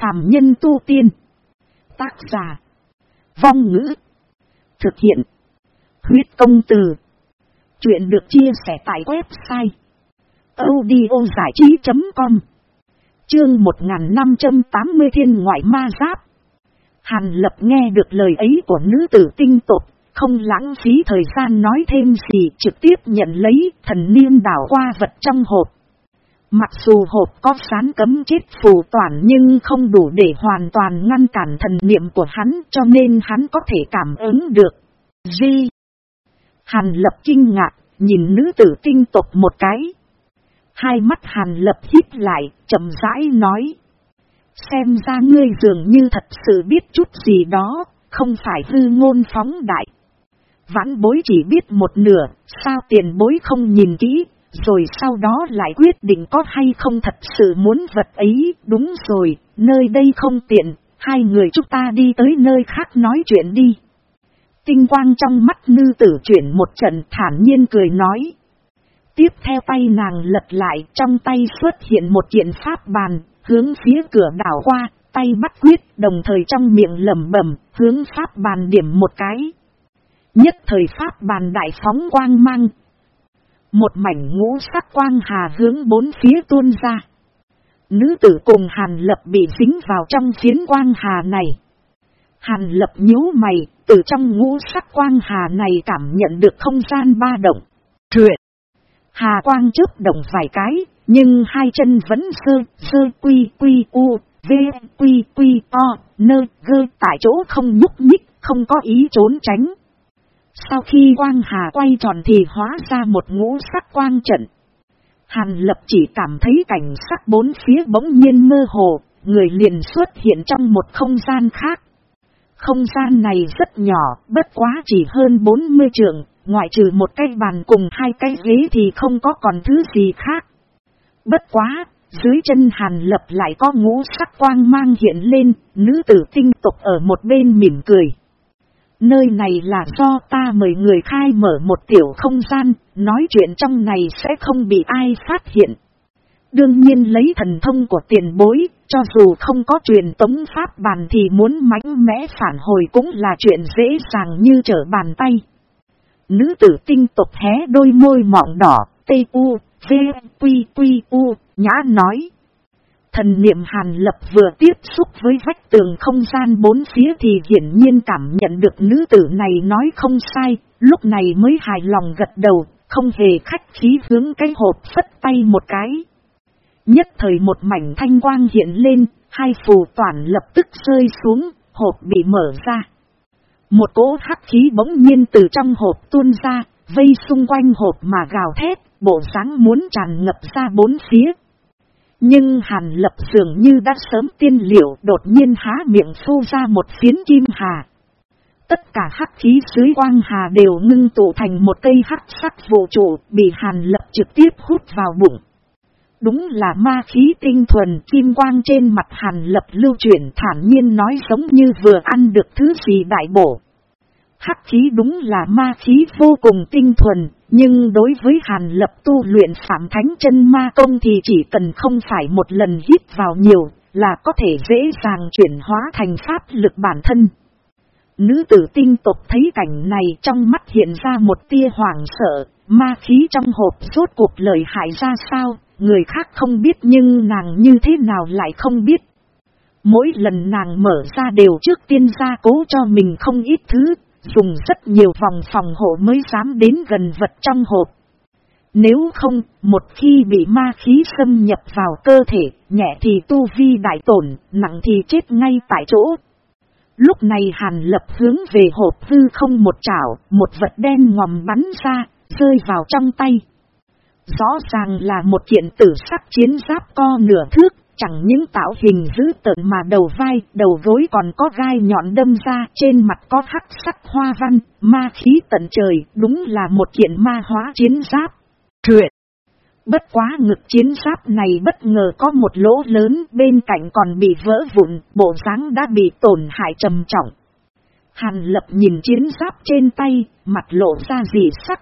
phàm nhân tu tiên. Tác giả. Vong ngữ. Thực hiện. Huyết công từ. Chuyện được chia sẻ tại website. audiozảichí.com Chương 1580 Thiên Ngoại Ma Giáp Hàn lập nghe được lời ấy của nữ tử tinh tột, không lãng phí thời gian nói thêm gì, trực tiếp nhận lấy thần niên đảo qua vật trong hộp. Mặc dù hộp có sán cấm chết phù toàn nhưng không đủ để hoàn toàn ngăn cản thần niệm của hắn cho nên hắn có thể cảm ứng được. Di. Hàn lập kinh ngạc, nhìn nữ tử tinh tộc một cái. Hai mắt hàn lập hít lại, chậm rãi nói. Xem ra ngươi dường như thật sự biết chút gì đó, không phải hư ngôn phóng đại. Vãn bối chỉ biết một nửa, sao tiền bối không nhìn kỹ, rồi sau đó lại quyết định có hay không thật sự muốn vật ấy, đúng rồi, nơi đây không tiện, hai người chúng ta đi tới nơi khác nói chuyện đi. Tinh quang trong mắt nư tử chuyển một trận thản nhiên cười nói. Tiếp theo tay nàng lật lại trong tay xuất hiện một kiện pháp bàn, hướng phía cửa đảo qua, tay bắt quyết đồng thời trong miệng lẩm bẩm hướng pháp bàn điểm một cái. Nhất thời pháp bàn đại phóng quang mang. Một mảnh ngũ sắc quang hà hướng bốn phía tuôn ra. Nữ tử cùng Hàn Lập bị dính vào trong phiến quang hà này. Hàn Lập nhíu mày, từ trong ngũ sắc quang hà này cảm nhận được không gian ba động. Truyện. Hà quang chớp động vài cái, nhưng hai chân vẫn sơ, sơ quy quy u, v quy quy o, nơ gơ tại chỗ không nhúc nhích, không có ý trốn tránh. Sau khi quang hà quay tròn thì hóa ra một ngũ sắc quang trận. Hàn lập chỉ cảm thấy cảnh sắc bốn phía bỗng nhiên mơ hồ, người liền xuất hiện trong một không gian khác. Không gian này rất nhỏ, bất quá chỉ hơn 40 trượng, ngoại trừ một cái bàn cùng hai cái ghế thì không có còn thứ gì khác. Bất quá, dưới chân hàn lập lại có ngũ sắc quang mang hiện lên, nữ tử tinh tục ở một bên mỉm cười. Nơi này là do ta mời người khai mở một tiểu không gian, nói chuyện trong này sẽ không bị ai phát hiện. Đương nhiên lấy thần thông của tiền bối, cho dù không có truyền tống pháp bàn thì muốn mãnh mẽ phản hồi cũng là chuyện dễ dàng như trở bàn tay. Nữ tử tinh tục hé đôi môi mọng đỏ, tê u, v, quy quy u, nhã nói. Thần niệm hàn lập vừa tiếp xúc với vách tường không gian bốn phía thì hiển nhiên cảm nhận được nữ tử này nói không sai, lúc này mới hài lòng gật đầu, không hề khách khí hướng cái hộp phất tay một cái. Nhất thời một mảnh thanh quang hiện lên, hai phù toàn lập tức rơi xuống, hộp bị mở ra. Một cỗ hắc khí bỗng nhiên từ trong hộp tuôn ra, vây xung quanh hộp mà gào thét, bộ dáng muốn tràn ngập ra bốn phía. Nhưng Hàn Lập dường như đã sớm tiên liệu đột nhiên há miệng phu ra một phiến kim hà. Tất cả hắc khí dưới quang hà đều ngưng tụ thành một cây hắc sắc vô trụ bị Hàn Lập trực tiếp hút vào bụng. Đúng là ma khí tinh thuần kim quang trên mặt Hàn Lập lưu chuyển thản nhiên nói giống như vừa ăn được thứ gì đại bổ. Hắc khí đúng là ma khí vô cùng tinh thuần, nhưng đối với hàn lập tu luyện phạm thánh chân ma công thì chỉ cần không phải một lần hít vào nhiều, là có thể dễ dàng chuyển hóa thành pháp lực bản thân. Nữ tử tinh tục thấy cảnh này trong mắt hiện ra một tia hoàng sợ, ma khí trong hộp rốt cuộc lời hại ra sao, người khác không biết nhưng nàng như thế nào lại không biết. Mỗi lần nàng mở ra đều trước tiên ra cố cho mình không ít thứ, dùng rất nhiều vòng phòng hộ mới dám đến gần vật trong hộp. Nếu không, một khi bị ma khí xâm nhập vào cơ thể, nhẹ thì tu vi đại tổn, nặng thì chết ngay tại chỗ. Lúc này hàn lập hướng về hộp hư không một chảo, một vật đen ngòm bắn ra, rơi vào trong tay. Rõ ràng là một kiện tử sắc chiến giáp co nửa thước, chẳng những tạo hình dữ tợn mà đầu vai, đầu gối còn có gai nhọn đâm ra, trên mặt có hắc sắc hoa văn, ma khí tận trời, đúng là một kiện ma hóa chiến giáp. Truyện Bất quá ngực chiến giáp này bất ngờ có một lỗ lớn bên cạnh còn bị vỡ vụn, bộ dáng đã bị tổn hại trầm trọng. Hàn lập nhìn chiến giáp trên tay, mặt lộ ra dị sắc.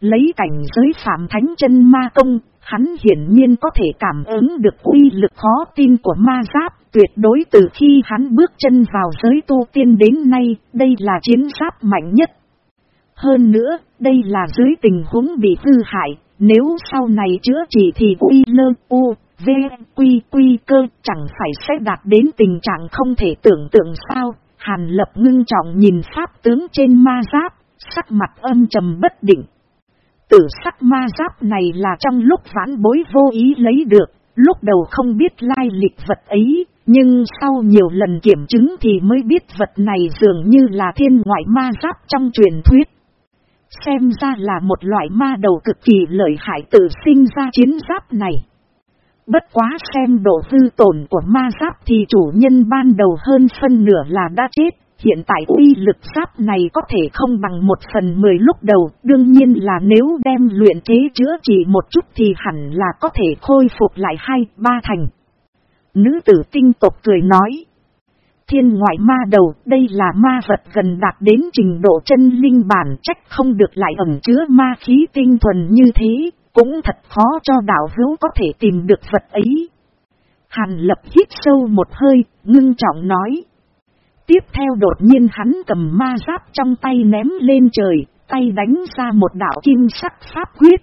Lấy cảnh giới phạm thánh chân ma công, hắn hiển nhiên có thể cảm ứng được uy lực khó tin của ma giáp, tuyệt đối từ khi hắn bước chân vào giới tu tiên đến nay, đây là chiến giáp mạnh nhất. Hơn nữa, đây là dưới tình huống bị hư hại, nếu sau này chữa trị thì uy lơ u, v, quy quy cơ chẳng phải sẽ đạt đến tình trạng không thể tưởng tượng sao. Hàn lập ngưng trọng nhìn pháp tướng trên ma giáp, sắc mặt âm trầm bất định. Tử sắc ma giáp này là trong lúc vãn bối vô ý lấy được, lúc đầu không biết lai lịch vật ấy, nhưng sau nhiều lần kiểm chứng thì mới biết vật này dường như là thiên ngoại ma giáp trong truyền thuyết. Xem ra là một loại ma đầu cực kỳ lợi hại tự sinh ra chiến giáp này. Bất quá xem độ hư tổn của ma giáp thì chủ nhân ban đầu hơn phân nửa là đã chết. Hiện tại uy lực giáp này có thể không bằng một phần mười lúc đầu, đương nhiên là nếu đem luyện chế chữa chỉ một chút thì hẳn là có thể khôi phục lại hai, ba thành. Nữ tử tinh tộc cười nói. Thiên ngoại ma đầu, đây là ma vật gần đạt đến trình độ chân linh bản trách không được lại ẩn chứa ma khí tinh thuần như thế, cũng thật khó cho đạo hữu có thể tìm được vật ấy. Hàn lập hít sâu một hơi, ngưng trọng nói. Tiếp theo đột nhiên hắn cầm ma giáp trong tay ném lên trời, tay đánh ra một đạo kim sắc pháp quyết.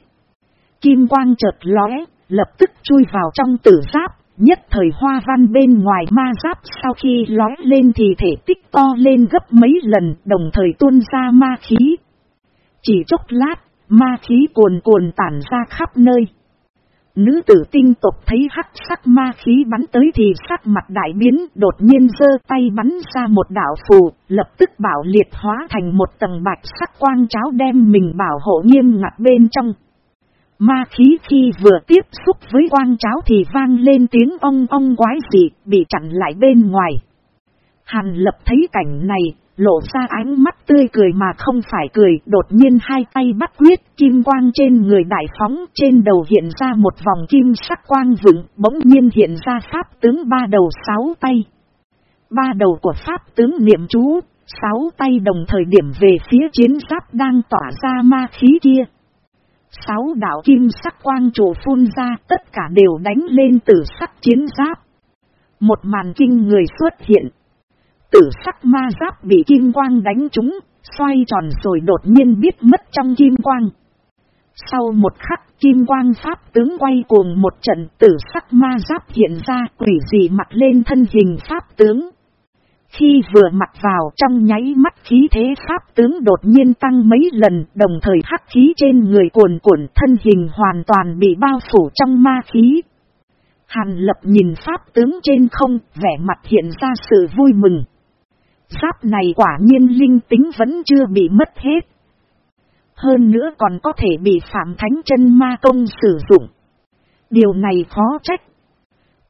Kim quang chợt lóe, lập tức chui vào trong tử giáp, nhất thời hoa văn bên ngoài ma giáp sau khi lóe lên thì thể tích to lên gấp mấy lần, đồng thời tuôn ra ma khí. Chỉ chốc lát, Ma khí cuồn cuồn tản ra khắp nơi. Nữ tử tinh tộc thấy hắc sắc ma khí bắn tới thì sắc mặt đại biến đột nhiên giơ tay bắn ra một đạo phù, lập tức bảo liệt hóa thành một tầng bạch sắc quang cháo đem mình bảo hộ nghiêm ngặt bên trong. Ma khí khi vừa tiếp xúc với quang cháo thì vang lên tiếng ong ong quái dị, bị chặn lại bên ngoài. Hàn lập thấy cảnh này, lộ ra ánh mắt tươi cười mà không phải cười, đột nhiên hai tay bắt quyết, kim quang trên người đại phóng, trên đầu hiện ra một vòng kim sắc quang vững, bỗng nhiên hiện ra pháp tướng ba đầu sáu tay. Ba đầu của pháp tướng niệm chú, sáu tay đồng thời điểm về phía chiến giáp đang tỏa ra ma khí kia. Sáu đạo kim sắc quang trụ phun ra, tất cả đều đánh lên từ sắc chiến giáp. Một màn kinh người xuất hiện. Tử sắc ma giáp bị kim quang đánh trúng, xoay tròn rồi đột nhiên biết mất trong kim quang. Sau một khắc kim quang pháp tướng quay cuồng một trận tử sắc ma giáp hiện ra quỷ dị mặt lên thân hình pháp tướng. Khi vừa mặt vào trong nháy mắt khí thế pháp tướng đột nhiên tăng mấy lần đồng thời hắc khí trên người cuồn cuộn thân hình hoàn toàn bị bao phủ trong ma khí. Hàn lập nhìn pháp tướng trên không vẻ mặt hiện ra sự vui mừng. Giáp này quả nhiên linh tính vẫn chưa bị mất hết. Hơn nữa còn có thể bị phạm thánh chân ma công sử dụng. Điều này khó trách.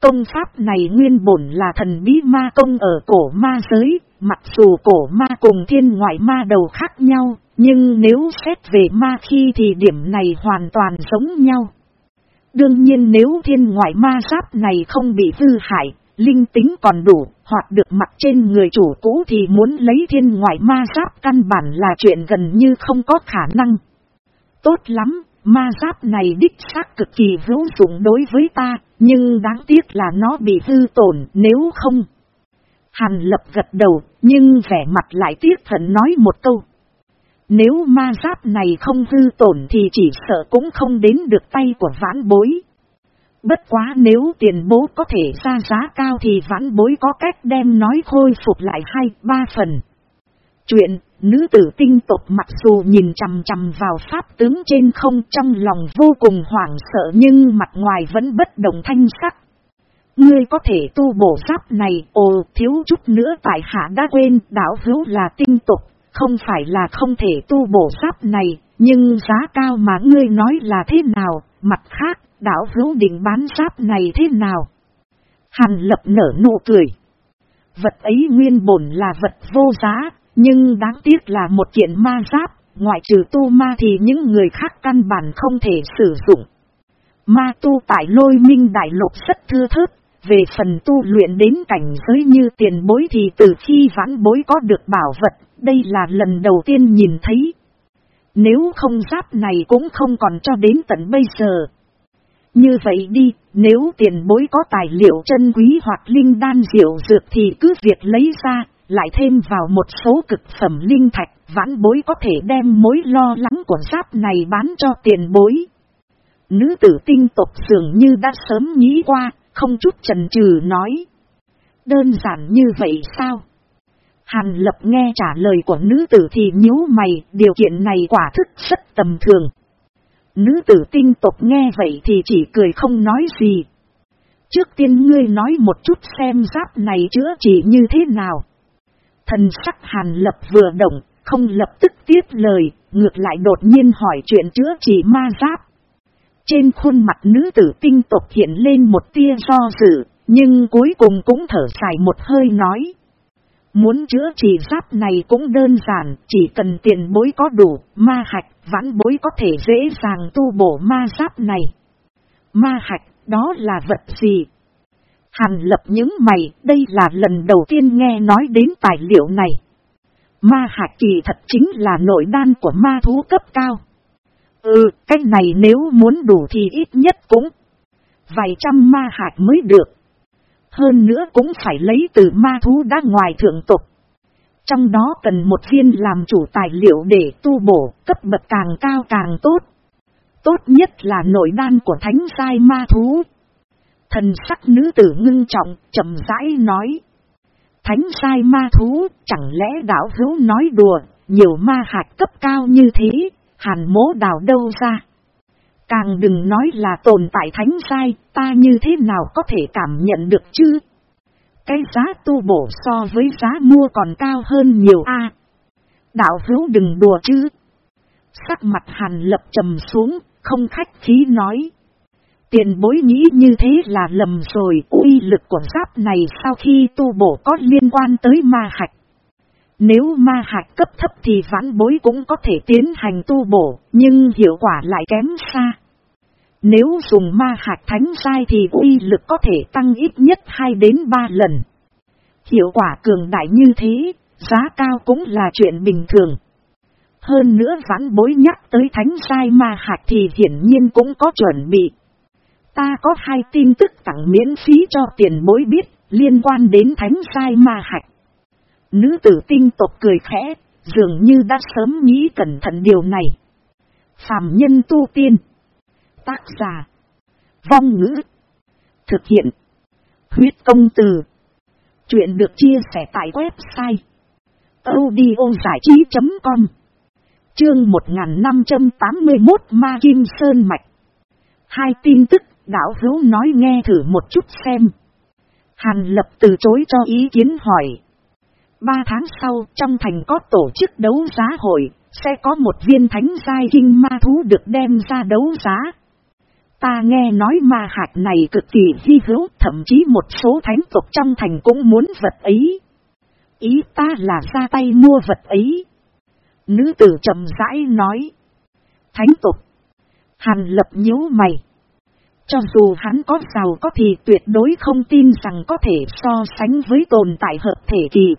Công pháp này nguyên bổn là thần bí ma công ở cổ ma giới, mặc dù cổ ma cùng thiên ngoại ma đầu khác nhau, nhưng nếu xét về ma khi thì điểm này hoàn toàn giống nhau. Đương nhiên nếu thiên ngoại ma giáp này không bị hư hại, linh tính còn đủ, hoặc được mặc trên người chủ cũ thì muốn lấy thiên ngoại ma giáp căn bản là chuyện gần như không có khả năng. Tốt lắm, ma giáp này đích xác cực kỳ hữu dụng đối với ta, nhưng đáng tiếc là nó bị hư tổn nếu không. Hàn lập gật đầu, nhưng vẻ mặt lại tiếc thận nói một câu. Nếu ma giáp này không hư tổn thì chỉ sợ cũng không đến được tay của vãn bối. Bất quá nếu tiền bố có thể ra giá cao thì vãn bối có cách đem nói khôi phục lại hai, ba phần. Chuyện, nữ tử tinh tộc mặc dù nhìn chằm chằm vào pháp tướng trên không trong lòng vô cùng hoảng sợ nhưng mặt ngoài vẫn bất động thanh sắc. Ngươi có thể tu bổ giáp này, ồ thiếu chút nữa tại hạ đã quên đảo hữu là tinh tục, không phải là không thể tu bổ giáp này, nhưng giá cao mà ngươi nói là thế nào, mặt khác đảo hữu định bán giáp này thế nào? Hàn lập nở nụ cười. Vật ấy nguyên bổn là vật vô giá, nhưng đáng tiếc là một kiện ma giáp, ngoại trừ tu ma thì những người khác căn bản không thể sử dụng. Ma tu tại lôi minh đại lục rất thưa thớt, về phần tu luyện đến cảnh giới như tiền bối thì từ khi vãn bối có được bảo vật, đây là lần đầu tiên nhìn thấy. Nếu không giáp này cũng không còn cho đến tận bây giờ. Như vậy đi, nếu tiền bối có tài liệu chân quý hoặc linh đan diệu dược thì cứ việc lấy ra, lại thêm vào một số cực phẩm linh thạch, vãn bối có thể đem mối lo lắng của giáp này bán cho tiền bối. Nữ tử tinh tộc dường như đã sớm nghĩ qua, không chút chần chừ nói. Đơn giản như vậy sao? Hàn lập nghe trả lời của nữ tử thì nhíu mày, điều kiện này quả thức rất tầm thường. Nữ tử tinh tộc nghe vậy thì chỉ cười không nói gì. Trước tiên ngươi nói một chút xem giáp này chữa trị như thế nào. Thần sắc hàn lập vừa động, không lập tức tiếp lời, ngược lại đột nhiên hỏi chuyện chữa trị ma giáp. Trên khuôn mặt nữ tử tinh tộc hiện lên một tia do dự, nhưng cuối cùng cũng thở dài một hơi nói. Muốn chữa trị giáp này cũng đơn giản, chỉ cần tiền bối có đủ, ma hạch, vãn bối có thể dễ dàng tu bổ ma giáp này. Ma hạch, đó là vật gì? Hàn lập những mày, đây là lần đầu tiên nghe nói đến tài liệu này. Ma hạch kỳ thật chính là nội đan của ma thú cấp cao. Ừ, cái này nếu muốn đủ thì ít nhất cũng vài trăm ma hạch mới được. Hơn nữa cũng phải lấy từ ma thú đã ngoài thượng tục. Trong đó cần một viên làm chủ tài liệu để tu bổ, cấp bậc càng cao càng tốt. Tốt nhất là nội đan của thánh sai ma thú. Thần sắc nữ tử ngưng trọng, chậm rãi nói. Thánh sai ma thú, chẳng lẽ đảo hữu nói đùa, nhiều ma hạt cấp cao như thế, hàn mố đào đâu ra. Càng đừng nói là tồn tại thánh sai, ta như thế nào có thể cảm nhận được chứ? Cái giá tu bổ so với giá mua còn cao hơn nhiều a Đạo hữu đừng đùa chứ. Sắc mặt hàn lập trầm xuống, không khách khí nói. Tiền bối nghĩ như thế là lầm rồi, uy lực của giáp này sau khi tu bổ có liên quan tới ma hạch. Nếu ma hạch cấp thấp thì vãn bối cũng có thể tiến hành tu bổ, nhưng hiệu quả lại kém xa. Nếu dùng ma hạt thánh sai thì uy lực có thể tăng ít nhất 2 đến 3 lần. Hiệu quả cường đại như thế, giá cao cũng là chuyện bình thường. Hơn nữa vãn bối nhắc tới thánh sai ma hạt thì hiển nhiên cũng có chuẩn bị. Ta có hai tin tức tặng miễn phí cho tiền bối biết liên quan đến thánh sai ma hạt. Nữ tử tinh tộc cười khẽ, dường như đã sớm nghĩ cẩn thận điều này. Phạm nhân tu tiên Tác giả. Vong ngữ. Thực hiện. Huyết công từ. Chuyện được chia sẻ tại website. audiozảichí.com Chương 1581 Ma Kim Sơn Mạch Hai tin tức đảo hữu nói nghe thử một chút xem. Hàn lập từ chối cho ý kiến hỏi. Ba tháng sau trong thành có tổ chức đấu giá hội, sẽ có một viên thánh giai kinh ma thú được đem ra đấu giá. Ta nghe nói ma hạt này cực kỳ hy hữu, thậm chí một số thánh tộc trong thành cũng muốn vật ấy. Ý ta là ra tay mua vật ấy. Nữ tử chậm rãi nói. Thánh tộc. Hàn lập nhíu mày. Cho dù hắn có giàu có thì tuyệt đối không tin rằng có thể so sánh với tồn tại hợp thể kỳ.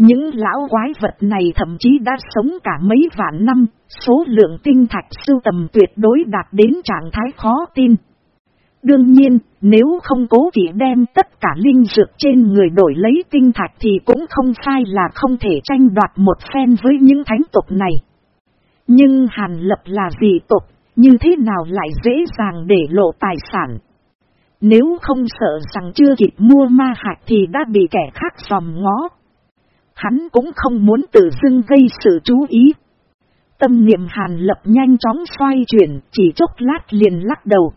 Những lão quái vật này thậm chí đã sống cả mấy vạn năm, số lượng tinh thạch sưu tầm tuyệt đối đạt đến trạng thái khó tin. Đương nhiên, nếu không cố vị đem tất cả linh dược trên người đổi lấy tinh thạch thì cũng không sai là không thể tranh đoạt một phen với những thánh tộc này. Nhưng Hàn Lập là gì tộc, như thế nào lại dễ dàng để lộ tài sản? Nếu không sợ rằng chưa kịp mua ma hạt thì đã bị kẻ khác dòm ngó. Hắn cũng không muốn tự dưng gây sự chú ý. Tâm niệm hàn lập nhanh chóng xoay chuyển, chỉ chốc lát liền lắc đầu.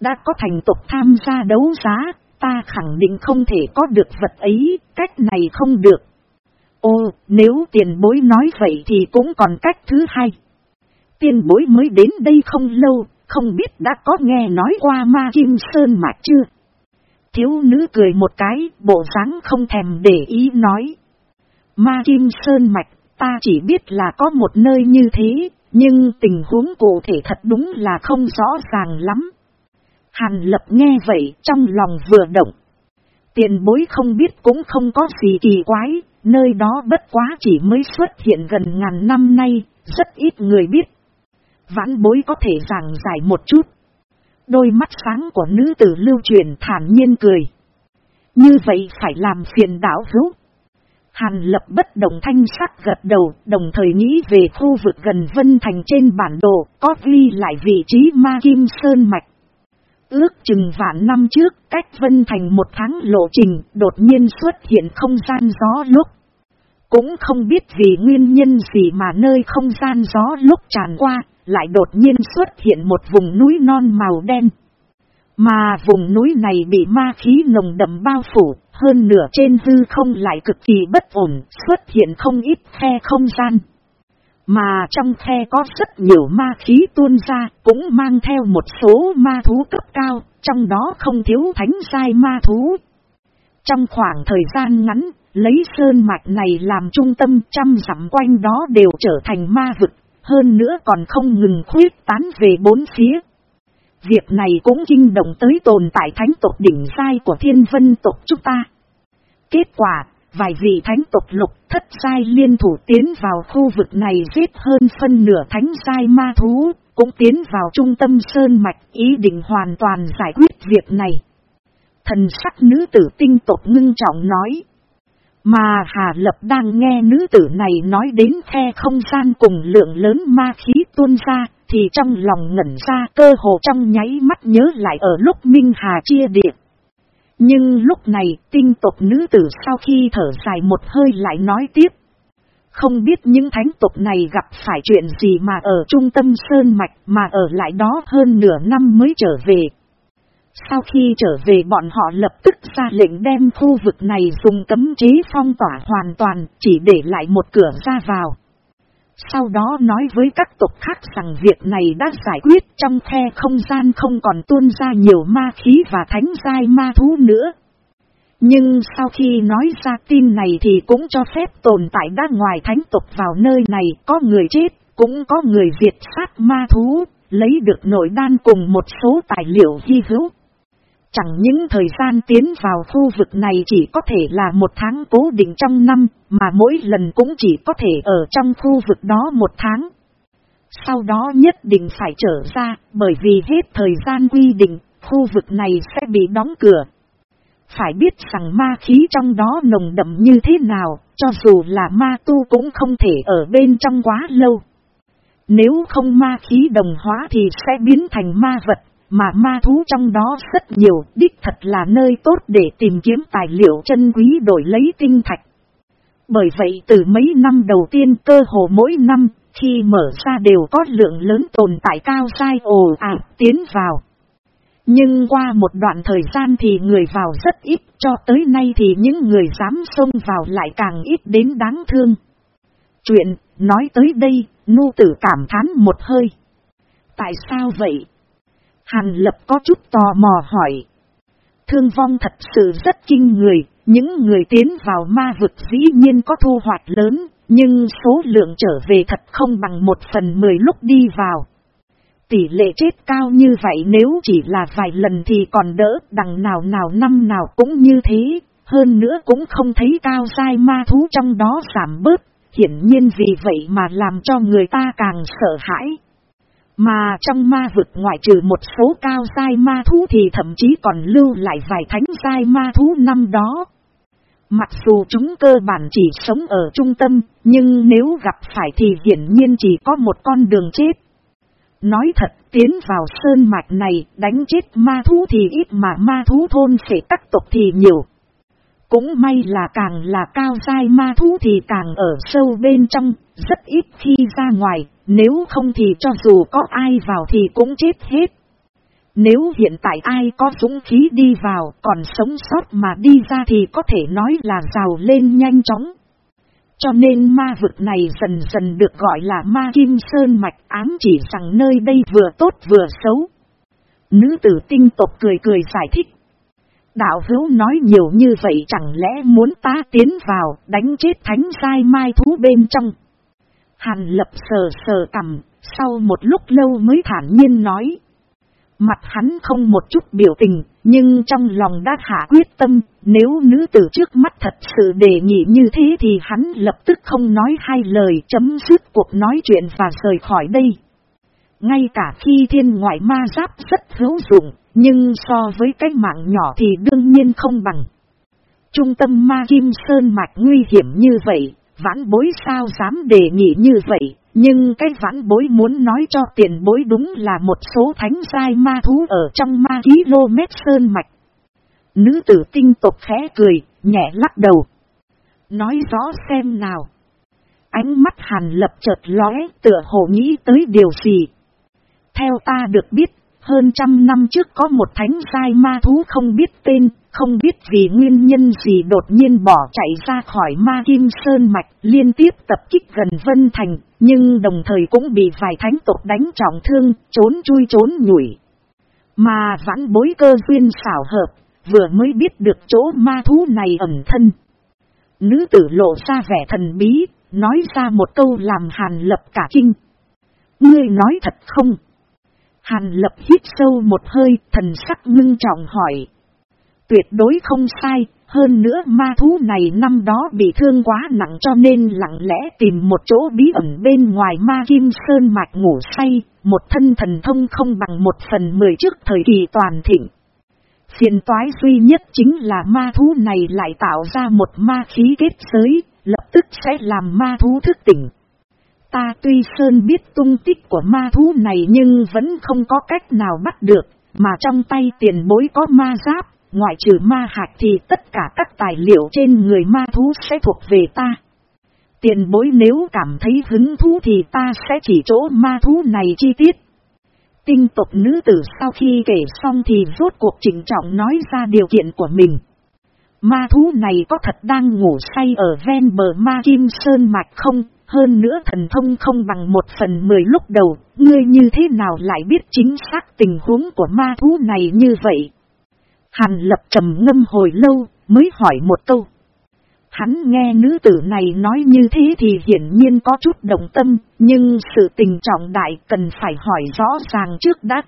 Đã có thành tục tham gia đấu giá, ta khẳng định không thể có được vật ấy, cách này không được. Ô, nếu tiền bối nói vậy thì cũng còn cách thứ hai. Tiền bối mới đến đây không lâu, không biết đã có nghe nói qua ma kim sơn mà chưa? Thiếu nữ cười một cái, bộ dáng không thèm để ý nói. Ma Kim Sơn Mạch, ta chỉ biết là có một nơi như thế, nhưng tình huống cụ thể thật đúng là không rõ ràng lắm. Hàn lập nghe vậy trong lòng vừa động. Tiền bối không biết cũng không có gì kỳ quái, nơi đó bất quá chỉ mới xuất hiện gần ngàn năm nay, rất ít người biết. Vãn bối có thể giảng giải một chút. Đôi mắt sáng của nữ tử lưu truyền thản nhiên cười. Như vậy phải làm phiền đảo hữu. Hàn lập bất động thanh sắc gật đầu, đồng thời nghĩ về khu vực gần Vân Thành trên bản đồ, có ghi lại vị trí ma kim sơn mạch. Ước chừng vạn năm trước, cách Vân Thành một tháng lộ trình, đột nhiên xuất hiện không gian gió lúc. Cũng không biết vì nguyên nhân gì mà nơi không gian gió lúc tràn qua, lại đột nhiên xuất hiện một vùng núi non màu đen. Mà vùng núi này bị ma khí nồng đậm bao phủ, hơn nửa trên hư không lại cực kỳ bất ổn, xuất hiện không ít khe không gian. Mà trong khe có rất nhiều ma khí tuôn ra, cũng mang theo một số ma thú cấp cao, trong đó không thiếu thánh sai ma thú. Trong khoảng thời gian ngắn, lấy sơn mạch này làm trung tâm trăm dặm quanh đó đều trở thành ma vực, hơn nữa còn không ngừng khuyết tán về bốn phía. Việc này cũng kinh động tới tồn tại thánh tộc đỉnh sai của thiên vân tộc chúng ta. Kết quả, vài vị thánh tộc lục thất sai liên thủ tiến vào khu vực này giết hơn phân nửa thánh sai ma thú, cũng tiến vào trung tâm sơn mạch ý định hoàn toàn giải quyết việc này. Thần sắc nữ tử tinh tộc ngưng trọng nói. Mà Hà Lập đang nghe nữ tử này nói đến khe không gian cùng lượng lớn ma khí tuôn ra, thì trong lòng ngẩn ra cơ hồ trong nháy mắt nhớ lại ở lúc Minh Hà chia địa. Nhưng lúc này, tinh tộc nữ tử sau khi thở dài một hơi lại nói tiếp. Không biết những thánh tộc này gặp phải chuyện gì mà ở trung tâm Sơn Mạch, mà ở lại đó hơn nửa năm mới trở về. Sau khi trở về bọn họ lập tức ra lệnh đem khu vực này dùng cấm chế phong tỏa hoàn toàn, chỉ để lại một cửa ra vào. Sau đó nói với các tộc khác rằng việc này đã giải quyết trong khe không gian không còn tuôn ra nhiều ma khí và thánh giai ma thú nữa. Nhưng sau khi nói ra tin này thì cũng cho phép tồn tại đã ngoài thánh tộc vào nơi này có người chết, cũng có người diệt sát ma thú, lấy được nội đan cùng một số tài liệu hy hữu. Chẳng những thời gian tiến vào khu vực này chỉ có thể là một tháng cố định trong năm, mà mỗi lần cũng chỉ có thể ở trong khu vực đó một tháng. Sau đó nhất định phải trở ra, bởi vì hết thời gian quy định, khu vực này sẽ bị đóng cửa. Phải biết rằng ma khí trong đó nồng đậm như thế nào, cho dù là ma tu cũng không thể ở bên trong quá lâu. Nếu không ma khí đồng hóa thì sẽ biến thành ma vật, mà ma thú trong đó rất nhiều, đích thật là nơi tốt để tìm kiếm tài liệu chân quý đổi lấy tinh thạch. Bởi vậy từ mấy năm đầu tiên cơ hồ mỗi năm, khi mở ra đều có lượng lớn tồn tại cao sai ồ ạt tiến vào. Nhưng qua một đoạn thời gian thì người vào rất ít, cho tới nay thì những người dám xông vào lại càng ít đến đáng thương. Chuyện, nói tới đây, nu tử cảm thán một hơi. Tại sao vậy? Hàn lập có chút tò mò hỏi. Thương vong thật sự rất kinh người, những người tiến vào ma vực dĩ nhiên có thu hoạch lớn, nhưng số lượng trở về thật không bằng một phần mười lúc đi vào. Tỷ lệ chết cao như vậy nếu chỉ là vài lần thì còn đỡ, đằng nào nào năm nào cũng như thế, hơn nữa cũng không thấy cao sai ma thú trong đó giảm bớt, hiển nhiên vì vậy mà làm cho người ta càng sợ hãi. Mà trong ma vực ngoại trừ một số cao sai ma thú thì thậm chí còn lưu lại vài thánh sai ma thú năm đó. Mặc dù chúng cơ bản chỉ sống ở trung tâm, nhưng nếu gặp phải thì hiển nhiên chỉ có một con đường chết. Nói thật, tiến vào sơn mạch này, đánh chết ma thú thì ít mà ma thú thôn sẽ các tộc thì nhiều. Cũng may là càng là cao sai ma thú thì càng ở sâu bên trong, rất ít khi ra ngoài, nếu không thì cho dù có ai vào thì cũng chết hết. Nếu hiện tại ai có dũng khí đi vào còn sống sót mà đi ra thì có thể nói là rào lên nhanh chóng. Cho nên ma vực này dần dần được gọi là ma kim sơn mạch ám chỉ rằng nơi đây vừa tốt vừa xấu. Nữ tử tinh tộc cười cười giải thích. Đạo hữu nói nhiều như vậy chẳng lẽ muốn ta tiến vào đánh chết thánh sai mai thú bên trong. Hàn lập sờ sờ cầm, sau một lúc lâu mới thản nhiên nói. Mặt hắn không một chút biểu tình, nhưng trong lòng đã hạ quyết tâm, nếu nữ tử trước mắt thật sự đề nghị như thế thì hắn lập tức không nói hai lời chấm dứt cuộc nói chuyện và rời khỏi đây. Ngay cả khi thiên ngoại ma giáp rất hữu dụng, nhưng so với cái mạng nhỏ thì đương nhiên không bằng. Trung tâm ma kim sơn mạch nguy hiểm như vậy, vãn bối sao dám đề nghị như vậy, nhưng cái vãn bối muốn nói cho tiền bối đúng là một số thánh sai ma thú ở trong ma km sơn mạch. Nữ tử tinh tộc khẽ cười, nhẹ lắc đầu. Nói rõ xem nào. Ánh mắt hàn lập chợt lóe tựa hồ nghĩ tới điều gì. Theo ta được biết, hơn trăm năm trước có một thánh sai ma thú không biết tên, không biết vì nguyên nhân gì đột nhiên bỏ chạy ra khỏi ma kim sơn mạch liên tiếp tập kích gần Vân Thành, nhưng đồng thời cũng bị vài thánh tộc đánh trọng thương, trốn chui trốn nhủi. Mà vãn bối cơ duyên xảo hợp, vừa mới biết được chỗ ma thú này ẩn thân. Nữ tử lộ ra vẻ thần bí, nói ra một câu làm hàn lập cả kinh. Ngươi nói thật không? Hàn lập hít sâu một hơi, thần sắc ngưng trọng hỏi. Tuyệt đối không sai, hơn nữa ma thú này năm đó bị thương quá nặng cho nên lặng lẽ tìm một chỗ bí ẩn bên ngoài ma kim sơn mạch ngủ say, một thân thần thông không bằng một phần mười trước thời kỳ toàn thịnh. Phiền toái duy nhất chính là ma thú này lại tạo ra một ma khí kết giới, lập tức sẽ làm ma thú thức tỉnh. Ta tuy Sơn biết tung tích của ma thú này nhưng vẫn không có cách nào bắt được, mà trong tay tiền bối có ma giáp, ngoại trừ ma hạt thì tất cả các tài liệu trên người ma thú sẽ thuộc về ta. Tiền bối nếu cảm thấy hứng thú thì ta sẽ chỉ chỗ ma thú này chi tiết. Tinh tộc nữ tử sau khi kể xong thì rốt cuộc chỉnh trọng nói ra điều kiện của mình. Ma thú này có thật đang ngủ say ở ven bờ ma kim sơn mạch không, hơn nữa thần thông không bằng một phần mười lúc đầu, ngươi như thế nào lại biết chính xác tình huống của ma thú này như vậy? Hàn lập trầm ngâm hồi lâu, mới hỏi một câu. Hắn nghe nữ tử này nói như thế thì hiển nhiên có chút đồng tâm, nhưng sự tình trọng đại cần phải hỏi rõ ràng trước đã.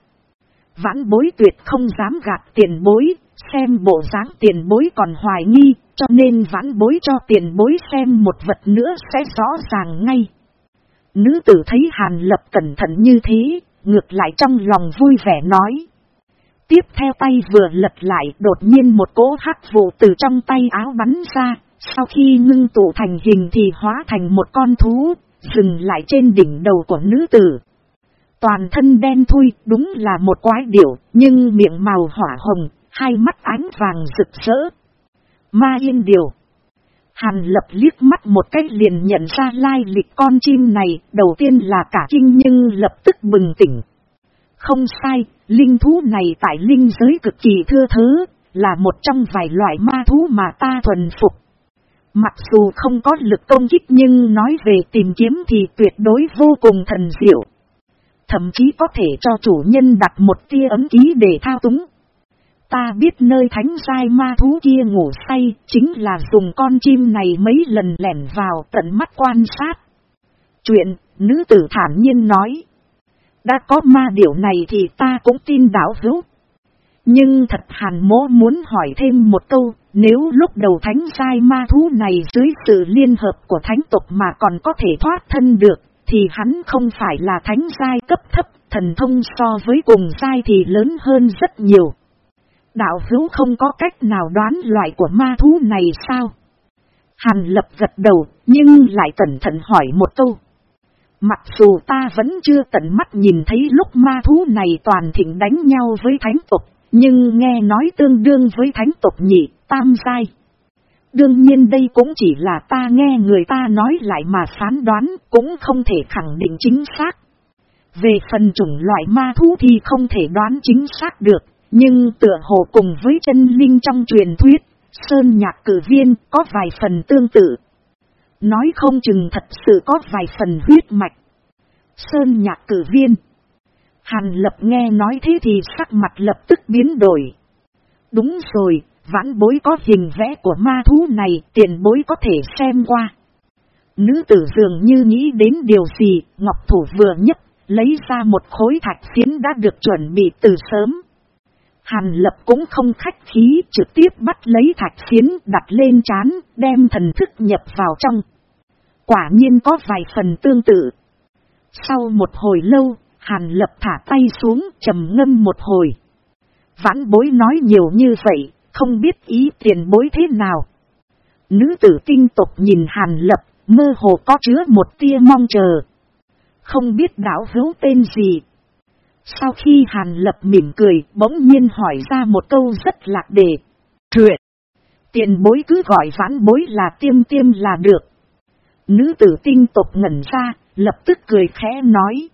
Vãn bối tuyệt không dám gạt tiền bối, xem bộ dáng tiền bối còn hoài nghi, cho nên vãn bối cho tiền bối xem một vật nữa sẽ rõ ràng ngay. Nữ tử thấy Hàn Lập cẩn thận như thế, ngược lại trong lòng vui vẻ nói. Tiếp theo tay vừa lật lại đột nhiên một cỗ hắc vụ từ trong tay áo bắn ra, sau khi ngưng tụ thành hình thì hóa thành một con thú, dừng lại trên đỉnh đầu của nữ tử. Toàn thân đen thui đúng là một quái điểu, nhưng miệng màu hỏa hồng, hai mắt ánh vàng rực rỡ. Ma yên điều. Hàn lập liếc mắt một cách liền nhận ra lai lịch con chim này, đầu tiên là cả kinh nhưng lập tức bừng tỉnh. Không sai, linh thú này tại linh giới cực kỳ thưa thứ, là một trong vài loại ma thú mà ta thuần phục. Mặc dù không có lực công kích nhưng nói về tìm kiếm thì tuyệt đối vô cùng thần diệu. Thậm chí có thể cho chủ nhân đặt một tia ấm ký để thao túng. Ta biết nơi thánh sai ma thú kia ngủ say chính là dùng con chim này mấy lần lẻn vào tận mắt quan sát. Chuyện, nữ tử thản nhiên nói. Đã có ma điểu này thì ta cũng tin đảo hữu. Nhưng thật hàn mố muốn hỏi thêm một câu, nếu lúc đầu thánh sai ma thú này dưới sự liên hợp của thánh tục mà còn có thể thoát thân được, thì hắn không phải là thánh sai cấp thấp, thần thông so với cùng sai thì lớn hơn rất nhiều. Đạo hữu không có cách nào đoán loại của ma thú này sao? Hàn lập gật đầu, nhưng lại cẩn thận hỏi một câu. Mặc dù ta vẫn chưa tận mắt nhìn thấy lúc ma thú này toàn thịnh đánh nhau với thánh tục, nhưng nghe nói tương đương với thánh tục nhị, tam sai. Đương nhiên đây cũng chỉ là ta nghe người ta nói lại mà phán đoán, cũng không thể khẳng định chính xác. Về phần chủng loại ma thú thì không thể đoán chính xác được, nhưng tựa hồ cùng với chân linh trong truyền thuyết, Sơn Nhạc Cử Viên có vài phần tương tự. Nói không chừng thật sự có vài phần huyết mạch. Sơn Nhạc Cử Viên Hàn lập nghe nói thế thì sắc mặt lập tức biến đổi. Đúng rồi, vãn bối có hình vẽ của ma thú này, tiền bối có thể xem qua. Nữ tử dường như nghĩ đến điều gì, ngọc thủ vừa nhất, Lấy ra một khối thạch phiến đã được chuẩn bị từ sớm. Hàn lập cũng không khách khí trực tiếp bắt lấy thạch phiến đặt lên chán, đem thần thức nhập vào trong. Quả nhiên có vài phần tương tự. Sau một hồi lâu, hàn lập thả tay xuống trầm ngâm một hồi. Vãn bối nói nhiều như vậy, không biết ý tiền bối thế nào. Nữ tử tinh tục nhìn hàn lập, mơ hồ có chứa một tia mong chờ. Không biết đảo hữu tên gì. Sau khi hàn lập mỉm cười, bỗng nhiên hỏi ra một câu rất lạc đề. Truyện! Tiền bối cứ gọi vãn bối là tiêm tiêm là được. Nữ tử tinh tục ngẩn ra, lập tức cười khẽ nói.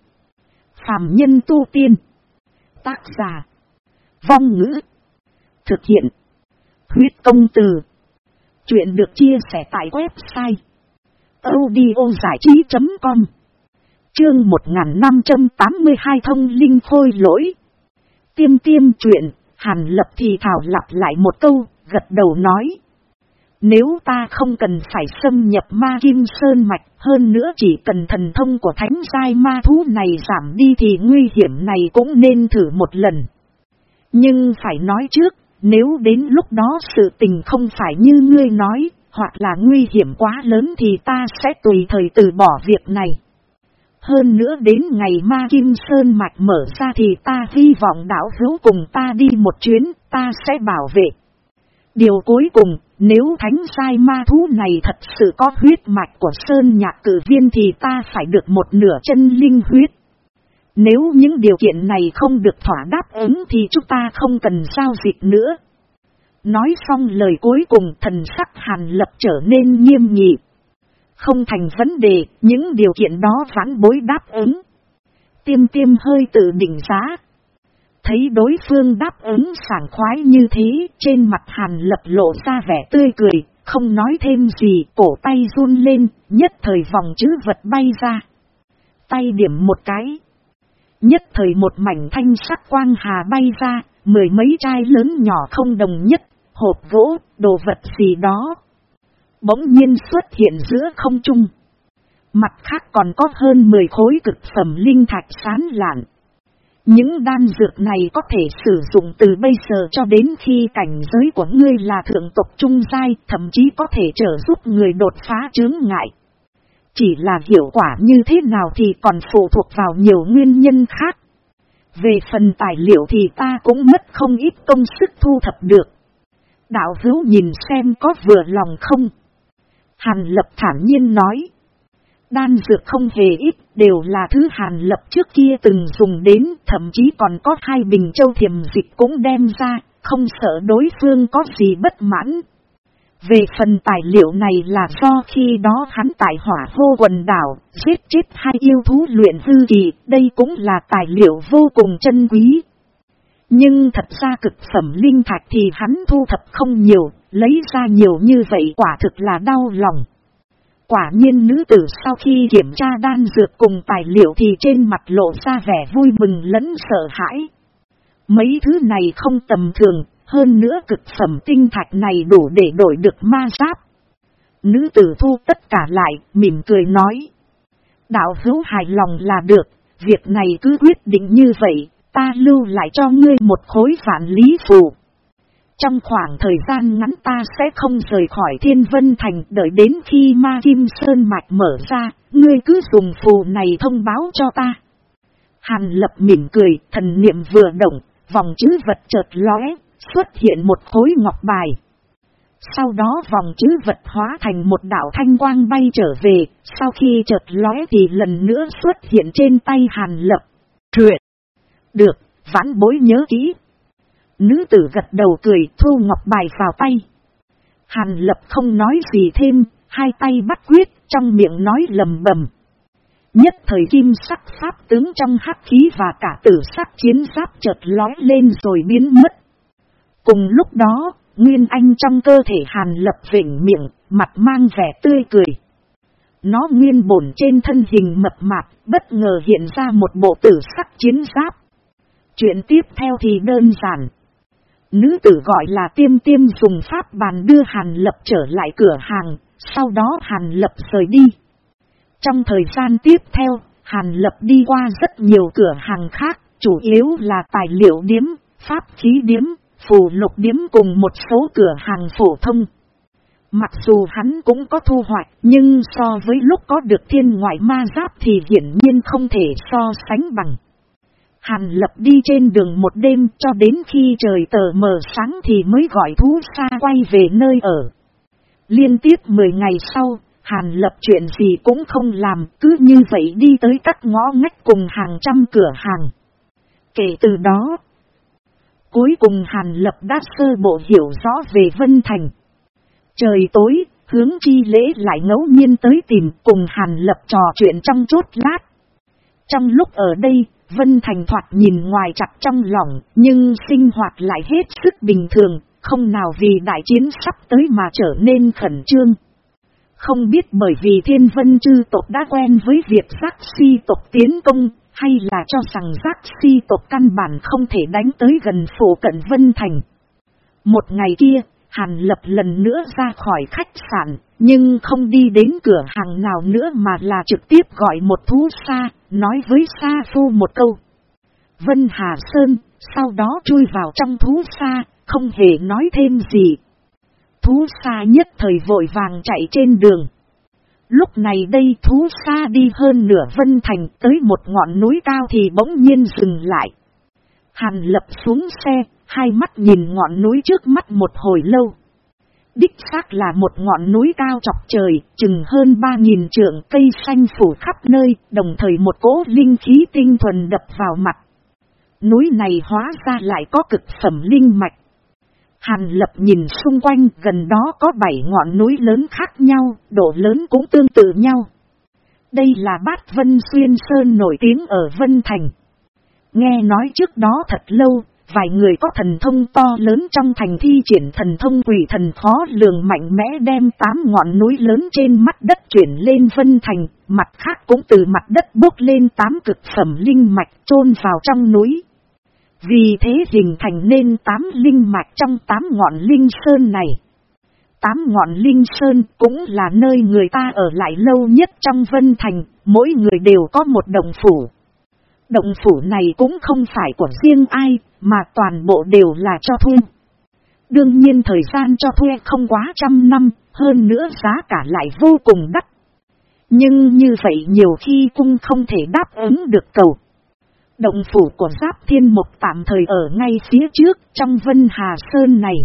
Phạm nhân tu tiên. Tác giả. Vong ngữ. Thực hiện. Huyết công từ. Chuyện được chia sẻ tại website. audiozảichí.com Chương 1582 thông linh khôi lỗi. Tiêm tiêm chuyện, hàn lập thì thảo lặp lại một câu, gật đầu nói. Nếu ta không cần phải xâm nhập ma kim sơn mạch hơn nữa chỉ cần thần thông của thánh giai ma thú này giảm đi thì nguy hiểm này cũng nên thử một lần. Nhưng phải nói trước, nếu đến lúc đó sự tình không phải như ngươi nói, hoặc là nguy hiểm quá lớn thì ta sẽ tùy thời từ bỏ việc này. Hơn nữa đến ngày ma kim sơn mạch mở ra thì ta hy vọng đảo hữu cùng ta đi một chuyến, ta sẽ bảo vệ. Điều cuối cùng, nếu thánh sai ma thú này thật sự có huyết mạch của Sơn Nhạc cử viên thì ta phải được một nửa chân linh huyết. Nếu những điều kiện này không được thỏa đáp ứng thì chúng ta không cần giao dịch nữa. Nói xong lời cuối cùng thần sắc hàn lập trở nên nghiêm nghị. Không thành vấn đề, những điều kiện đó vãn bối đáp ứng. Tiêm tiêm hơi tự định giá, Thấy đối phương đáp ứng sảng khoái như thế, trên mặt hàn lập lộ ra vẻ tươi cười, không nói thêm gì, cổ tay run lên, nhất thời vòng chữ vật bay ra. Tay điểm một cái. Nhất thời một mảnh thanh sắc quang hà bay ra, mười mấy chai lớn nhỏ không đồng nhất, hộp gỗ, đồ vật gì đó. Bỗng nhiên xuất hiện giữa không trung. Mặt khác còn có hơn 10 khối cực phẩm linh thạch sán lạn. Những đan dược này có thể sử dụng từ bây giờ cho đến khi cảnh giới của ngươi là thượng tộc trung giai, thậm chí có thể trợ giúp người đột phá chướng ngại. Chỉ là hiệu quả như thế nào thì còn phụ thuộc vào nhiều nguyên nhân khác. Về phần tài liệu thì ta cũng mất không ít công sức thu thập được. Đạo hữu nhìn xem có vừa lòng không? Hàn lập thản nhiên nói. Đan dược không hề ít, đều là thứ hàn lập trước kia từng dùng đến, thậm chí còn có hai bình châu thiềm dịch cũng đem ra, không sợ đối phương có gì bất mãn. Về phần tài liệu này là do khi đó hắn tại hỏa vô quần đảo, giết chết hai yêu thú luyện hư kỳ, đây cũng là tài liệu vô cùng chân quý. Nhưng thật ra cực phẩm linh thạch thì hắn thu thập không nhiều, lấy ra nhiều như vậy quả thực là đau lòng. Quả nhiên nữ tử sau khi kiểm tra đan dược cùng tài liệu thì trên mặt lộ ra vẻ vui mừng lẫn sợ hãi. Mấy thứ này không tầm thường, hơn nữa cực phẩm tinh thạch này đủ để đổi được ma giáp. Nữ tử thu tất cả lại, mỉm cười nói. Đạo hữu hài lòng là được, việc này cứ quyết định như vậy, ta lưu lại cho ngươi một khối vạn lý phù. Trong khoảng thời gian ngắn ta sẽ không rời khỏi thiên vân thành đợi đến khi ma kim sơn mạch mở ra, ngươi cứ dùng phù này thông báo cho ta. Hàn lập mỉm cười, thần niệm vừa động, vòng chữ vật chợt lóe, xuất hiện một khối ngọc bài. Sau đó vòng chữ vật hóa thành một đảo thanh quang bay trở về, sau khi chợt lóe thì lần nữa xuất hiện trên tay hàn lập. Truyện! Được, vãn bối nhớ kỹ, Nữ tử gật đầu cười thu ngọc bài vào tay. Hàn lập không nói gì thêm, hai tay bắt quyết, trong miệng nói lầm bầm. Nhất thời kim sắc pháp tướng trong hắc khí và cả tử sắc chiến giáp chợt lói lên rồi biến mất. Cùng lúc đó, Nguyên Anh trong cơ thể Hàn lập vỉnh miệng, mặt mang vẻ tươi cười. Nó nguyên bổn trên thân hình mập mạp, bất ngờ hiện ra một bộ tử sắc chiến giáp. Chuyện tiếp theo thì đơn giản. Nữ tử gọi là tiêm tiêm dùng pháp bàn đưa Hàn Lập trở lại cửa hàng, sau đó Hàn Lập rời đi. Trong thời gian tiếp theo, Hàn Lập đi qua rất nhiều cửa hàng khác, chủ yếu là tài liệu điếm, pháp khí điếm, phù lục điếm cùng một số cửa hàng phổ thông. Mặc dù hắn cũng có thu hoạch, nhưng so với lúc có được thiên ngoại ma giáp thì hiển nhiên không thể so sánh bằng. Hàn lập đi trên đường một đêm cho đến khi trời tờ mờ sáng thì mới gọi thú xa quay về nơi ở. Liên tiếp 10 ngày sau, Hàn lập chuyện gì cũng không làm, cứ như vậy đi tới các ngõ ngách cùng hàng trăm cửa hàng. Kể từ đó, cuối cùng Hàn lập đã sơ bộ hiểu rõ về Vân Thành. Trời tối, hướng chi lễ lại ngẫu nhiên tới tìm cùng Hàn lập trò chuyện trong chốt lát. Trong lúc ở đây, Vân Thành thoạt nhìn ngoài chặt trong lòng, nhưng sinh hoạt lại hết sức bình thường, không nào vì đại chiến sắp tới mà trở nên khẩn trương. Không biết bởi vì thiên vân chư tộc đã quen với việc giác si tộc tiến công, hay là cho rằng giác si tộc căn bản không thể đánh tới gần phủ cận Vân Thành. Một ngày kia, Hàn Lập lần nữa ra khỏi khách sạn, nhưng không đi đến cửa hàng nào nữa mà là trực tiếp gọi một thú xa, nói với Sa Phu một câu. Vân Hà Sơn, sau đó chui vào trong thú xa, không hề nói thêm gì. Thú xa nhất thời vội vàng chạy trên đường. Lúc này đây thú xa đi hơn nửa vân thành tới một ngọn núi cao thì bỗng nhiên dừng lại. Hàn lập xuống xe, hai mắt nhìn ngọn núi trước mắt một hồi lâu. Đích xác là một ngọn núi cao chọc trời, chừng hơn ba nghìn trượng cây xanh phủ khắp nơi, đồng thời một cỗ linh khí tinh thuần đập vào mặt. Núi này hóa ra lại có cực phẩm linh mạch. Hàn lập nhìn xung quanh gần đó có bảy ngọn núi lớn khác nhau, độ lớn cũng tương tự nhau. Đây là bát Vân Xuyên Sơn nổi tiếng ở Vân Thành. Nghe nói trước đó thật lâu, vài người có thần thông to lớn trong thành thi triển thần thông quỷ thần khó lường mạnh mẽ đem tám ngọn núi lớn trên mắt đất chuyển lên Vân Thành, mặt khác cũng từ mặt đất bốc lên tám cực phẩm linh mạch chôn vào trong núi. Vì thế hình thành nên tám linh mạch trong tám ngọn linh sơn này. Tám ngọn linh sơn cũng là nơi người ta ở lại lâu nhất trong Vân Thành, mỗi người đều có một đồng phủ. Động phủ này cũng không phải của riêng ai, mà toàn bộ đều là cho thuê. Đương nhiên thời gian cho thuê không quá trăm năm, hơn nữa giá cả lại vô cùng đắt. Nhưng như vậy nhiều khi cung không thể đáp ứng được cầu. Động phủ của Giáp Thiên Mục tạm thời ở ngay phía trước trong Vân Hà Sơn này.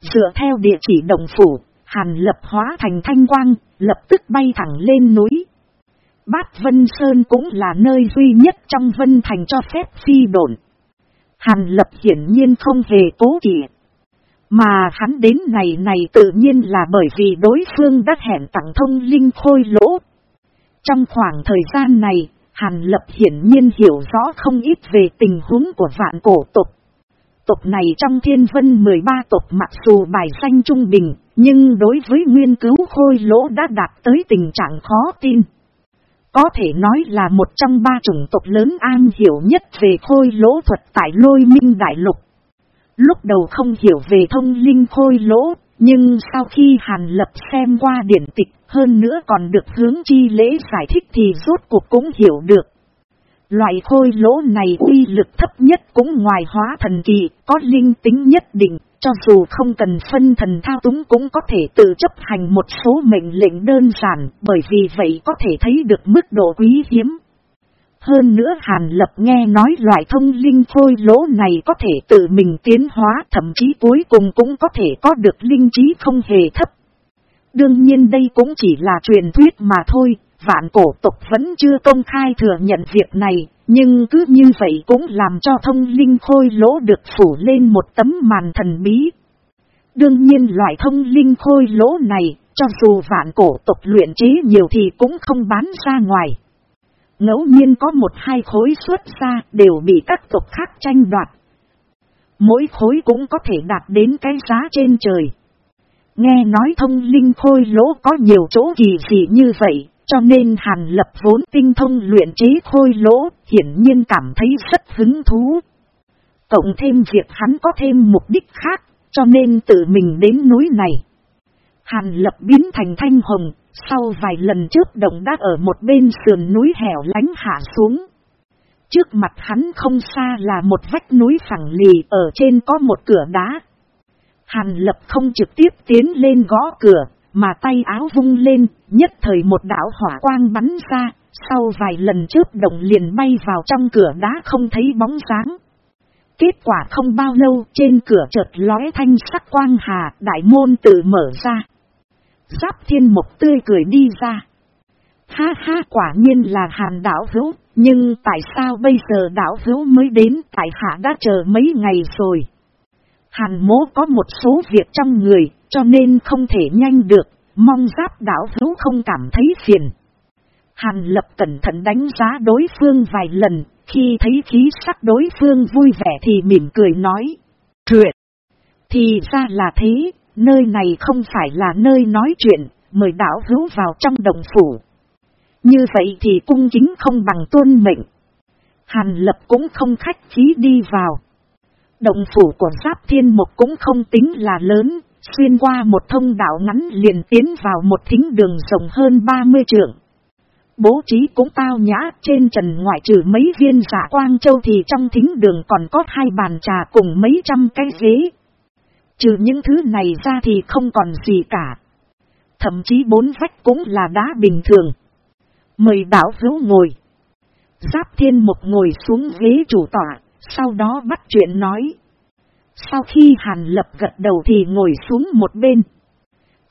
Dựa theo địa chỉ động phủ, Hàn lập hóa thành thanh quang, lập tức bay thẳng lên núi. Bát Vân Sơn cũng là nơi duy nhất trong Vân Thành cho phép phi độn. Hàn lập hiển nhiên không hề cố kỵ. Mà hắn đến này này tự nhiên là bởi vì đối phương đã hẹn tặng thông linh khôi lỗ. Trong khoảng thời gian này, Hàn Lập hiển nhiên hiểu rõ không ít về tình huống của vạn cổ tộc. Tộc này trong thiên vân 13 tộc mặc dù bài xanh trung bình, nhưng đối với nguyên cứu khôi lỗ đã đạt tới tình trạng khó tin. Có thể nói là một trong ba chủng tộc lớn an hiểu nhất về khôi lỗ thuật tại lôi minh đại lục. Lúc đầu không hiểu về thông linh khôi lỗ, nhưng sau khi Hàn Lập xem qua điển tịch hơn nữa còn được hướng chi lễ giải thích thì rốt cuộc cũng hiểu được. Loại khôi lỗ này uy lực thấp nhất cũng ngoài hóa thần kỳ, có linh tính nhất định, cho dù không cần phân thần thao túng cũng có thể tự chấp hành một số mệnh lệnh đơn giản, bởi vì vậy có thể thấy được mức độ quý hiếm. Hơn nữa Hàn Lập nghe nói loại thông linh khôi lỗ này có thể tự mình tiến hóa thậm chí cuối cùng cũng có thể có được linh trí không hề thấp. Đương nhiên đây cũng chỉ là truyền thuyết mà thôi, vạn cổ tộc vẫn chưa công khai thừa nhận việc này, nhưng cứ như vậy cũng làm cho thông linh khôi lỗ được phủ lên một tấm màn thần bí. Đương nhiên loại thông linh khôi lỗ này, cho dù vạn cổ tộc luyện chế nhiều thì cũng không bán ra ngoài. Ngẫu nhiên có một hai khối xuất ra đều bị các tộc khác tranh đoạt. Mỗi khối cũng có thể đạt đến cái giá trên trời. Nghe nói thông linh khôi lỗ có nhiều chỗ kỳ dị như vậy, cho nên Hàn Lập vốn tinh thông luyện chế khôi lỗ, hiển nhiên cảm thấy rất hứng thú. Cộng thêm việc hắn có thêm mục đích khác, cho nên tự mình đến núi này. Hàn lập biến thành thanh hồng, sau vài lần trước động đã ở một bên sườn núi hẻo lánh hạ xuống. Trước mặt hắn không xa là một vách núi phẳng lì ở trên có một cửa đá. Hàn lập không trực tiếp tiến lên gõ cửa, mà tay áo vung lên, nhất thời một đảo hỏa quang bắn ra, sau vài lần trước động liền bay vào trong cửa đá không thấy bóng dáng. Kết quả không bao lâu trên cửa chợt lóe thanh sắc quang hà, đại môn tự mở ra. Giáp thiên mục tươi cười đi ra. Ha ha quả nhiên là hàn đảo hữu, nhưng tại sao bây giờ đảo hữu mới đến tại hạ đã chờ mấy ngày rồi. Hàn mố có một số việc trong người, cho nên không thể nhanh được, mong giáp đảo hữu không cảm thấy phiền. Hàn lập cẩn thận đánh giá đối phương vài lần, khi thấy khí sắc đối phương vui vẻ thì mỉm cười nói. Chuyện! Thì ra là thế, nơi này không phải là nơi nói chuyện, mời đảo hữu vào trong đồng phủ. Như vậy thì cung chính không bằng tôn mệnh. Hàn lập cũng không khách khí đi vào. Động phủ của Giáp Thiên Mục cũng không tính là lớn, xuyên qua một thông đạo ngắn liền tiến vào một thính đường rộng hơn 30 trượng. Bố trí cũng tao nhã trên trần ngoại trừ mấy viên giả quang châu thì trong thính đường còn có hai bàn trà cùng mấy trăm cái ghế. Trừ những thứ này ra thì không còn gì cả. Thậm chí bốn vách cũng là đá bình thường. Mời đảo hữu ngồi. Giáp thiên một ngồi xuống ghế chủ tọa, sau đó bắt chuyện nói. Sau khi hàn lập gật đầu thì ngồi xuống một bên.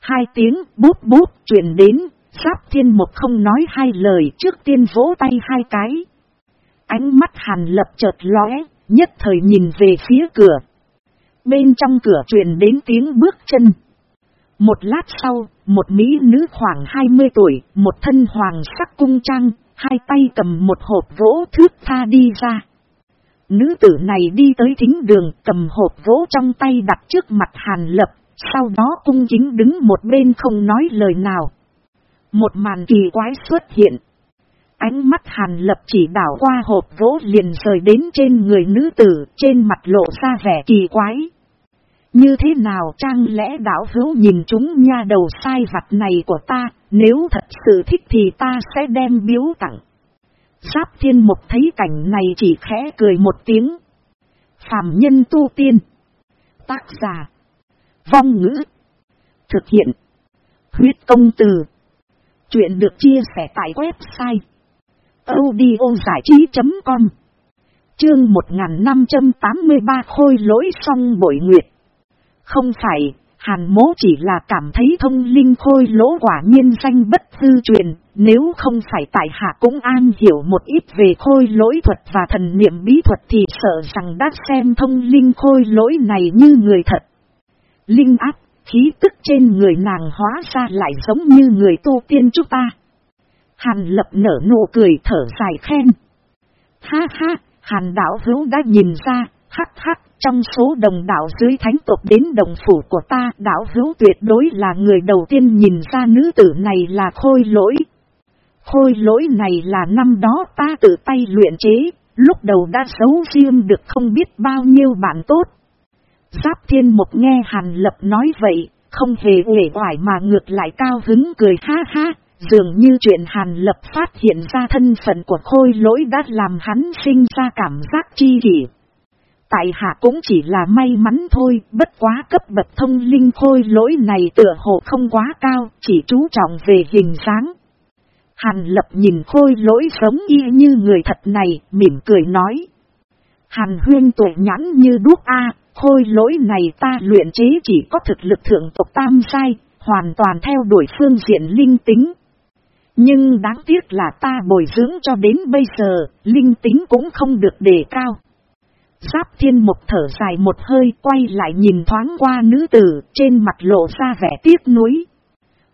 Hai tiếng bút bút chuyển đến, giáp thiên một không nói hai lời trước tiên vỗ tay hai cái. Ánh mắt hàn lập chợt lóe, nhất thời nhìn về phía cửa. Bên trong cửa truyền đến tiếng bước chân. Một lát sau, một mỹ nữ khoảng 20 tuổi, một thân hoàng sắc cung trang, hai tay cầm một hộp gỗ thước tha đi ra. Nữ tử này đi tới thính đường cầm hộp gỗ trong tay đặt trước mặt hàn lập, sau đó cung chính đứng một bên không nói lời nào. Một màn kỳ quái xuất hiện. Ánh mắt hàn lập chỉ đảo qua hộp gỗ liền rời đến trên người nữ tử, trên mặt lộ ra vẻ kỳ quái. Như thế nào trang lẽ đảo hữu nhìn chúng nha đầu sai vặt này của ta, nếu thật sự thích thì ta sẽ đem biếu tặng. Giáp thiên mục thấy cảnh này chỉ khẽ cười một tiếng. Phạm nhân tu tiên. Tác giả. Vong ngữ. Thực hiện. Huyết công từ. Chuyện được chia sẻ tại website. audiozảichí.com Chương 1583 Khôi lỗi song bội nguyệt. Không phải, hàn mố chỉ là cảm thấy thông linh khôi lỗ quả nhiên danh bất tư truyền, nếu không phải tại hạ cũng an hiểu một ít về khôi lỗi thuật và thần niệm bí thuật thì sợ rằng đã xem thông linh khôi lỗi này như người thật. Linh áp, khí tức trên người nàng hóa ra lại giống như người tu tiên chúng ta. Hàn lập nở nụ cười thở dài khen. Ha ha, hàn đảo hữu đã nhìn ra, hắc hắc, trong số đồng đạo dưới thánh tộc đến đồng phủ của ta, đạo hữu tuyệt đối là người đầu tiên nhìn ra nữ tử này là khôi lỗi. Khôi lỗi này là năm đó ta tự tay luyện chế, lúc đầu đã xấu riêng được không biết bao nhiêu bạn tốt. Giáp thiên mục nghe Hàn Lập nói vậy, không hề uể oải mà ngược lại cao hứng cười ha ha, dường như chuyện Hàn Lập phát hiện ra thân phận của khôi lỗi đã làm hắn sinh ra cảm giác chi kỷ. Tại hạ cũng chỉ là may mắn thôi, bất quá cấp bậc thông linh khôi lỗi này tựa hồ không quá cao, chỉ chú trọng về hình dáng. Hàn lập nhìn khôi lỗi sống y như người thật này, mỉm cười nói. Hàn huyên tuổi nhãn như đuốc A, khôi lỗi này ta luyện chế chỉ có thực lực thượng tộc tam sai, hoàn toàn theo đuổi phương diện linh tính. Nhưng đáng tiếc là ta bồi dưỡng cho đến bây giờ, linh tính cũng không được đề cao. Giáp thiên mục thở dài một hơi quay lại nhìn thoáng qua nữ tử trên mặt lộ ra vẻ tiếc nuối.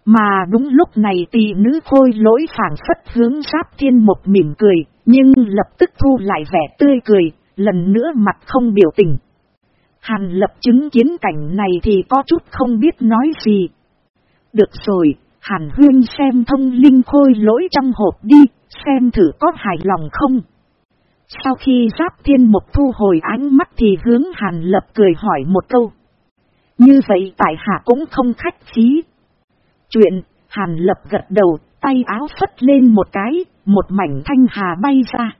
Mà đúng lúc này tỷ nữ khôi lỗi phản phất hướng giáp thiên mục mỉm cười, nhưng lập tức thu lại vẻ tươi cười, lần nữa mặt không biểu tình. Hàn lập chứng kiến cảnh này thì có chút không biết nói gì. Được rồi, Hàn huyên xem thông linh khôi lỗi trong hộp đi, xem thử có hài lòng không. Sau khi giáp thiên mục thu hồi ánh mắt thì hướng hàn lập cười hỏi một câu. Như vậy tại hạ cũng không khách khí. Chuyện, Hàn Lập gật đầu, tay áo phất lên một cái, một mảnh thanh hà bay ra.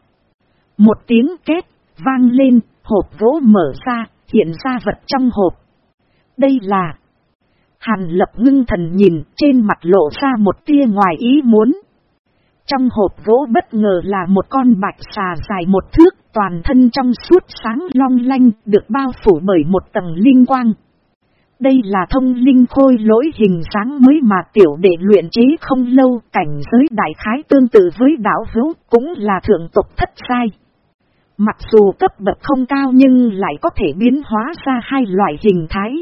Một tiếng két, vang lên, hộp gỗ mở ra, hiện ra vật trong hộp. Đây là... Hàn lập ngưng thần nhìn, trên mặt lộ ra một tia ngoài ý muốn. Trong hộp gỗ bất ngờ là một con bạch xà dài một thước, toàn thân trong suốt sáng long lanh, được bao phủ bởi một tầng linh quang. Đây là thông linh khôi lỗi hình dáng mới mà tiểu đệ luyện chế không lâu, cảnh giới đại khái tương tự với đảo hữu, cũng là thượng tộc thất sai. Mặc dù cấp bậc không cao nhưng lại có thể biến hóa ra hai loại hình thái.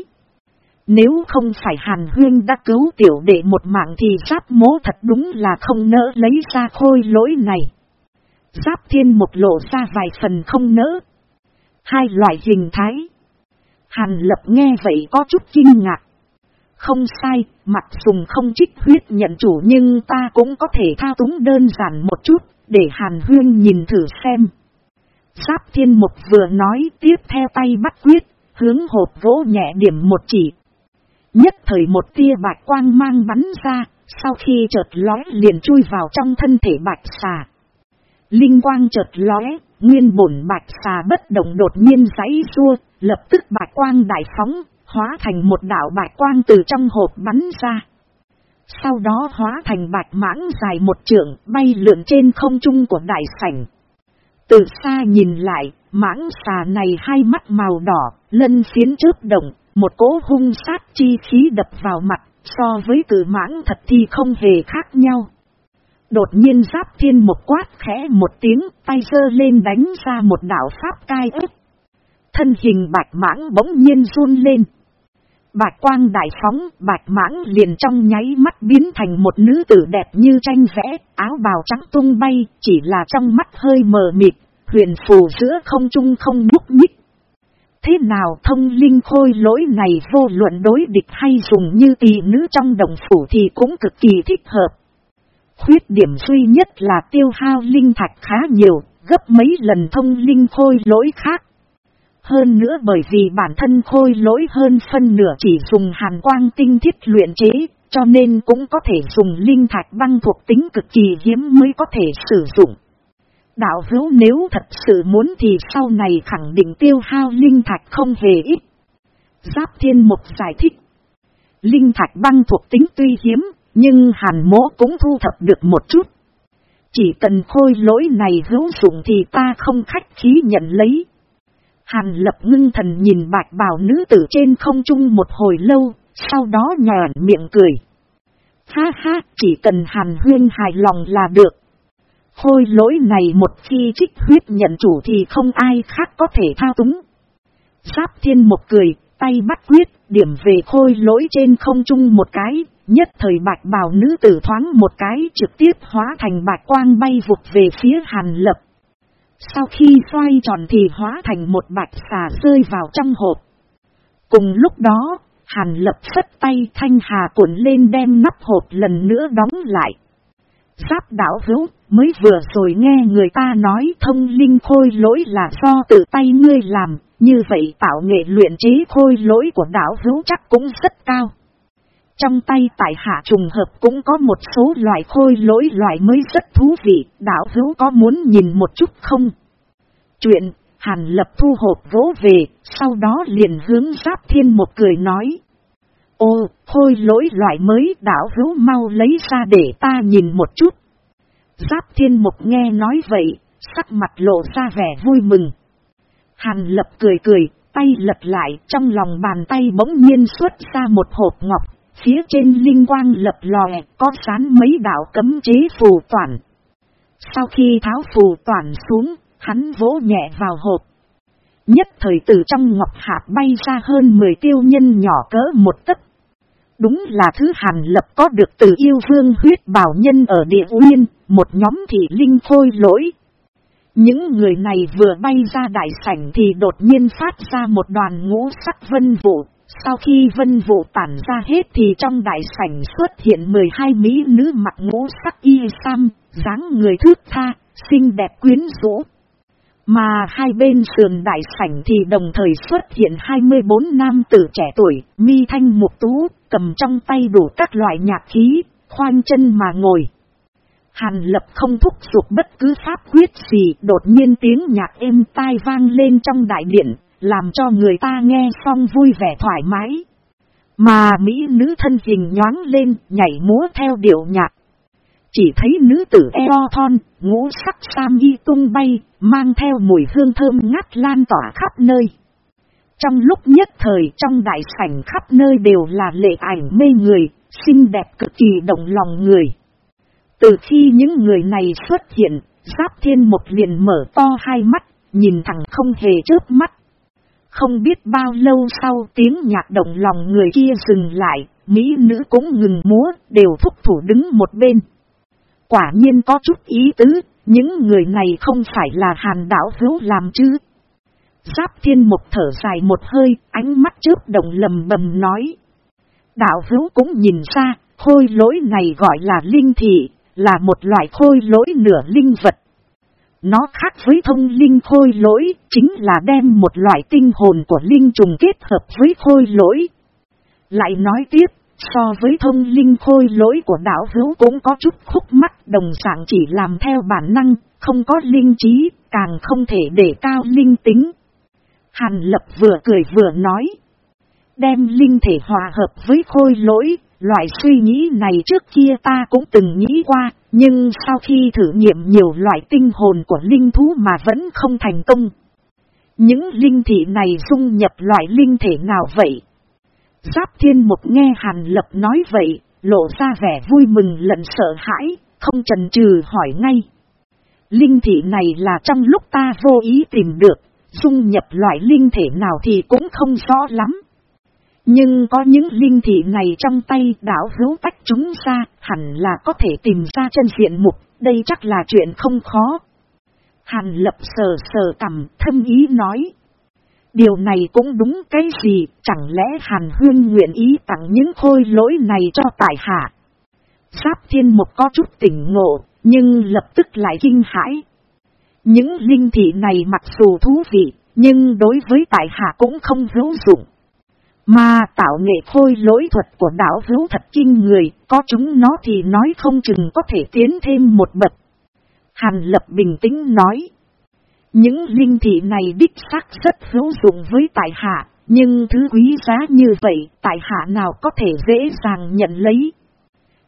Nếu không phải Hàn Huyên đã cứu tiểu đệ một mạng thì giáp mố thật đúng là không nỡ lấy ra khôi lỗi này. Giáp thiên một lộ ra vài phần không nỡ. Hai loại hình thái. Hàn lập nghe vậy có chút kinh ngạc. Không sai, mặt sùng không trích huyết nhận chủ nhưng ta cũng có thể thao túng đơn giản một chút, để Hàn Huyên nhìn thử xem. Giáp thiên mục vừa nói tiếp theo tay bắt quyết, hướng hộp vỗ nhẹ điểm một chỉ. Nhất thời một tia bạch quang mang bắn ra, sau khi chợt lóe liền chui vào trong thân thể bạch xà. Linh quang chợt lóe, nguyên bổn bạch xà bất động đột nhiên giấy xua, lập tức bạch quang đại phóng, hóa thành một đảo bạch quang từ trong hộp bắn ra. Sau đó hóa thành bạch mãng dài một trượng, bay lượn trên không trung của đại sảnh. Từ xa nhìn lại, mãng xà này hai mắt màu đỏ, lân phiến chớp động, một cỗ hung sát chi khí đập vào mặt, so với cử mãng thật thì không hề khác nhau. Đột nhiên giáp thiên một quát khẽ một tiếng, tay dơ lên đánh ra một đảo pháp cai ức. Thân hình bạch mãng bỗng nhiên run lên. Bạch quang đại phóng, bạch mãng liền trong nháy mắt biến thành một nữ tử đẹp như tranh vẽ, áo bào trắng tung bay, chỉ là trong mắt hơi mờ mịt, huyền phù giữa không trung không nhúc nhích. Thế nào thông linh khôi lỗi này vô luận đối địch hay dùng như tỷ nữ trong đồng phủ thì cũng cực kỳ thích hợp. Khuyết điểm duy nhất là tiêu hao linh thạch khá nhiều, gấp mấy lần thông linh khôi lỗi khác. Hơn nữa bởi vì bản thân khôi lỗi hơn phân nửa chỉ dùng hàn quang tinh thiết luyện chế, cho nên cũng có thể dùng linh thạch băng thuộc tính cực kỳ hiếm mới có thể sử dụng. Đạo hữu nếu thật sự muốn thì sau này khẳng định tiêu hao linh thạch không hề ít. Giáp thiên mục giải thích. Linh thạch băng thuộc tính tuy hiếm, nhưng hàn mỗ cũng thu thập được một chút. Chỉ cần khôi lỗi này hữu dụng thì ta không khách khí nhận lấy. Hàn lập ngưng thần nhìn bạch bào nữ tử trên không trung một hồi lâu, sau đó nhòn miệng cười. Ha ha, chỉ cần hàn huyên hài lòng là được. Khôi lỗi này một khi trích huyết nhận chủ thì không ai khác có thể thao túng. Giáp thiên một cười, tay bắt quyết, điểm về khôi lỗi trên không trung một cái, nhất thời bạch bào nữ tử thoáng một cái trực tiếp hóa thành bạch quang bay vụt về phía hàn lập. Sau khi xoay tròn thì hóa thành một bạch xà rơi vào trong hộp. Cùng lúc đó, hàn lập phất tay thanh hà cuộn lên đem nắp hộp lần nữa đóng lại. Giáp đảo hữu, mới vừa rồi nghe người ta nói thông linh khôi lỗi là do tự tay ngươi làm, như vậy tạo nghệ luyện chế khôi lỗi của đảo hữu chắc cũng rất cao. Trong tay tại hạ trùng hợp cũng có một số loại khôi lỗi loại mới rất thú vị, đảo hữu có muốn nhìn một chút không? Chuyện, Hàn lập thu hộp vỗ về, sau đó liền hướng giáp thiên một cười nói. Ô, khôi lỗi loại mới đảo hữu mau lấy ra để ta nhìn một chút. Giáp thiên mục nghe nói vậy, sắc mặt lộ ra vẻ vui mừng. Hàn lập cười cười, tay lật lại trong lòng bàn tay bỗng nhiên xuất ra một hộp ngọc, phía trên linh quang lập lòe, có sán mấy đạo cấm chế phù toàn. Sau khi tháo phù toàn xuống, hắn vỗ nhẹ vào hộp. Nhất thời từ trong ngọc hạt bay ra hơn 10 tiêu nhân nhỏ cỡ một tấc Đúng là thứ hàn lập có được từ yêu vương huyết bảo nhân ở địa nguyên, một nhóm thị linh khôi lỗi. Những người này vừa bay ra đại sảnh thì đột nhiên phát ra một đoàn ngũ sắc vân vụ. Sau khi vân vụ tản ra hết thì trong đại sảnh xuất hiện 12 mỹ nữ mặc ngũ sắc y sam, dáng người thước tha, xinh đẹp quyến rũ. Mà hai bên sườn đại sảnh thì đồng thời xuất hiện 24 nam tử trẻ tuổi, mi thanh mục tú, cầm trong tay đủ các loại nhạc khí, khoanh chân mà ngồi. Hàn lập không thúc giục bất cứ pháp quyết gì, đột nhiên tiếng nhạc êm tai vang lên trong đại điện, làm cho người ta nghe xong vui vẻ thoải mái. Mà Mỹ nữ thân hình nhoáng lên, nhảy múa theo điệu nhạc. Chỉ thấy nữ tử eo thon, ngũ sắc sam y tung bay, mang theo mùi hương thơm ngát lan tỏa khắp nơi. Trong lúc nhất thời trong đại sảnh khắp nơi đều là lệ ảnh mê người, xinh đẹp cực kỳ động lòng người. Từ khi những người này xuất hiện, Giáp Thiên một liền mở to hai mắt, nhìn thẳng không hề chớp mắt. Không biết bao lâu sau tiếng nhạc động lòng người kia dừng lại, mỹ nữ cũng ngừng múa, đều thúc thủ đứng một bên. Quả nhiên có chút ý tứ, những người này không phải là hàn đảo hữu làm chứ. Giáp thiên một thở dài một hơi, ánh mắt chớp động lầm bầm nói. Đạo hữu cũng nhìn ra, khôi lỗi này gọi là linh thị, là một loại khôi lỗi nửa linh vật. Nó khác với thông linh khôi lỗi, chính là đem một loại tinh hồn của linh trùng kết hợp với khôi lỗi. Lại nói tiếp, so với thông linh khôi lỗi của đảo hữu cũng có chút khúc mắt đồng dạng chỉ làm theo bản năng, không có linh trí, càng không thể để cao linh tính. Hàn lập vừa cười vừa nói. Đem linh thể hòa hợp với khôi lỗi, loại suy nghĩ này trước kia ta cũng từng nghĩ qua, nhưng sau khi thử nghiệm nhiều loại tinh hồn của linh thú mà vẫn không thành công. Những linh thị này dung nhập loại linh thể nào vậy? Giáp thiên một nghe Hàn Lập nói vậy, lộ ra vẻ vui mừng lẫn sợ hãi, không chần chừ hỏi ngay. Linh thị này là trong lúc ta vô ý tìm được, dung nhập loại linh thể nào thì cũng không rõ lắm. Nhưng có những linh thị này trong tay đảo hữu tách chúng ra, hẳn là có thể tìm ra chân diện mục, đây chắc là chuyện không khó. Hàn lập sờ sờ cầm thâm ý nói. Điều này cũng đúng cái gì, chẳng lẽ Hàn Huyên nguyện ý tặng những khôi lỗi này cho tài hạ. Giáp thiên mục có chút tỉnh ngộ, nhưng lập tức lại kinh hãi. Những linh thị này mặc dù thú vị, nhưng đối với tài hạ cũng không hữu dụng. Mà tạo nghệ khôi lỗi thuật của đảo hữu thật kinh người, có chúng nó thì nói không chừng có thể tiến thêm một bậc. Hàn lập bình tĩnh nói. Những linh thị này đích xác rất hữu dụng với tại hạ, nhưng thứ quý giá như vậy tại hạ nào có thể dễ dàng nhận lấy.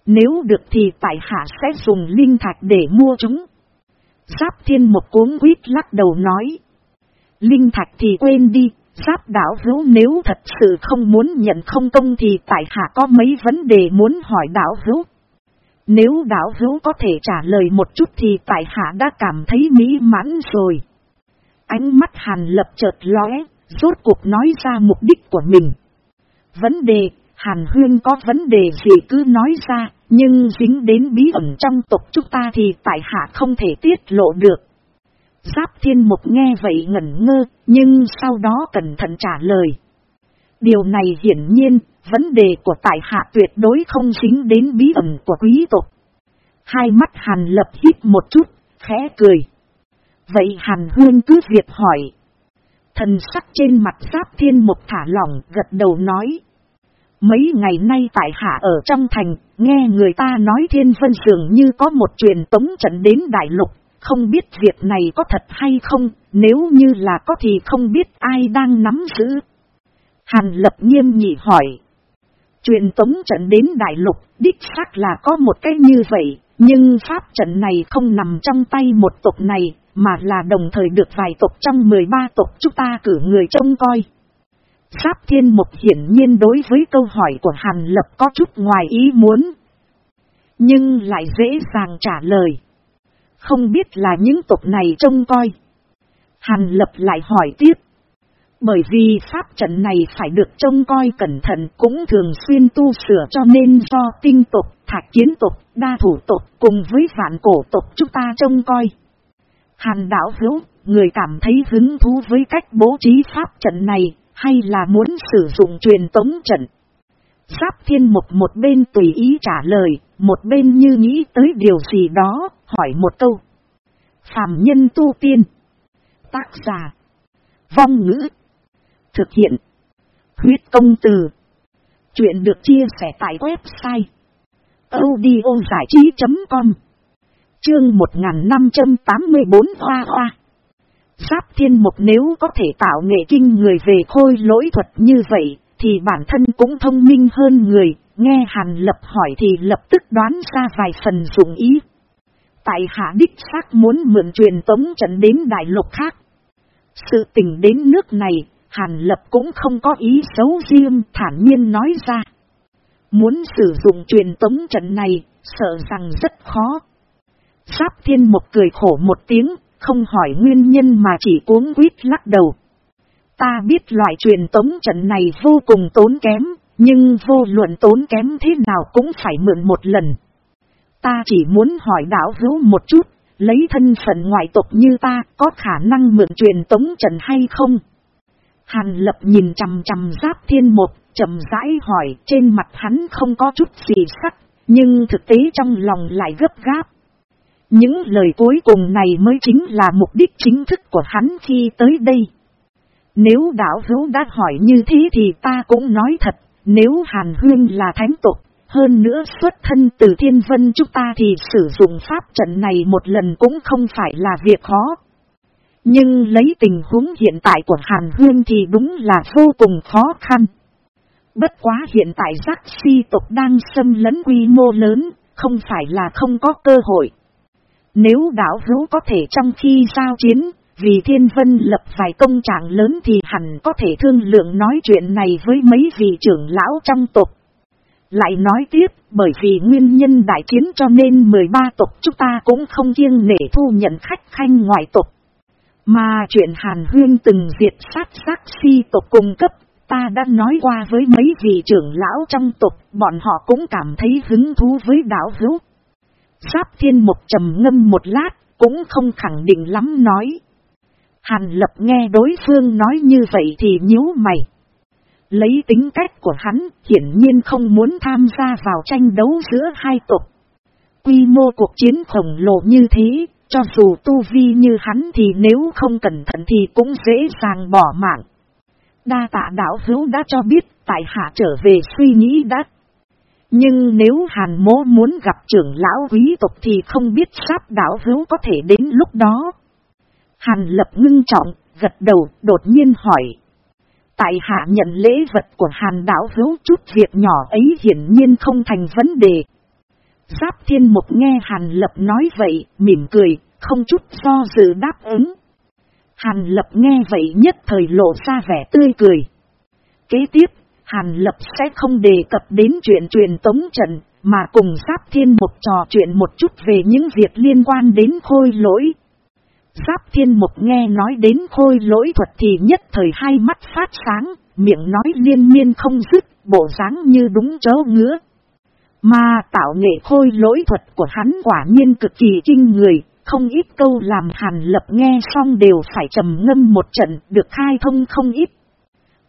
Nếu được thì tại hạ sẽ dùng linh thạch để mua chúng. Giáp thiên một cuốn quýt lắc đầu nói. Linh thạch thì quên đi, giáp đảo hữu nếu thật sự không muốn nhận không công thì tại hạ có mấy vấn đề muốn hỏi đảo hữu. Nếu đảo hữu có thể trả lời một chút thì tại hạ đã cảm thấy mỹ mãn rồi. Ánh mắt hàn lập chợt lóe, rốt cuộc nói ra mục đích của mình. Vấn đề, hàn huyên có vấn đề gì cứ nói ra, nhưng dính đến bí ẩn trong tộc chúng ta thì tại hạ không thể tiết lộ được. Giáp thiên mục nghe vậy ngẩn ngơ, nhưng sau đó cẩn thận trả lời. Điều này hiển nhiên, vấn đề của tại hạ tuyệt đối không dính đến bí ẩn của quý tộc. Hai mắt hàn lập hít một chút, khẽ cười. Vậy hàn huyên cứ việc hỏi. Thần sắc trên mặt giáp thiên mục thả lỏng gật đầu nói. Mấy ngày nay tại hạ ở trong thành, nghe người ta nói thiên vân dường như có một truyền tống trận đến đại lục, không biết việc này có thật hay không, nếu như là có thì không biết ai đang nắm giữ. Hàn lập nghiêm nhị hỏi. Truyền tống trận đến đại lục, đích xác là có một cái như vậy, nhưng pháp trận này không nằm trong tay một tộc này, mà là đồng thời được vài tộc trong 13 tộc chúng ta cử người trông coi. Giáp thiên mục hiển nhiên đối với câu hỏi của Hàn Lập có chút ngoài ý muốn. Nhưng lại dễ dàng trả lời. Không biết là những tộc này trông coi. Hàn Lập lại hỏi tiếp. Bởi vì pháp trận này phải được trông coi cẩn thận cũng thường xuyên tu sửa cho nên do tinh tộc, thạch kiến tộc, đa thủ tộc cùng với vạn cổ tộc chúng ta trông coi. Hàn đảo hữu, người cảm thấy hứng thú với cách bố trí pháp trận này, hay là muốn sử dụng truyền tống trận? Giáp thiên mục một bên tùy ý trả lời, một bên như nghĩ tới điều gì đó, hỏi một câu. Phạm nhân tu tiên. Tác giả. Vong ngữ. Thực hiện. Huyết công từ. Chuyện được chia sẻ tại website. audiozảichí.com Chương 1584 Hoa Hoa Giáp thiên mục nếu có thể tạo nghệ kinh người về khôi lỗi thuật như vậy, thì bản thân cũng thông minh hơn người, nghe Hàn Lập hỏi thì lập tức đoán ra vài phần dụng ý. Tại hạ đích xác muốn mượn truyền tống trận đến đại lục khác. Sự tình đến nước này, Hàn Lập cũng không có ý xấu riêng thản nhiên nói ra. Muốn sử dụng truyền tống trận này, sợ rằng rất khó. Giáp thiên một cười khổ một tiếng, không hỏi nguyên nhân mà chỉ cuống quýt lắc đầu. Ta biết loại truyền tống trận này vô cùng tốn kém, nhưng vô luận tốn kém thế nào cũng phải mượn một lần. Ta chỉ muốn hỏi đảo hữu một chút, lấy thân phận ngoại tộc như ta có khả năng mượn truyền tống trận hay không? Hàn lập nhìn chằm chằm giáp thiên một, chậm rãi hỏi trên mặt hắn không có chút gì sắc, nhưng thực tế trong lòng lại gấp gáp. Những lời cuối cùng này mới chính là mục đích chính thức của hắn khi tới đây. Nếu đảo hữu đã hỏi như thế thì ta cũng nói thật, nếu Hàn Huyên là thánh tục, hơn nữa xuất thân từ thiên vân chúng ta thì sử dụng pháp trận này một lần cũng không phải là việc khó. Nhưng lấy tình huống hiện tại của Hàn Huyên thì đúng là vô cùng khó khăn. Bất quá hiện tại giác si tộc đang xâm lấn quy mô lớn, không phải là không có cơ hội. Nếu đảo hữu có thể trong khi giao chiến, vì thiên vân lập vài công trạng lớn thì hẳn có thể thương lượng nói chuyện này với mấy vị trưởng lão trong tộc. Lại nói tiếp, bởi vì nguyên nhân đại chiến cho nên 13 tộc chúng ta cũng không kiêng nể thu nhận khách khanh ngoại tộc. Mà chuyện Hàn Huyên từng diệt sát sát si tộc cung cấp, ta đã nói qua với mấy vị trưởng lão trong tộc, bọn họ cũng cảm thấy hứng thú với đảo hữu. Giáp thiên một trầm ngâm một lát, cũng không khẳng định lắm nói. Hàn lập nghe đối phương nói như vậy thì nhíu mày. Lấy tính cách của hắn, hiển nhiên không muốn tham gia vào tranh đấu giữa hai tộc. Quy mô cuộc chiến khổng lồ như thế, cho dù tu vi như hắn thì nếu không cẩn thận thì cũng dễ dàng bỏ mạng. Đa tạ đảo hữu đã cho biết, tại hạ trở về suy nghĩ đã. Nhưng nếu hàn mố muốn gặp trưởng lão quý tộc thì không biết sáp đảo hữu có thể đến lúc đó. Hàn lập ngưng trọng, gật đầu, đột nhiên hỏi. Tại hạ nhận lễ vật của hàn đảo hữu chút việc nhỏ ấy hiển nhiên không thành vấn đề. Giáp thiên mục nghe hàn lập nói vậy, mỉm cười, không chút do dự đáp ứng. Hàn lập nghe vậy nhất thời lộ ra vẻ tươi cười. Kế tiếp, Hàn lập sẽ không đề cập đến chuyện truyền tống trận, mà cùng Giáp Thiên Mục trò chuyện một chút về những việc liên quan đến khôi lỗi. Giáp Thiên Mục nghe nói đến khôi lỗi thuật thì nhất thời hai mắt phát sáng, miệng nói liên miên không dứt, bộ dáng như đúng chớ ngứa. Mà tạo nghệ khôi lỗi thuật của hắn quả nhiên cực kỳ kinh người, không ít câu làm hàn lập nghe xong đều phải trầm ngâm một trận được khai thông không ít.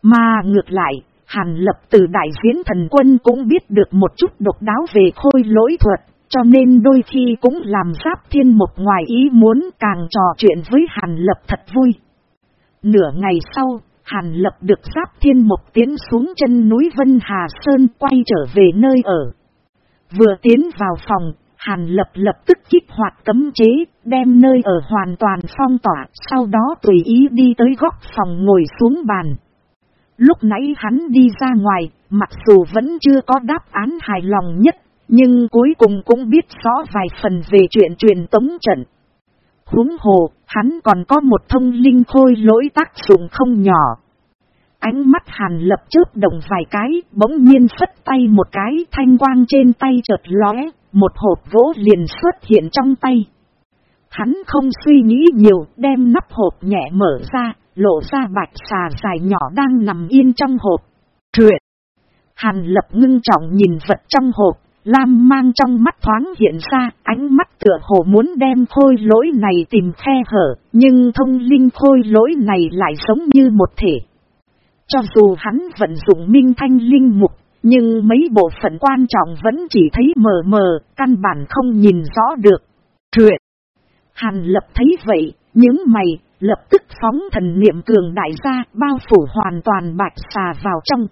Mà ngược lại, hàn lập từ đại diễn thần quân cũng biết được một chút độc đáo về khôi lỗi thuật, cho nên đôi khi cũng làm giáp thiên một ngoài ý muốn càng trò chuyện với hàn lập thật vui. Nửa ngày sau, hàn lập được giáp thiên một tiến xuống chân núi Vân Hà Sơn quay trở về nơi ở. Vừa tiến vào phòng, Hàn lập lập tức kích hoạt cấm chế, đem nơi ở hoàn toàn phong tỏa, sau đó tùy ý đi tới góc phòng ngồi xuống bàn. Lúc nãy hắn đi ra ngoài, mặc dù vẫn chưa có đáp án hài lòng nhất, nhưng cuối cùng cũng biết rõ vài phần về chuyện truyền tống trận. Húng hồ, hắn còn có một thông linh khôi lỗi tác dụng không nhỏ. Ánh mắt hàn lập chớp động vài cái, bỗng nhiên phất tay một cái thanh quang trên tay chợt lóe, một hộp gỗ liền xuất hiện trong tay. Hắn không suy nghĩ nhiều, đem nắp hộp nhẹ mở ra, lộ ra bạch xà dài nhỏ đang nằm yên trong hộp. Truyện! Hàn lập ngưng trọng nhìn vật trong hộp, Lam mang trong mắt thoáng hiện ra, ánh mắt tựa hồ muốn đem khôi lỗi này tìm khe hở, nhưng thông linh khôi lỗi này lại giống như một thể. Cho dù hắn vận dụng minh thanh linh mục, nhưng mấy bộ phận quan trọng vẫn chỉ thấy mờ mờ, căn bản không nhìn rõ được. Truyện. Hàn lập thấy vậy, những mày, lập tức phóng thần niệm cường đại ra bao phủ hoàn toàn bạch xà vào trong.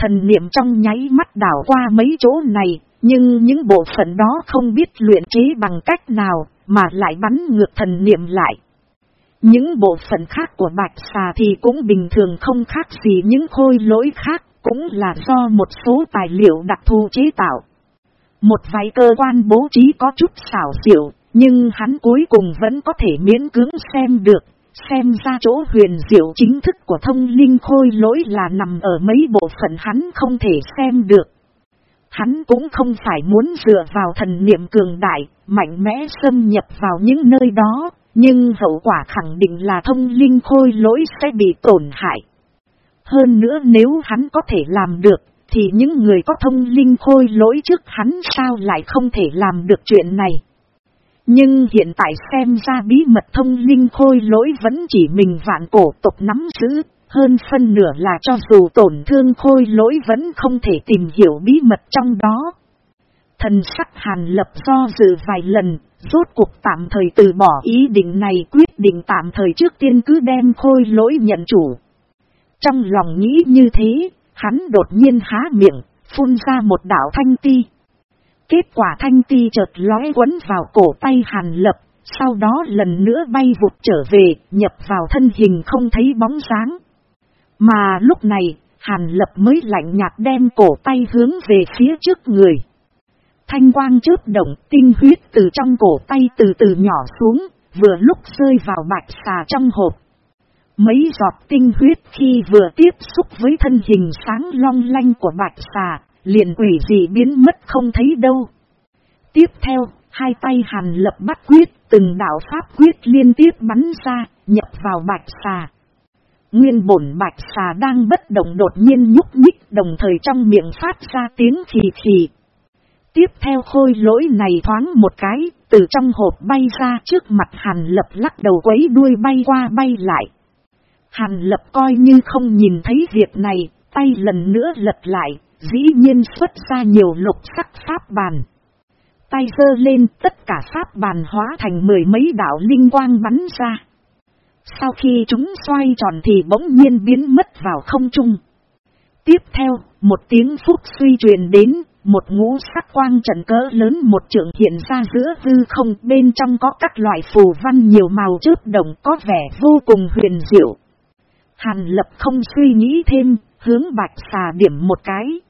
Thần niệm trong nháy mắt đảo qua mấy chỗ này, nhưng những bộ phận đó không biết luyện chế bằng cách nào, mà lại bắn ngược thần niệm lại. Những bộ phận khác của bạch xà thì cũng bình thường không khác gì những khôi lỗi khác, cũng là do một số tài liệu đặc thù chế tạo. Một vài cơ quan bố trí có chút xảo diệu, nhưng hắn cuối cùng vẫn có thể miễn cưỡng xem được, xem ra chỗ huyền diệu chính thức của thông linh khôi lỗi là nằm ở mấy bộ phận hắn không thể xem được. Hắn cũng không phải muốn dựa vào thần niệm cường đại, mạnh mẽ xâm nhập vào những nơi đó, nhưng hậu quả khẳng định là thông linh khôi lỗi sẽ bị tổn hại. Hơn nữa nếu hắn có thể làm được, thì những người có thông linh khôi lỗi trước hắn sao lại không thể làm được chuyện này. Nhưng hiện tại xem ra bí mật thông linh khôi lỗi vẫn chỉ mình vạn cổ tộc nắm giữ, hơn phân nửa là cho dù tổn thương khôi lỗi vẫn không thể tìm hiểu bí mật trong đó. Thần sắc hàn lập do dự vài lần, rốt cuộc tạm thời từ bỏ ý định này quyết định tạm thời trước tiên cứ đem khôi lỗi nhận chủ. Trong lòng nghĩ như thế, hắn đột nhiên há miệng, phun ra một đảo thanh ti. Kết quả thanh ti chợt lói quấn vào cổ tay hàn lập, sau đó lần nữa bay vụt trở về, nhập vào thân hình không thấy bóng dáng. Mà lúc này, hàn lập mới lạnh nhạt đem cổ tay hướng về phía trước người. Thanh quang chớp động, tinh huyết từ trong cổ tay từ từ nhỏ xuống, vừa lúc rơi vào bạch xà trong hộp. Mấy giọt tinh huyết khi vừa tiếp xúc với thân hình sáng long lanh của bạch xà, liền quỷ gì biến mất không thấy đâu. Tiếp theo, hai tay hàn lập bắt quyết, từng đạo pháp quyết liên tiếp bắn ra, nhập vào bạch xà. Nguyên bổn bạch xà đang bất động đột nhiên nhúc nhích đồng thời trong miệng phát ra tiếng khì khì. Tiếp theo khôi lỗi này thoáng một cái, từ trong hộp bay ra trước mặt hàn lập lắc đầu quấy đuôi bay qua bay lại. Hàn lập coi như không nhìn thấy việc này, tay lần nữa lật lại, dĩ nhiên xuất ra nhiều lục sắc pháp bàn. Tay dơ lên tất cả pháp bàn hóa thành mười mấy đạo linh quang bắn ra. Sau khi chúng xoay tròn thì bỗng nhiên biến mất vào không trung. Tiếp theo, một tiếng phúc suy truyền đến, một ngũ sắc quang trận cỡ lớn một trường hiện ra giữa hư không bên trong có các loại phù văn nhiều màu chớp đồng có vẻ vô cùng huyền diệu. Hàn lập không suy nghĩ thêm, hướng bạch xà điểm một cái.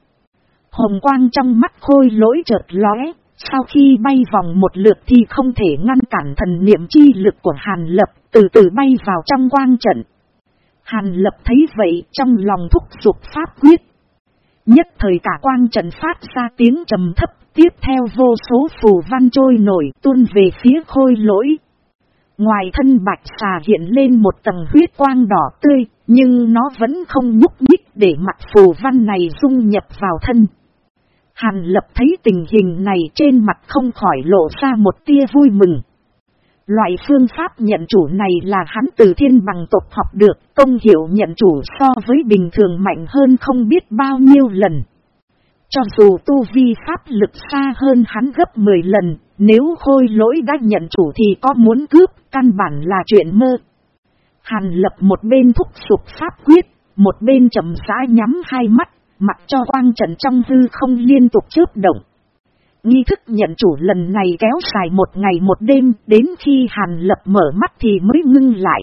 Hồng quang trong mắt khôi lỗi chợt lóe, sau khi bay vòng một lượt thì không thể ngăn cản thần niệm chi lực của Hàn lập, từ từ bay vào trong quang trận. Hàn lập thấy vậy trong lòng thúc giục pháp quyết. Nhất thời cả quang trận phát ra tiếng trầm thấp, tiếp theo vô số phù văn trôi nổi tuôn về phía khôi lỗi. Ngoài thân bạch xà hiện lên một tầng huyết quang đỏ tươi, nhưng nó vẫn không nhúc nhích để mặt phù văn này dung nhập vào thân. Hàn lập thấy tình hình này trên mặt không khỏi lộ ra một tia vui mừng. Loại phương pháp nhận chủ này là hắn từ thiên bằng tộc học được, công hiệu nhận chủ so với bình thường mạnh hơn không biết bao nhiêu lần. Cho dù tu vi pháp lực xa hơn hắn gấp 10 lần, nếu khôi lỗi đã nhận chủ thì có muốn cướp, căn bản là chuyện mơ. Hàn lập một bên thúc sụp pháp quyết, một bên chậm rãi nhắm hai mắt, mặc cho quang trận trong hư không liên tục chớp động. Nghi thức nhận chủ lần này kéo dài một ngày một đêm, đến khi Hàn Lập mở mắt thì mới ngưng lại.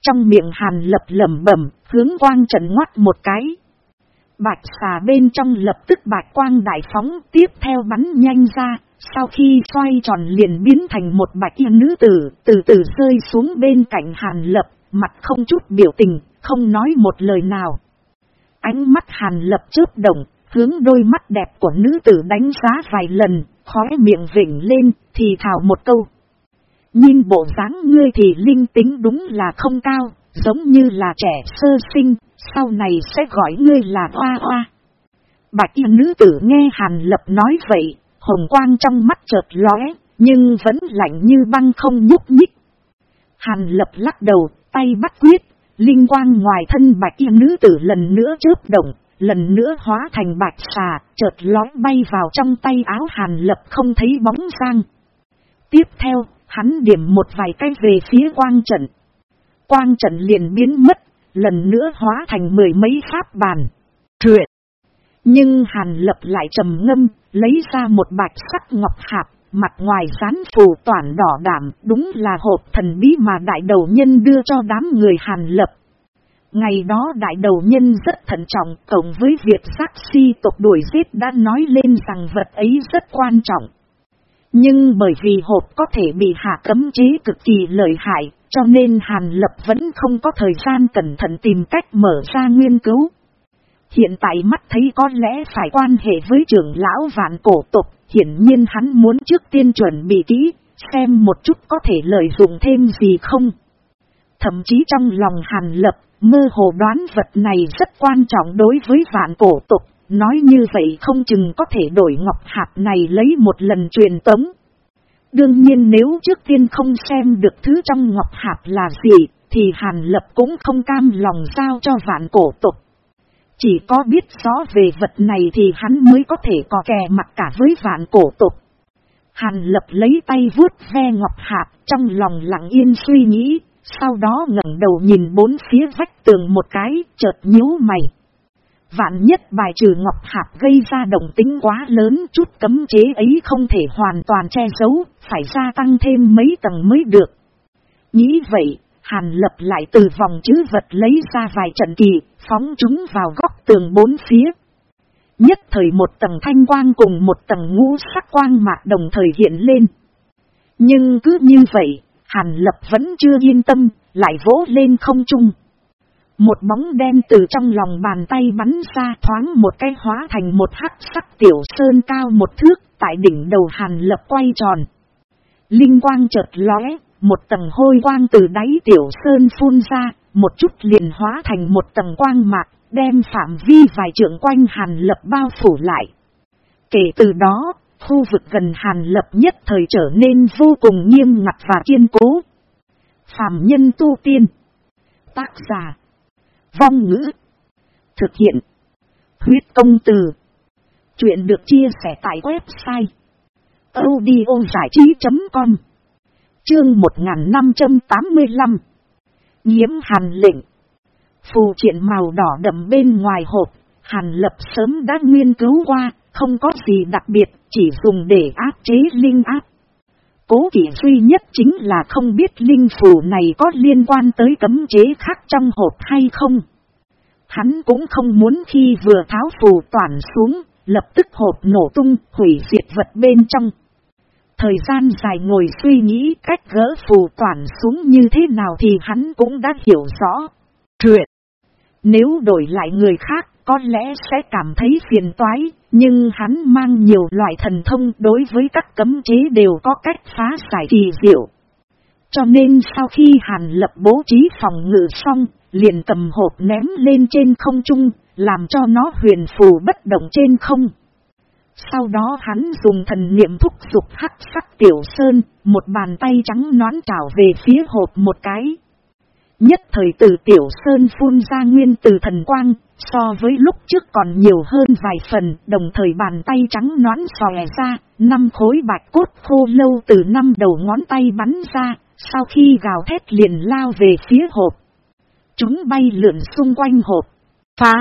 Trong miệng Hàn Lập lẩm bẩm, hướng quang trận ngoắt một cái. Bạch xà bên trong lập tức bạch quang đại phóng tiếp theo bắn nhanh ra, sau khi xoay tròn liền biến thành một bạch yên nữ tử, từ từ rơi xuống bên cạnh Hàn Lập, mặt không chút biểu tình, không nói một lời nào. Ánh mắt Hàn Lập chớp động, hướng đôi mắt đẹp của nữ tử đánh giá vài lần, khóe miệng vỉnh lên, thì thảo một câu. Nhìn bộ dáng ngươi thì linh tính đúng là không cao, giống như là trẻ sơ sinh, sau này sẽ gọi ngươi là hoa hoa. Bạch y nữ tử nghe Hàn Lập nói vậy, hồng quang trong mắt chợt lóe, nhưng vẫn lạnh như băng không nhúc nhích. Hàn Lập lắc đầu, tay bắt quyết, linh quang ngoài thân bạch yên nữ tử lần nữa chớp động, lần nữa hóa thành bạch xà, chợt lói bay vào trong tay áo hàn lập không thấy bóng sang. Tiếp theo, hắn điểm một vài cái về phía quang trận. quang trận liền biến mất, lần nữa hóa thành mười mấy pháp bàn. Truyện! Nhưng Hàn Lập lại trầm ngâm, lấy ra một bạch sắc ngọc hạp, mặt ngoài sán phù toàn đỏ đảm, đúng là hộp thần bí mà đại đầu nhân đưa cho đám người Hàn Lập. Ngày đó đại đầu nhân rất thận trọng, cộng với việc sắc si tộc đuổi giết đã nói lên rằng vật ấy rất quan trọng. Nhưng bởi vì hộp có thể bị hạ cấm chế cực kỳ lợi hại, cho nên Hàn Lập vẫn không có thời gian cẩn thận tìm cách mở ra nguyên cứu. Hiện tại mắt thấy có lẽ phải quan hệ với trưởng lão vạn cổ tục, hiển nhiên hắn muốn trước tiên chuẩn bị kỹ, xem một chút có thể lợi dụng thêm gì không. Thậm chí trong lòng Hàn Lập, mơ hồ đoán vật này rất quan trọng đối với vạn cổ tục, nói như vậy không chừng có thể đổi ngọc hạt này lấy một lần truyền tống. Đương nhiên nếu trước tiên không xem được thứ trong ngọc hạt là gì, thì Hàn Lập cũng không cam lòng giao cho vạn cổ tục. Chỉ có biết rõ về vật này thì hắn mới có thể có kè mặt cả với vạn cổ tục. Hàn Lập lấy tay vuốt ve ngọc hạt trong lòng lặng yên suy nghĩ, sau đó ngẩng đầu nhìn bốn phía vách tường một cái, chợt nhíu mày. Vạn nhất bài trừ ngọc hạt gây ra động tính quá lớn chút cấm chế ấy không thể hoàn toàn che giấu, phải gia tăng thêm mấy tầng mới được. Nghĩ vậy, Hàn lập lại từ vòng chữ vật lấy ra vài trận kỳ, phóng chúng vào góc tường bốn phía. Nhất thời một tầng thanh quang cùng một tầng ngũ sắc quang mạc đồng thời hiện lên. Nhưng cứ như vậy, Hàn lập vẫn chưa yên tâm, lại vỗ lên không trung. Một bóng đen từ trong lòng bàn tay bắn ra thoáng một cái hóa thành một hắc sắc tiểu sơn cao một thước tại đỉnh đầu hàn lập quay tròn. Linh quang chợt lóe, một tầng hôi quang từ đáy tiểu sơn phun ra, một chút liền hóa thành một tầng quang mạc, đem phạm vi vài trượng quanh hàn lập bao phủ lại. Kể từ đó, khu vực gần hàn lập nhất thời trở nên vô cùng nghiêm ngặt và kiên cố. Phạm nhân tu tiên Tác giả Vong ngữ Thực hiện Huyết công từ Chuyện được chia sẻ tại website audiozải trí.com Chương 1585 Nhiễm hàn lệnh Phù triện màu đỏ đậm bên ngoài hộp, hàn lập sớm đã nghiên cứu qua, không có gì đặc biệt, chỉ dùng để áp chế linh áp. Cố kỷ duy nhất chính là không biết linh phù này có liên quan tới cấm chế khác trong hộp hay không. Hắn cũng không muốn khi vừa tháo phù toàn xuống, lập tức hộp nổ tung, hủy diệt vật bên trong. Thời gian dài ngồi suy nghĩ cách gỡ phù toàn xuống như thế nào thì hắn cũng đã hiểu rõ. Truyện. Nếu đổi lại người khác có lẽ sẽ cảm thấy phiền toái, nhưng hắn mang nhiều loại thần thông đối với các cấm chế đều có cách phá giải kỳ diệu. Cho nên sau khi Hàn lập bố trí phòng ngự xong, liền cầm hộp ném lên trên không trung, làm cho nó huyền phù bất động trên không. Sau đó hắn dùng thần niệm thúc dục hắc sắc tiểu sơn, một bàn tay trắng nón trảo về phía hộp một cái. Nhất thời từ tiểu sơn phun ra nguyên từ thần quang, so với lúc trước còn nhiều hơn vài phần, đồng thời bàn tay trắng nón xòe ra, năm khối bạch cốt khô lâu từ năm đầu ngón tay bắn ra, sau khi gào thét liền lao về phía hộp. Chúng bay lượn xung quanh hộp. Phá!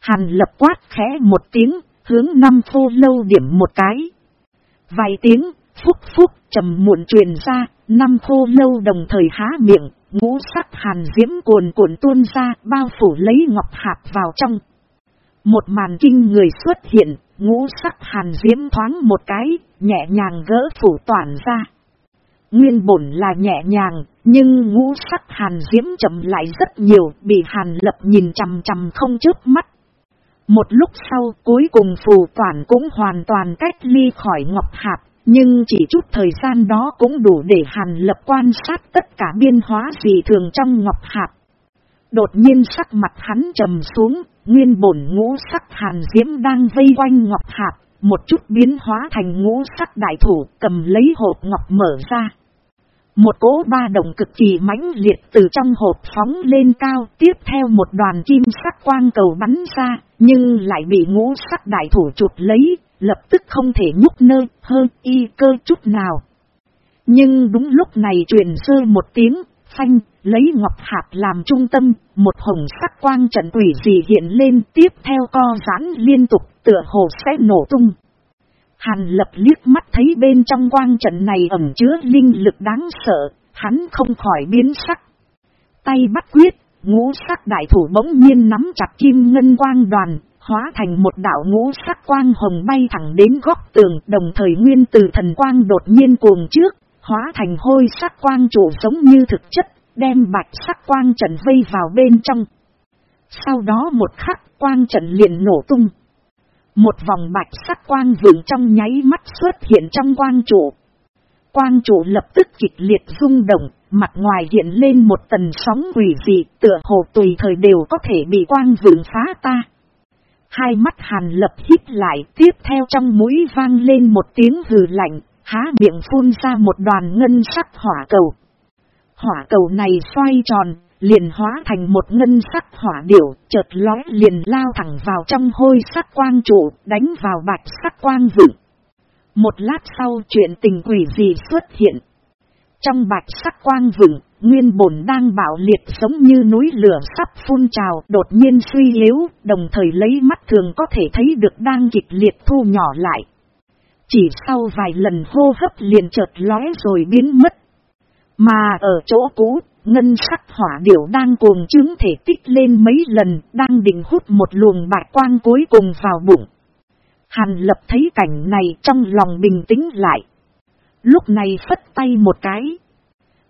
Hàn lập quát khẽ một tiếng, hướng năm khô lâu điểm một cái. Vài tiếng, phúc phúc trầm muộn truyền ra, năm khô lâu đồng thời há miệng, ngũ sắc hàn diễm cuồn cuộn tuôn ra, bao phủ lấy ngọc hạt vào trong. Một màn kinh người xuất hiện, ngũ sắc hàn diễm thoáng một cái, nhẹ nhàng gỡ phủ toàn ra. Nguyên bổn là nhẹ nhàng, nhưng ngũ sắc hàn diễm chậm lại rất nhiều, bị hàn lập nhìn chằm chằm không trước mắt. Một lúc sau cuối cùng phù toàn cũng hoàn toàn cách ly khỏi ngọc hạt, nhưng chỉ chút thời gian đó cũng đủ để Hàn Lập quan sát tất cả biên hóa gì thường trong ngọc hạt. Đột nhiên sắc mặt hắn trầm xuống, nguyên bổn ngũ sắc Hàn Diễm đang vây quanh ngọc hạt, một chút biến hóa thành ngũ sắc đại thủ cầm lấy hộp ngọc mở ra. Một cỗ ba đồng cực kỳ mãnh liệt từ trong hộp phóng lên cao, tiếp theo một đoàn kim sắc quang cầu bắn ra, nhưng lại bị ngũ sắc đại thủ chụp lấy, lập tức không thể nhúc nơi, hơn y cơ chút nào. Nhưng đúng lúc này truyền sơ một tiếng, Phanh, lấy ngọc hạt làm trung tâm, một hồng sắc quang trận quỷ dị hiện lên tiếp theo co giãn liên tục tựa hồ sẽ nổ tung. Hàn lập liếc mắt thấy bên trong quang trận này ẩm chứa linh lực đáng sợ, hắn không khỏi biến sắc. Tay bắt quyết, ngũ sắc đại thủ bỗng nhiên nắm chặt kim ngân quang đoàn, hóa thành một đạo ngũ sắc quang hồng bay thẳng đến góc tường đồng thời nguyên từ thần quang đột nhiên cuồng trước, hóa thành hôi sắc quang trụ giống như thực chất, đem bạch sắc quang trận vây vào bên trong. Sau đó một khắc quang trận liền nổ tung. Một vòng bạch sắc quang vượng trong nháy mắt xuất hiện trong quang trụ. Quang trụ lập tức kịch liệt rung động, mặt ngoài hiện lên một tần sóng quỷ dị, tựa hồ tùy thời đều có thể bị quang vượng phá ta. Hai mắt hàn lập hít lại, tiếp theo trong mũi vang lên một tiếng hừ lạnh, há miệng phun ra một đoàn ngân sắc hỏa cầu. Hỏa cầu này xoay tròn, liền hóa thành một ngân sắc hỏa điểu, chợt lói liền lao thẳng vào trong hôi sắc quang trụ, đánh vào bạch sắc quang vựng. Một lát sau chuyện tình quỷ gì xuất hiện. Trong bạch sắc quang vựng, nguyên bổn đang bạo liệt giống như núi lửa sắp phun trào, đột nhiên suy yếu, đồng thời lấy mắt thường có thể thấy được đang kịch liệt thu nhỏ lại. Chỉ sau vài lần hô hấp liền chợt lóe rồi biến mất. Mà ở chỗ cũ, ngân sắc hỏa điểu đang cuồng chứng thể tích lên mấy lần, đang định hút một luồng bạch quang cuối cùng vào bụng. Hàn lập thấy cảnh này trong lòng bình tĩnh lại. Lúc này phất tay một cái.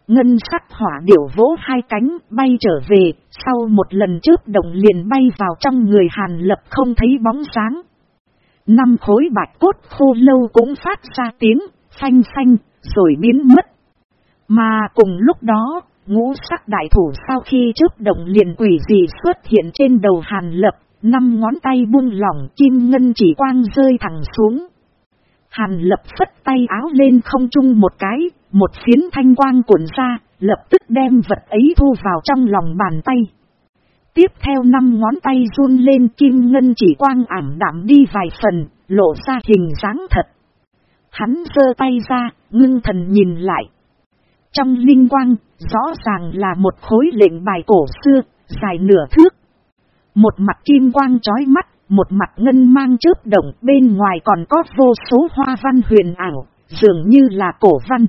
Ngân sắc hỏa điểu vỗ hai cánh bay trở về, sau một lần chớp động liền bay vào trong người hàn lập không thấy bóng sáng. Năm khối bạch cốt khô lâu cũng phát ra tiếng, phanh phanh, rồi biến mất. Mà cùng lúc đó, ngũ sắc đại thủ sau khi chớp động liền quỷ dị xuất hiện trên đầu hàn lập, năm ngón tay buông lỏng kim ngân chỉ quang rơi thẳng xuống. Hàn lập phất tay áo lên không trung một cái, một phiến thanh quang cuộn ra, lập tức đem vật ấy thu vào trong lòng bàn tay. Tiếp theo năm ngón tay run lên kim ngân chỉ quang ảm đạm đi vài phần, lộ ra hình dáng thật. Hắn giơ tay ra, ngưng thần nhìn lại. Trong linh quang, rõ ràng là một khối lệnh bài cổ xưa, dài nửa thước. Một mặt kim quang trói mắt, một mặt ngân mang chớp động, bên ngoài còn có vô số hoa văn huyền ảo, dường như là cổ văn.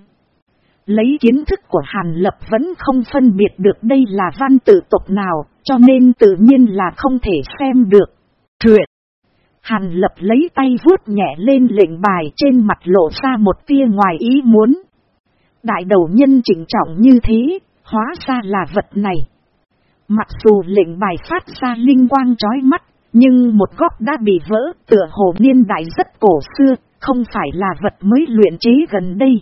Lấy kiến thức của Hàn Lập vẫn không phân biệt được đây là văn tự tộc nào, cho nên tự nhiên là không thể xem được. Truyện Hàn Lập lấy tay vuốt nhẹ lên lệnh bài trên mặt lộ ra một tia ngoài ý muốn. Đại đầu nhân chỉnh trọng như thế, hóa ra là vật này. Mặc dù lệnh bài phát ra linh quang chói mắt, nhưng một góc đã bị vỡ tựa hồ niên đại rất cổ xưa, không phải là vật mới luyện chế gần đây.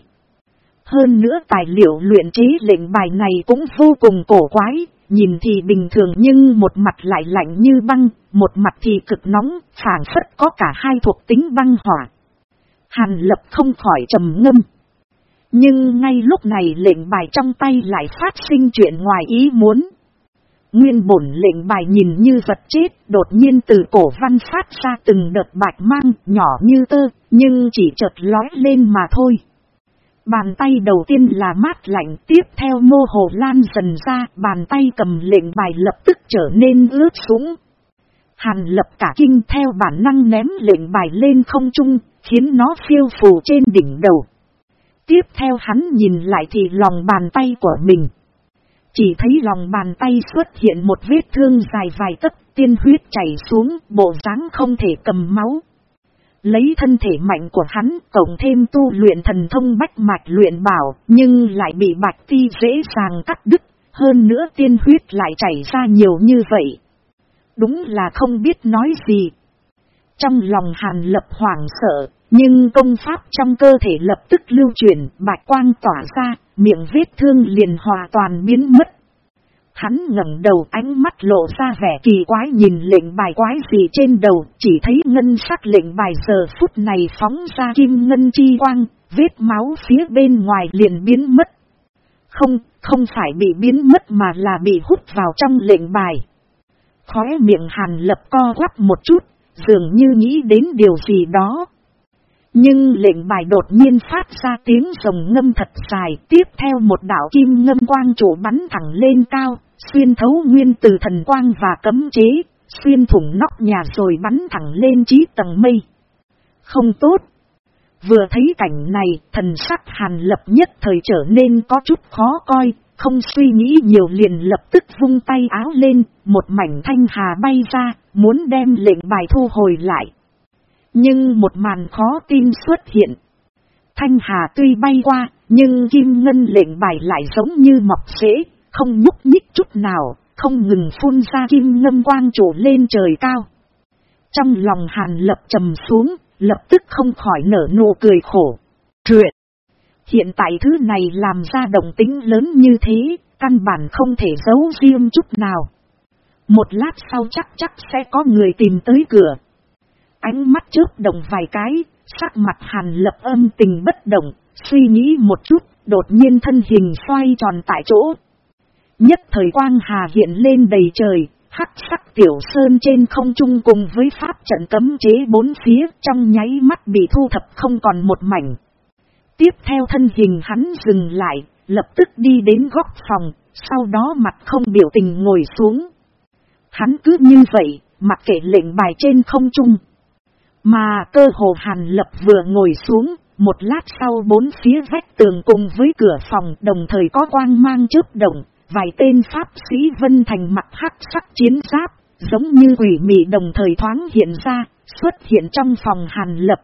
Hơn nữa tài liệu luyện chế lệnh bài này cũng vô cùng cổ quái, nhìn thì bình thường nhưng một mặt lại lạnh như băng, một mặt thì cực nóng, phản phất có cả hai thuộc tính băng hỏa. Hàn lập không khỏi trầm ngâm. Nhưng ngay lúc này lệnh bài trong tay lại phát sinh chuyện ngoài ý muốn. Nguyên bổn lệnh bài nhìn như vật chết, đột nhiên từ cổ văn phát ra từng đợt bạch mang, nhỏ như tơ, nhưng chỉ chợt lói lên mà thôi. Bàn tay đầu tiên là mát lạnh tiếp theo mô hồ lan dần ra, bàn tay cầm lệnh bài lập tức trở nên ướt sũng. Hàn lập cả kinh theo bản năng ném lệnh bài lên không trung, khiến nó phiêu phù trên đỉnh đầu. Tiếp theo hắn nhìn lại thì lòng bàn tay của mình. Chỉ thấy lòng bàn tay xuất hiện một vết thương dài vài tấc, tiên huyết chảy xuống, bộ dáng không thể cầm máu. Lấy thân thể mạnh của hắn, cộng thêm tu luyện thần thông bách mạch luyện bảo, nhưng lại bị bạch ti dễ dàng cắt đứt, hơn nữa tiên huyết lại chảy ra nhiều như vậy. Đúng là không biết nói gì. Trong lòng hàn lập hoảng sợ, nhưng công pháp trong cơ thể lập tức lưu chuyển, bạch quang tỏa ra, miệng vết thương liền hòa toàn biến mất. Hắn ngẩng đầu ánh mắt lộ ra vẻ kỳ quái nhìn lệnh bài quái gì trên đầu, chỉ thấy ngân sắc lệnh bài giờ phút này phóng ra kim ngân chi quang, vết máu phía bên ngoài liền biến mất. Không, không phải bị biến mất mà là bị hút vào trong lệnh bài. Khóe miệng hàn lập co quắp một chút, dường như nghĩ đến điều gì đó. Nhưng lệnh bài đột nhiên phát ra tiếng rồng ngâm thật dài, tiếp theo một đảo kim ngâm quang chủ bắn thẳng lên cao, xuyên thấu nguyên từ thần quang và cấm chế, xuyên thủng nóc nhà rồi bắn thẳng lên trí tầng mây. Không tốt. Vừa thấy cảnh này, thần sắc hàn lập nhất thời trở nên có chút khó coi, không suy nghĩ nhiều liền lập tức vung tay áo lên, một mảnh thanh hà bay ra, muốn đem lệnh bài thu hồi lại. Nhưng một màn khó tin xuất hiện. Thanh hà tuy bay qua, nhưng kim ngân lệnh bài lại giống như mọc rễ, không nhúc nhích chút nào, không ngừng phun ra kim ngâm quang trổ lên trời cao. Trong lòng hàn lập trầm xuống, lập tức không khỏi nở nụ cười khổ. Truyện! Hiện tại thứ này làm ra động tính lớn như thế, căn bản không thể giấu riêng chút nào. Một lát sau chắc chắc sẽ có người tìm tới cửa. Ánh mắt chớp đồng vài cái, sắc mặt hàn lập âm tình bất động, suy nghĩ một chút, đột nhiên thân hình xoay tròn tại chỗ. Nhất thời quang hà hiện lên đầy trời, hắc sắc tiểu sơn trên không trung cùng với pháp trận cấm chế bốn phía trong nháy mắt bị thu thập không còn một mảnh. Tiếp theo thân hình hắn dừng lại, lập tức đi đến góc phòng, sau đó mặt không biểu tình ngồi xuống. Hắn cứ như vậy, mặc kệ lệnh bài trên không trung. Mà cơ hồ hàn lập vừa ngồi xuống, một lát sau bốn phía vách tường cùng với cửa phòng đồng thời có quang mang chớp động, vài tên pháp sĩ vân thành mặt hắc sắc chiến giáp, giống như quỷ mị đồng thời thoáng hiện ra, xuất hiện trong phòng hàn lập.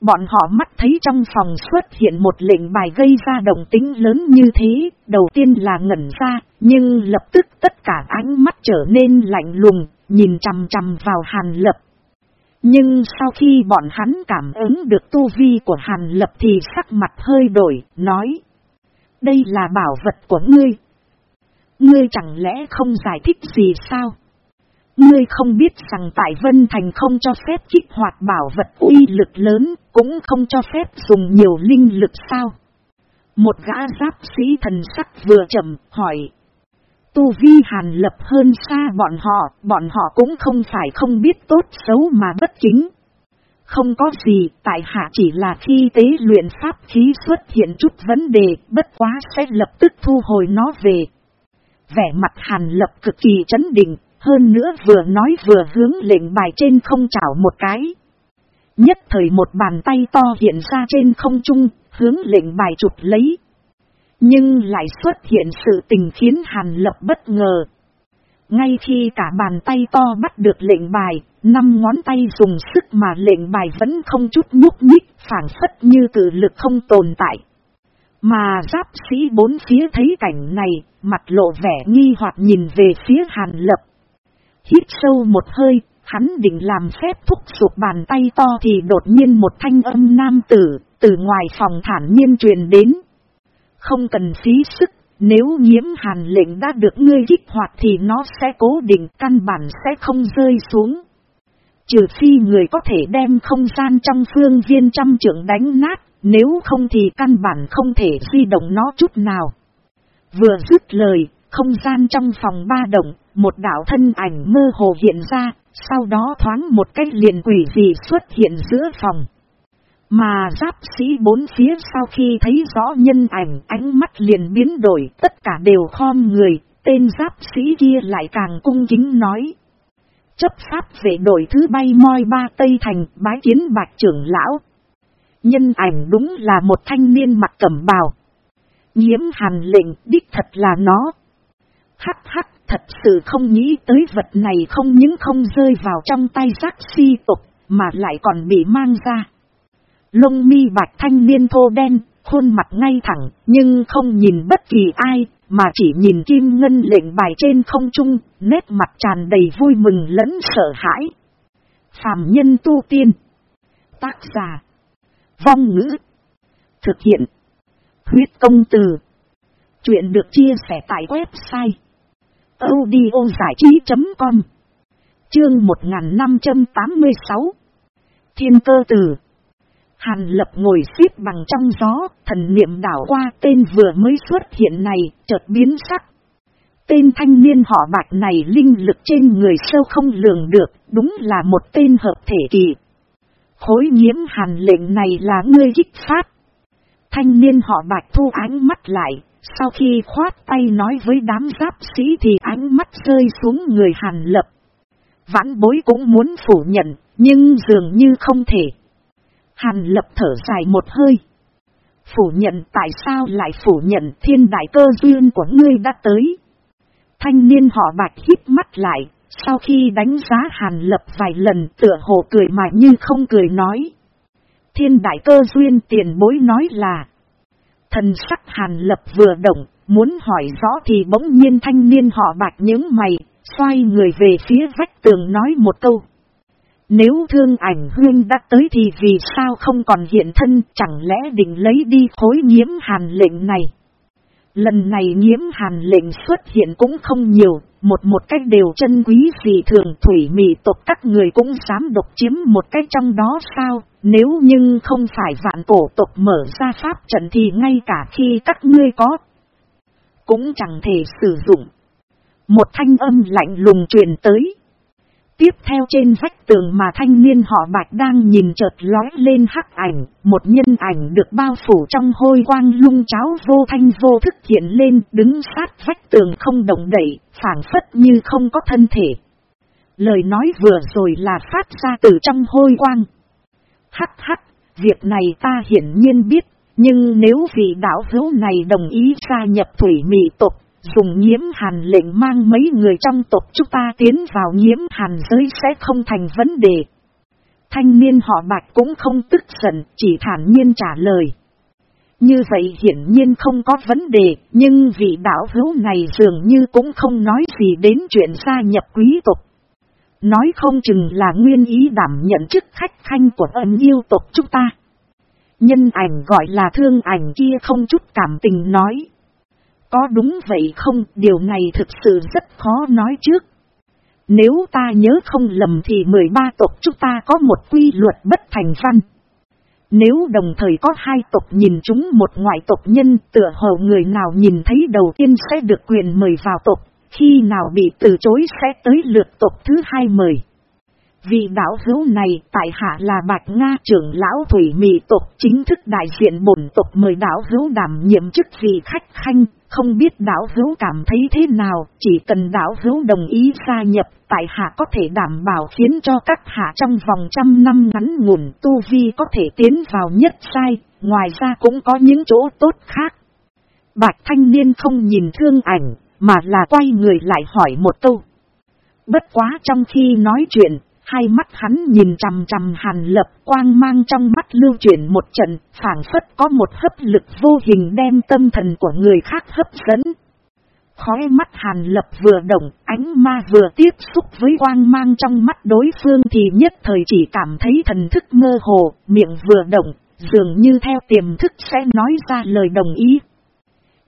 Bọn họ mắt thấy trong phòng xuất hiện một lệnh bài gây ra động tính lớn như thế, đầu tiên là ngẩn ra, nhưng lập tức tất cả ánh mắt trở nên lạnh lùng, nhìn chằm chằm vào hàn lập. Nhưng sau khi bọn hắn cảm ứng được tu vi của hàn lập thì sắc mặt hơi đổi, nói. Đây là bảo vật của ngươi. Ngươi chẳng lẽ không giải thích gì sao? Ngươi không biết rằng tại Vân Thành không cho phép kích hoạt bảo vật uy lực lớn, cũng không cho phép dùng nhiều linh lực sao? Một gã giáp sĩ thần sắc vừa chậm, hỏi. Tu vi hàn lập hơn xa bọn họ, bọn họ cũng không phải không biết tốt xấu mà bất chính. Không có gì, tại hạ chỉ là khi tế luyện pháp khí xuất hiện chút vấn đề, bất quá sẽ lập tức thu hồi nó về. Vẻ mặt hàn lập cực kỳ chấn định, hơn nữa vừa nói vừa hướng lệnh bài trên không chảo một cái. Nhất thời một bàn tay to hiện ra trên không trung, hướng lệnh bài chụp lấy. Nhưng lại xuất hiện sự tình khiến Hàn Lập bất ngờ. Ngay khi cả bàn tay to bắt được lệnh bài, năm ngón tay dùng sức mà lệnh bài vẫn không chút nhúc nhích, phản phất như cử lực không tồn tại. Mà giáp sĩ bốn phía thấy cảnh này, mặt lộ vẻ nghi hoặc nhìn về phía Hàn Lập. Hít sâu một hơi, hắn định làm phép thúc sụp bàn tay to thì đột nhiên một thanh âm nam tử, từ ngoài phòng thản nhiên truyền đến. Không cần phí sức, nếu nhiễm hàn lệnh đã được ngươi kích hoạt thì nó sẽ cố định căn bản sẽ không rơi xuống. Trừ phi người có thể đem không gian trong phương viên trăm trưởng đánh nát, nếu không thì căn bản không thể di động nó chút nào. Vừa dứt lời, không gian trong phòng ba động, một đạo thân ảnh mơ hồ hiện ra, sau đó thoáng một cách liền quỷ gì xuất hiện giữa phòng. Mà giáp sĩ bốn phía sau khi thấy rõ nhân ảnh ánh mắt liền biến đổi tất cả đều khom người, tên giáp sĩ kia lại càng cung kính nói. Chấp pháp về đội thứ bay moi ba Tây Thành bái kiến bạch trưởng lão. Nhân ảnh đúng là một thanh niên mặt cẩm bào. Nhiễm hàn lệnh đích thật là nó. Hắc hắc thật sự không nghĩ tới vật này không những không rơi vào trong tay giác si tục, mà lại còn bị mang ra. Lông mi bạch thanh niên thô đen, khuôn mặt ngay thẳng, nhưng không nhìn bất kỳ ai, mà chỉ nhìn kim ngân lệnh bài trên không trung, nét mặt tràn đầy vui mừng lẫn sợ hãi. Phạm nhân tu tiên. Tác giả. Vong ngữ. Thực hiện. Huyết công từ. Chuyện được chia sẻ tại website audio giải trí.com Chương 1586 Thiên cơ tử Hàn lập ngồi xếp bằng trong gió, thần niệm đảo qua tên vừa mới xuất hiện này, chợt biến sắc. Tên thanh niên họ bạch này linh lực trên người sâu không lường được, đúng là một tên hợp thể kỳ. Khối nhiễm hàn lệnh này là ngươi kích phát. Thanh niên họ bạch thu ánh mắt lại, sau khi khoát tay nói với đám giáp sĩ thì ánh mắt rơi xuống người hàn lập. Vãn bối cũng muốn phủ nhận, nhưng dường như không thể. Hàn lập thở dài một hơi. Phủ nhận tại sao lại phủ nhận thiên đại cơ duyên của ngươi đã tới. Thanh niên họ bạch hít mắt lại, sau khi đánh giá hàn lập vài lần tựa hồ cười mà như không cười nói. Thiên đại cơ duyên tiền bối nói là. Thần sắc hàn lập vừa động, muốn hỏi rõ thì bỗng nhiên thanh niên họ bạch những mày, xoay người về phía vách tường nói một câu. Nếu thương ảnh huyên đã tới thì vì sao không còn hiện thân chẳng lẽ định lấy đi khối nhiễm hàn lệnh này. Lần này nhiễm hàn lệnh xuất hiện cũng không nhiều, một một cách đều chân quý vì thường thủy mị tộc các người cũng dám độc chiếm một cách trong đó sao, nếu nhưng không phải vạn cổ tộc mở ra pháp trận thì ngay cả khi các ngươi có, cũng chẳng thể sử dụng. Một thanh âm lạnh lùng truyền tới. Tiếp theo trên vách tường mà thanh niên họ bạch đang nhìn chợt lói lên hắc ảnh, một nhân ảnh được bao phủ trong hôi quang lung cháo vô thanh vô thức hiện lên đứng sát vách tường không động đậy, phản phất như không có thân thể. Lời nói vừa rồi là phát ra từ trong hôi quang. Hắc hắc, việc này ta hiển nhiên biết, nhưng nếu vị đạo hữu này đồng ý gia nhập thủy mị tộc Dùng nhiễm hàn lệnh mang mấy người trong tộc chúng ta tiến vào nhiễm hàn giới sẽ không thành vấn đề. Thanh niên họ bạch cũng không tức giận, chỉ thản nhiên trả lời. Như vậy hiển nhiên không có vấn đề, nhưng vị đạo hữu này dường như cũng không nói gì đến chuyện gia nhập quý tộc. Nói không chừng là nguyên ý đảm nhận chức khách khanh của ân yêu tộc chúng ta. Nhân ảnh gọi là thương ảnh kia không chút cảm tình nói. Có đúng vậy không, điều này thực sự rất khó nói trước. Nếu ta nhớ không lầm thì 13 tộc chúng ta có một quy luật bất thành văn. Nếu đồng thời có hai tộc nhìn chúng một ngoại tộc nhân tựa hồ người nào nhìn thấy đầu tiên sẽ được quyền mời vào tộc, khi nào bị từ chối sẽ tới lượt tộc thứ hai mời. Vì đạo hữu này tại hạ là Bạch Nga trưởng lão Thủy Mị tộc chính thức đại diện bổn tộc mời đạo hữu đảm nhiệm chức vị khách khanh, không biết đảo hữu cảm thấy thế nào, chỉ cần đảo hữu đồng ý gia nhập, tại hạ có thể đảm bảo khiến cho các hạ trong vòng trăm năm ngắn ngủn tu vi có thể tiến vào nhất sai, ngoài ra cũng có những chỗ tốt khác. Bạch thanh niên không nhìn thương ảnh, mà là quay người lại hỏi một câu. Bất quá trong khi nói chuyện, Hai mắt hắn nhìn chằm chằm hàn lập quang mang trong mắt lưu chuyển một trận, phản phất có một hấp lực vô hình đem tâm thần của người khác hấp dẫn. Khói mắt hàn lập vừa động, ánh ma vừa tiếp xúc với quang mang trong mắt đối phương thì nhất thời chỉ cảm thấy thần thức mơ hồ, miệng vừa động, dường như theo tiềm thức sẽ nói ra lời đồng ý.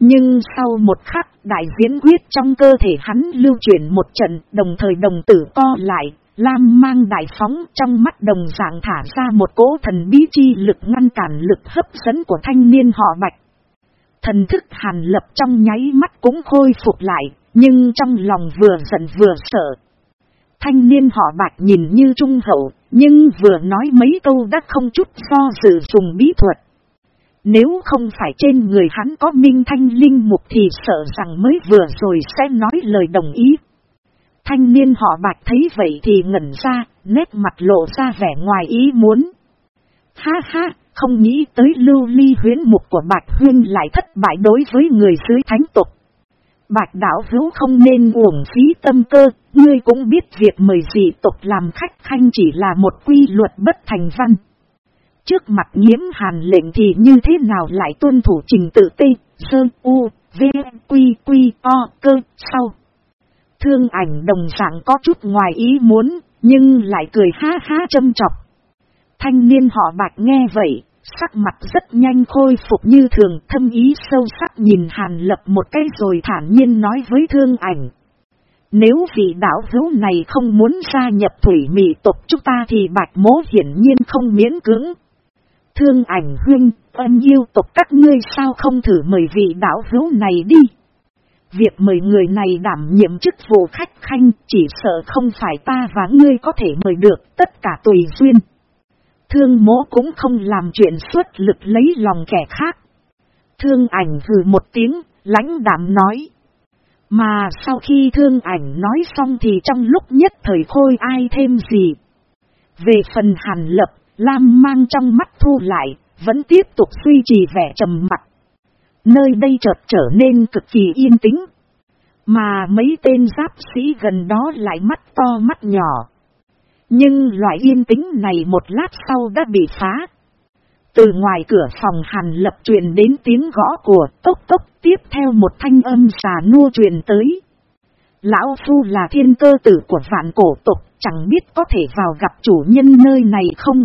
Nhưng sau một khắc, đại diễn quyết trong cơ thể hắn lưu chuyển một trận, đồng thời đồng tử co lại, Lam mang đại phóng trong mắt đồng dạng thả ra một cỗ thần bí chi lực ngăn cản lực hấp dẫn của thanh niên họ bạch. Thần thức hàn lập trong nháy mắt cũng khôi phục lại, nhưng trong lòng vừa giận vừa sợ. Thanh niên họ bạch nhìn như trung hậu, nhưng vừa nói mấy câu đã không chút do dự dùng bí thuật. Nếu không phải trên người hắn có minh thanh linh mục thì sợ rằng mới vừa rồi sẽ nói lời đồng ý. Thanh niên họ bạch thấy vậy thì ngẩn ra, nét mặt lộ ra vẻ ngoài ý muốn. Ha ha, không nghĩ tới lưu ly huyến mục của bạch huyên lại thất bại đối với người dưới thánh tục. Bạch đảo hữu không nên uổng phí tâm cơ, ngươi cũng biết việc mời dị tục làm khách khanh chỉ là một quy luật bất thành văn. Trước mặt nhiễm hàn lệnh thì như thế nào lại tuân thủ trình tự tê, sơn U, V, Quy, Quy, O, cơ, sau. Thương ảnh đồng dạng có chút ngoài ý muốn, nhưng lại cười ha ha châm chọc. Thanh niên họ bạch nghe vậy, sắc mặt rất nhanh khôi phục như thường thâm ý sâu sắc nhìn Hàn Lập một cái rồi thản nhiên nói với thương ảnh. Nếu vị đảo hữu này không muốn gia nhập thủy mị tộc chúng ta thì bạch mố hiển nhiên không miễn cưỡng. Thương ảnh huynh, ân yêu tộc các ngươi sao không thử mời vị đảo hữu này đi. Việc mời người này đảm nhiệm chức vụ khách khanh chỉ sợ không phải ta và ngươi có thể mời được tất cả tùy duyên. Thương mỗ cũng không làm chuyện xuất lực lấy lòng kẻ khác. Thương ảnh hừ một tiếng, lãnh đạm nói. Mà sau khi thương ảnh nói xong thì trong lúc nhất thời khôi ai thêm gì. Về phần hàn lập, Lam mang trong mắt thu lại, vẫn tiếp tục duy trì vẻ trầm mặt. Nơi đây chợt trở nên cực kỳ yên tĩnh. Mà mấy tên giáp sĩ gần đó lại mắt to mắt nhỏ. Nhưng loại yên tĩnh này một lát sau đã bị phá. Từ ngoài cửa phòng hàn lập truyền đến tiếng gõ của tốc tốc tiếp theo một thanh âm xà nua truyền tới. Lão Phu là thiên cơ tử của vạn cổ tục, chẳng biết có thể vào gặp chủ nhân nơi này không?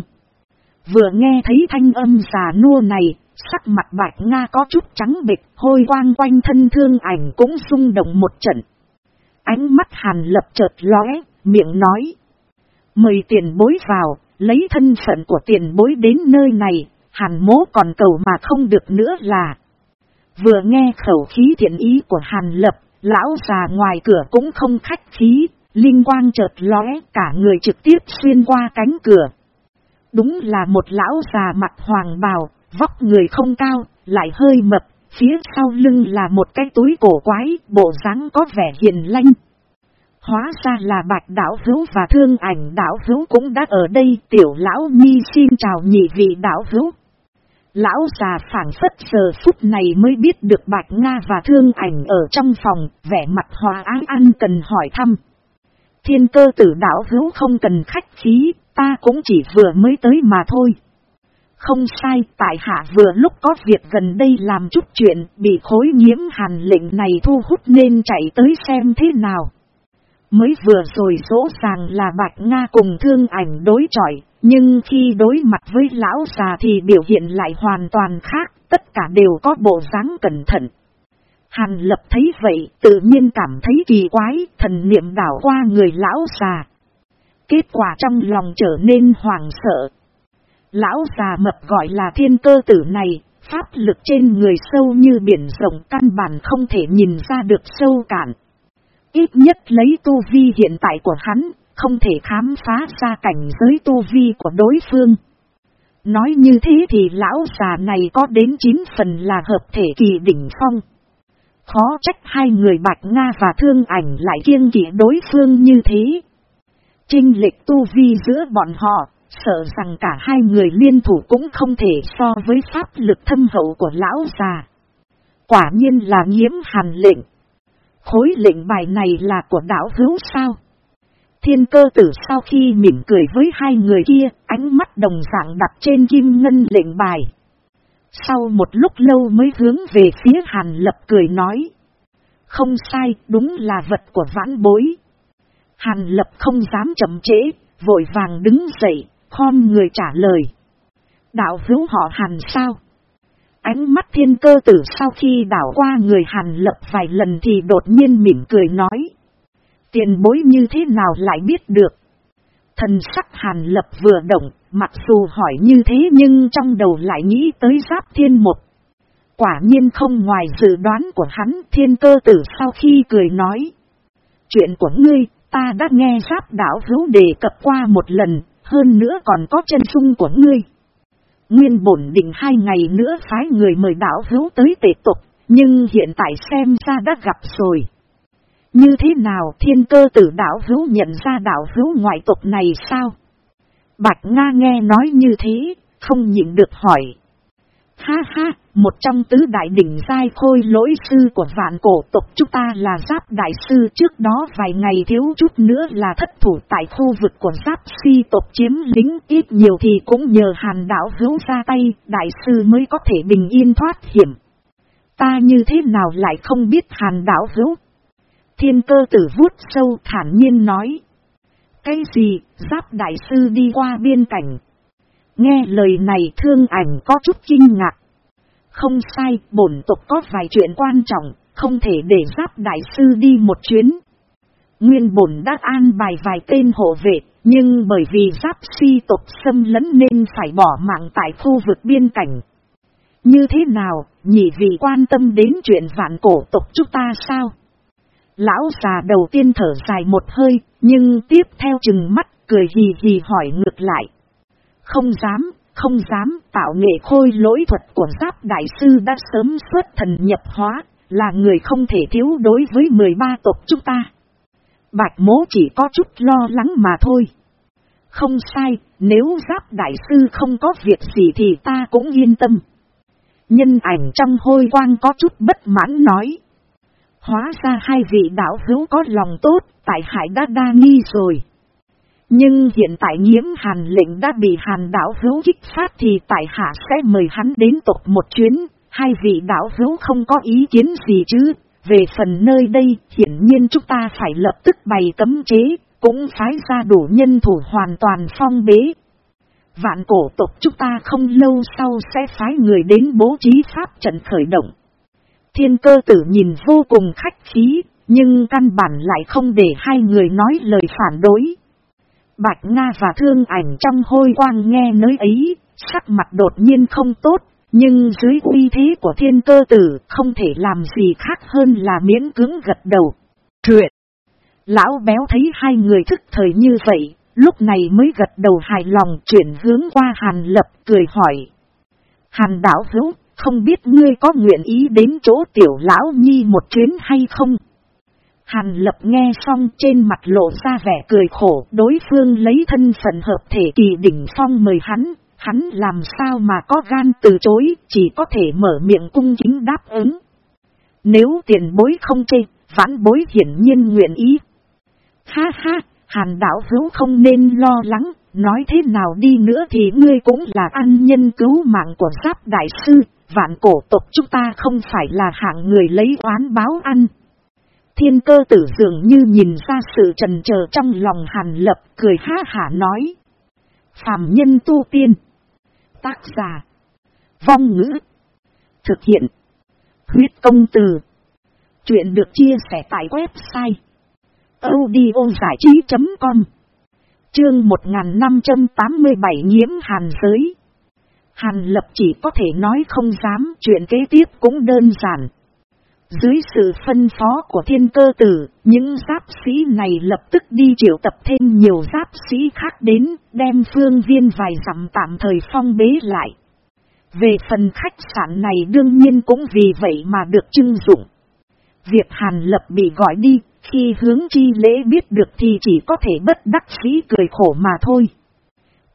Vừa nghe thấy thanh âm xà nua này, sắc mặt bạch Nga có chút trắng bịch, hôi quang quanh thân thương ảnh cũng rung động một trận. Ánh mắt hàn lập chợt lóe, miệng nói. Mời tiền bối vào, lấy thân phận của tiền bối đến nơi này, hàn mố còn cầu mà không được nữa là. Vừa nghe khẩu khí thiện ý của hàn lập, lão già ngoài cửa cũng không khách khí, linh quang chợt lóe cả người trực tiếp xuyên qua cánh cửa. Đúng là một lão già mặt hoàng bào, vóc người không cao, lại hơi mập, phía sau lưng là một cái túi cổ quái, bộ dáng có vẻ hiền lanh. Hóa ra là bạch đảo hữu và thương ảnh đảo hữu cũng đã ở đây, tiểu lão nhi xin chào nhị vị đảo hữu. Lão già phản phất giờ phút này mới biết được Bạch Nga và Thương Ảnh ở trong phòng, vẻ mặt hòa ái ăn cần hỏi thăm. Thiên cơ tử đảo hữu không cần khách khí, ta cũng chỉ vừa mới tới mà thôi. Không sai, tại hạ vừa lúc có việc gần đây làm chút chuyện, bị khối nhiễm hàn lệnh này thu hút nên chạy tới xem thế nào. Mới vừa rồi rõ ràng là Bạch Nga cùng thương ảnh đối chọi, nhưng khi đối mặt với lão già thì biểu hiện lại hoàn toàn khác, tất cả đều có bộ dáng cẩn thận. Hàn lập thấy vậy, tự nhiên cảm thấy kỳ quái, thần niệm đảo qua người lão già. Kết quả trong lòng trở nên hoàng sợ. Lão già mập gọi là thiên cơ tử này, pháp lực trên người sâu như biển rộng căn bản không thể nhìn ra được sâu cạn. Ít nhất lấy tu vi hiện tại của hắn, không thể khám phá ra cảnh giới tu vi của đối phương. Nói như thế thì lão già này có đến 9 phần là hợp thể kỳ đỉnh phong. Khó trách hai người Bạch Nga và Thương Ảnh lại kiêng kỵ đối phương như thế. Trinh lệch tu vi giữa bọn họ, sợ rằng cả hai người liên thủ cũng không thể so với pháp lực thâm hậu của lão già. Quả nhiên là nhiễm hàn lệnh. Khối lệnh bài này là của đảo hữu sao? Thiên cơ tử sau khi mỉm cười với hai người kia, ánh mắt đồng dạng đặt trên kim ngân lệnh bài. Sau một lúc lâu mới hướng về phía hàn lập cười nói. Không sai, đúng là vật của vãn bối. Hàn lập không dám chậm trễ, vội vàng đứng dậy, khom người trả lời. Đạo hữu họ hàn sao? Ánh mắt thiên cơ tử sau khi đảo qua người hàn lập vài lần thì đột nhiên mỉm cười nói. Tiền bối như thế nào lại biết được? Thần sắc hàn lập vừa động, mặc dù hỏi như thế nhưng trong đầu lại nghĩ tới giáp thiên một. Quả nhiên không ngoài dự đoán của hắn thiên cơ tử sau khi cười nói. Chuyện của ngươi, ta đã nghe giáp đảo hữu đề cập qua một lần, hơn nữa còn có chân dung của ngươi. Nguyên bổn định hai ngày nữa phái người mời đảo hữu tới tệ tục, nhưng hiện tại xem ra đã gặp rồi. Như thế nào thiên cơ tử đảo hữu nhận ra đảo hữu ngoại tộc này sao? Bạch Nga nghe nói như thế, không nhịn được hỏi. Ha ha, một trong tứ đại đỉnh giai khôi lỗi sư của vạn cổ tộc chúng ta là giáp đại sư trước đó vài ngày thiếu chút nữa là thất thủ tại khu vực của giáp si tộc chiếm lính ít nhiều thì cũng nhờ hàn đảo hữu ra tay, đại sư mới có thể bình yên thoát hiểm. Ta như thế nào lại không biết hàn đảo hữu? Thiên cơ tử vuốt sâu thản nhiên nói. Cái gì, giáp đại sư đi qua biên cảnh. Nghe lời này thương ảnh có chút kinh ngạc. Không sai, bổn tục có vài chuyện quan trọng, không thể để giáp đại sư đi một chuyến. Nguyên bổn đã an bài vài tên hộ vệ, nhưng bởi vì giáp si tộc xâm lấn nên phải bỏ mạng tại khu vực biên cảnh. Như thế nào, nhị vì quan tâm đến chuyện vạn cổ tộc chúng ta sao? Lão già đầu tiên thở dài một hơi, nhưng tiếp theo chừng mắt, cười hì hì hỏi ngược lại. Không dám, không dám tạo nghệ khôi lỗi thuật của giáp đại sư đã sớm xuất thần nhập hóa, là người không thể thiếu đối với 13 tộc chúng ta. Bạch mố chỉ có chút lo lắng mà thôi. Không sai, nếu giáp đại sư không có việc gì thì ta cũng yên tâm. Nhân ảnh trong hôi quang có chút bất mãn nói. Hóa ra hai vị đạo hữu có lòng tốt, tại hải đã đa nghi rồi. Nhưng hiện tại nhiễm hàn lệnh đã bị hàn đảo hữu kích phát thì tại hạ sẽ mời hắn đến tộc một chuyến, hai vị đảo hữu không có ý kiến gì chứ. Về phần nơi đây, hiển nhiên chúng ta phải lập tức bày cấm chế, cũng phái ra đủ nhân thủ hoàn toàn phong bế. Vạn cổ tộc chúng ta không lâu sau sẽ phái người đến bố trí pháp trận khởi động. Thiên cơ tử nhìn vô cùng khách khí, nhưng căn bản lại không để hai người nói lời phản đối. Bạch Nga và thương ảnh trong hôi quang nghe nơi ấy, sắc mặt đột nhiên không tốt, nhưng dưới uy thế của thiên cơ tử không thể làm gì khác hơn là miễn cứng gật đầu. Truyện! Lão béo thấy hai người thức thời như vậy, lúc này mới gật đầu hài lòng chuyển hướng qua Hàn Lập cười hỏi. Hàn đảo hữu, không biết ngươi có nguyện ý đến chỗ tiểu lão nhi một chuyến hay không? Hàn lập nghe xong trên mặt lộ ra vẻ cười khổ, đối phương lấy thân phận hợp thể kỳ đỉnh phong mời hắn, hắn làm sao mà có gan từ chối, chỉ có thể mở miệng cung kính đáp ứng. Nếu tiền bối không chê, vãn bối hiển nhiên nguyện ý. Ha ha, hàn đảo hữu không nên lo lắng, nói thế nào đi nữa thì ngươi cũng là ăn nhân cứu mạng của giáp đại sư, vạn cổ tộc chúng ta không phải là hạng người lấy oán báo ăn. Thiên cơ tử dường như nhìn ra sự trần chờ trong lòng hàn lập, cười ha hả nói. Phạm nhân tu tiên. Tác giả. Vong ngữ. Thực hiện. Huyết công từ. Chuyện được chia sẻ tại website. audiozảichí.com Chương 1587 nhiễm hàn giới. Hàn lập chỉ có thể nói không dám, chuyện kế tiếp cũng đơn giản. Dưới sự phân phó của thiên cơ tử, những giáp sĩ này lập tức đi triệu tập thêm nhiều giáp sĩ khác đến, đem phương viên vài dặm tạm thời phong bế lại. Về phần khách sạn này đương nhiên cũng vì vậy mà được trưng dụng. Việc Hàn Lập bị gọi đi, khi hướng chi lễ biết được thì chỉ có thể bất đắc sĩ cười khổ mà thôi.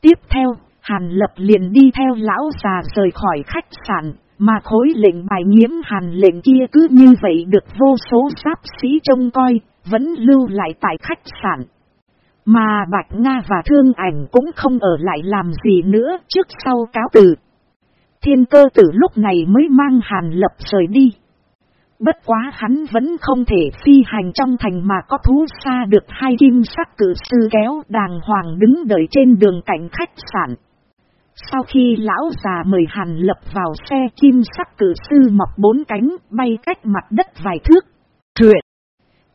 Tiếp theo, Hàn Lập liền đi theo lão già rời khỏi khách sạn, mà khối lệnh bài nhiễm hàn lệnh kia cứ như vậy được vô số giáp sĩ trông coi, vẫn lưu lại tại khách sạn. Mà Bạch Nga và Thương Ảnh cũng không ở lại làm gì nữa trước sau cáo từ. Thiên cơ tử lúc này mới mang hàn lập rời đi. Bất quá hắn vẫn không thể phi hành trong thành mà có thú xa được hai kim sắc cử sư kéo đàng hoàng đứng đợi trên đường cạnh khách sạn. Sau khi lão già mời Hàn Lập vào xe chim sắc cử sư mọc bốn cánh bay cách mặt đất vài thước. Truyện.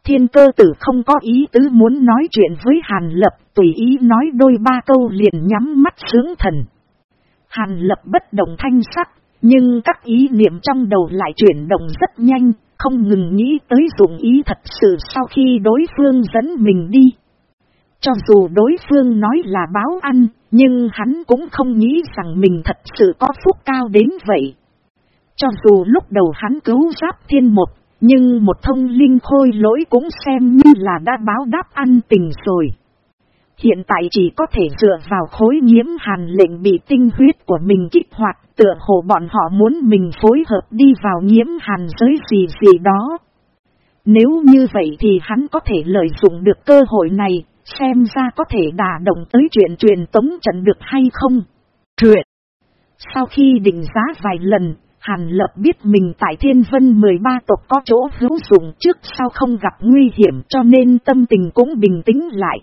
Thiên cơ tử không có ý tứ muốn nói chuyện với Hàn Lập tùy ý nói đôi ba câu liền nhắm mắt sướng thần. Hàn Lập bất động thanh sắc, nhưng các ý niệm trong đầu lại chuyển động rất nhanh, không ngừng nghĩ tới dụng ý thật sự sau khi đối phương dẫn mình đi. Cho dù đối phương nói là báo ăn, nhưng hắn cũng không nghĩ rằng mình thật sự có phúc cao đến vậy. Cho dù lúc đầu hắn cứu giáp thiên một, nhưng một thông linh khôi lỗi cũng xem như là đã báo đáp ăn tình rồi. Hiện tại chỉ có thể dựa vào khối nhiễm hàn lệnh bị tinh huyết của mình kích hoạt, tựa hồ bọn họ muốn mình phối hợp đi vào nhiễm hàn giới gì gì đó. Nếu như vậy thì hắn có thể lợi dụng được cơ hội này, Xem ra có thể đả động tới chuyện truyền tống trận được hay không? Truyện. Sau khi định giá vài lần, Hàn Lập biết mình tại Thiên Vân 13 tộc có chỗ hữu dụng trước sau không gặp nguy hiểm cho nên tâm tình cũng bình tĩnh lại.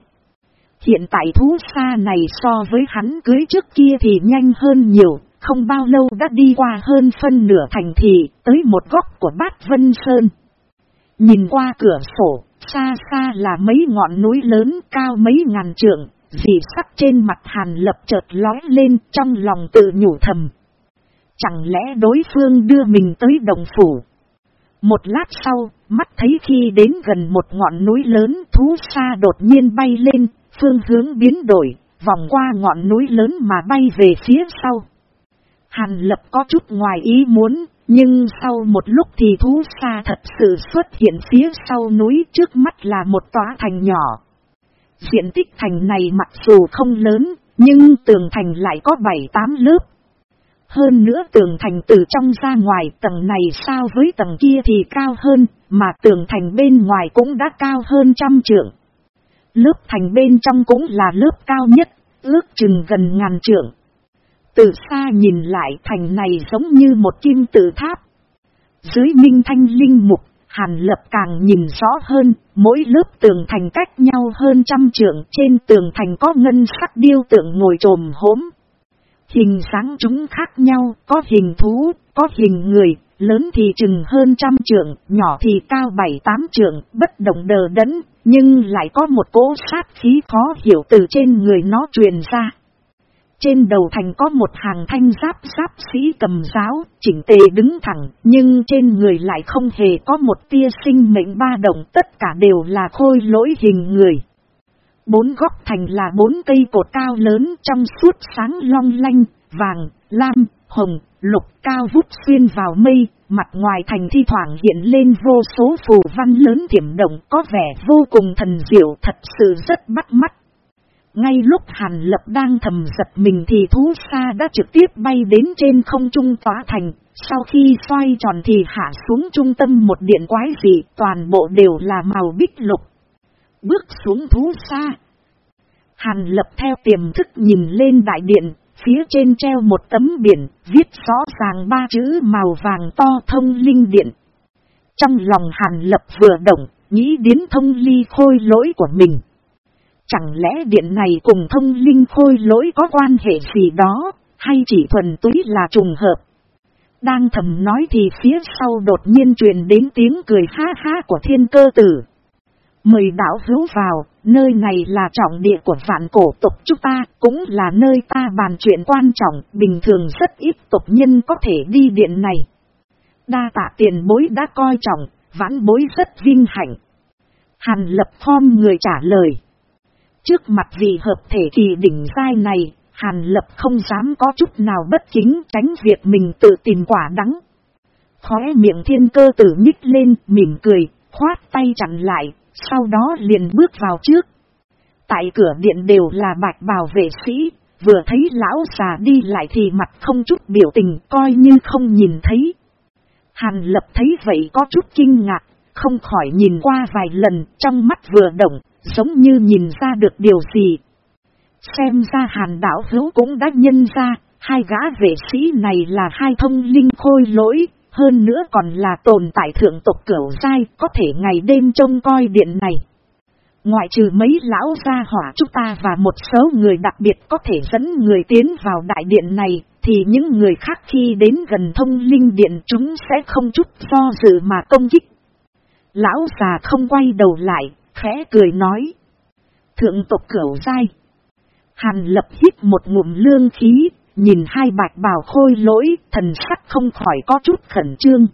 Hiện tại thú xa này so với hắn cưới trước kia thì nhanh hơn nhiều, không bao lâu đã đi qua hơn phân nửa thành thị, tới một góc của bát Vân Sơn. Nhìn qua cửa sổ, Xa xa là mấy ngọn núi lớn cao mấy ngàn trượng, dị sắc trên mặt hàn lập chợt lói lên trong lòng tự nhủ thầm. Chẳng lẽ đối phương đưa mình tới đồng phủ? Một lát sau, mắt thấy khi đến gần một ngọn núi lớn thú xa đột nhiên bay lên, phương hướng biến đổi, vòng qua ngọn núi lớn mà bay về phía sau. Hàn lập có chút ngoài ý muốn, nhưng sau một lúc thì thú xa thật sự xuất hiện phía sau núi trước mắt là một tòa thành nhỏ. Diện tích thành này mặc dù không lớn, nhưng tường thành lại có 7-8 lớp. Hơn nữa tường thành từ trong ra ngoài tầng này so với tầng kia thì cao hơn, mà tường thành bên ngoài cũng đã cao hơn trăm trượng. Lớp thành bên trong cũng là lớp cao nhất, ước chừng gần ngàn trượng. Từ xa nhìn lại thành này giống như một kim tự tháp. Dưới minh thanh linh mục, hàn lập càng nhìn rõ hơn, mỗi lớp tường thành cách nhau hơn trăm trượng. Trên tường thành có ngân sắc điêu tượng ngồi trồm hốm. Hình dáng chúng khác nhau, có hình thú, có hình người, lớn thì chừng hơn trăm trượng, nhỏ thì cao bảy tám trượng, bất động đờ đẫn, nhưng lại có một cỗ sát khí khó hiểu từ trên người nó truyền ra. Trên đầu thành có một hàng thanh giáp giáp sĩ cầm giáo, chỉnh tề đứng thẳng, nhưng trên người lại không hề có một tia sinh mệnh ba động, tất cả đều là khôi lỗi hình người. Bốn góc thành là bốn cây cột cao lớn trong suốt sáng long lanh, vàng, lam, hồng, lục cao vút xuyên vào mây, mặt ngoài thành thi thoảng hiện lên vô số phù văn lớn thiểm động có vẻ vô cùng thần diệu thật sự rất bắt mắt. Ngay lúc Hàn Lập đang thầm giật mình thì thú xa đã trực tiếp bay đến trên không trung tỏa thành, sau khi xoay tròn thì hạ xuống trung tâm một điện quái dị, toàn bộ đều là màu bích lục. Bước xuống thú xa. Hàn Lập theo tiềm thức nhìn lên đại điện, phía trên treo một tấm biển, viết rõ ràng ba chữ màu vàng to thông linh điện. Trong lòng Hàn Lập vừa động, nghĩ đến thông ly khôi lỗi của mình. Chẳng lẽ điện này cùng thông linh khôi lỗi có quan hệ gì đó, hay chỉ thuần túy là trùng hợp? Đang thầm nói thì phía sau đột nhiên truyền đến tiếng cười ha ha của thiên cơ tử. Mời đảo hữu vào, nơi này là trọng địa của vạn cổ tộc chúng ta, cũng là nơi ta bàn chuyện quan trọng, bình thường rất ít tộc nhân có thể đi điện này. Đa tạ tiền bối đã coi trọng, vãn bối rất vinh hạnh. Hàn lập phong người trả lời. Trước mặt vì hợp thể kỳ đỉnh sai này, Hàn Lập không dám có chút nào bất chính tránh việc mình tự tìm quả đắng. Khóe miệng thiên cơ tử nhích lên, mỉm cười, khoát tay chặn lại, sau đó liền bước vào trước. Tại cửa điện đều là bạch bào vệ sĩ, vừa thấy lão già đi lại thì mặt không chút biểu tình coi như không nhìn thấy. Hàn Lập thấy vậy có chút kinh ngạc, không khỏi nhìn qua vài lần trong mắt vừa động, giống như nhìn ra được điều gì. Xem ra hàn đảo hữu cũng đã nhân ra, hai gã vệ sĩ này là hai thông linh khôi lỗi, hơn nữa còn là tồn tại thượng tộc cửu dai, có thể ngày đêm trông coi điện này. Ngoại trừ mấy lão gia hỏa chúng ta và một số người đặc biệt có thể dẫn người tiến vào đại điện này, thì những người khác khi đến gần thông linh điện chúng sẽ không chút do dự mà công kích. Lão già không quay đầu lại, khẽ cười nói. Thượng tộc cửu dai. Hàn lập hít một ngụm lương khí, nhìn hai bạch bào khôi lỗi, thần sắc không khỏi có chút khẩn trương.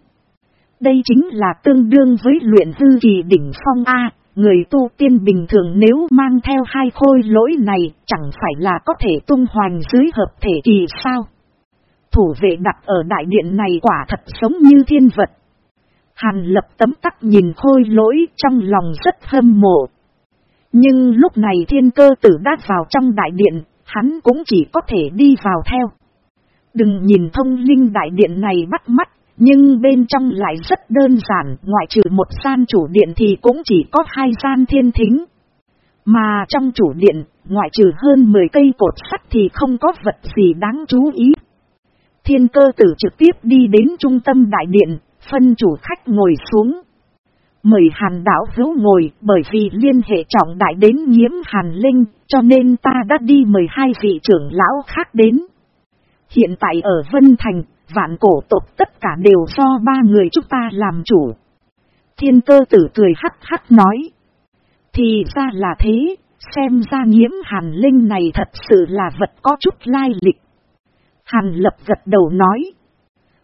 Đây chính là tương đương với luyện hư kỳ đỉnh phong A, người tu tiên bình thường nếu mang theo hai khôi lỗi này chẳng phải là có thể tung hoành dưới hợp thể kỳ sao. Thủ vệ đặt ở đại điện này quả thật sống như thiên vật. Hàn lập tấm tắc nhìn khôi lỗi trong lòng rất hâm mộ. Nhưng lúc này thiên cơ tử đã vào trong đại điện, hắn cũng chỉ có thể đi vào theo. Đừng nhìn thông linh đại điện này bắt mắt, nhưng bên trong lại rất đơn giản, ngoại trừ một gian chủ điện thì cũng chỉ có hai gian thiên thính. Mà trong chủ điện, ngoại trừ hơn 10 cây cột sắt thì không có vật gì đáng chú ý. Thiên cơ tử trực tiếp đi đến trung tâm đại điện, phân chủ khách ngồi xuống. Mời hàn đảo hữu ngồi bởi vì liên hệ trọng đại đến nhiễm hàn linh, cho nên ta đã đi mời hai vị trưởng lão khác đến. Hiện tại ở Vân Thành, vạn cổ tộc tất cả đều do ba người chúng ta làm chủ. Thiên cơ tử cười hắc hắc nói. Thì ra là thế, xem ra nhiễm hàn linh này thật sự là vật có chút lai lịch. Hàn lập gật đầu nói.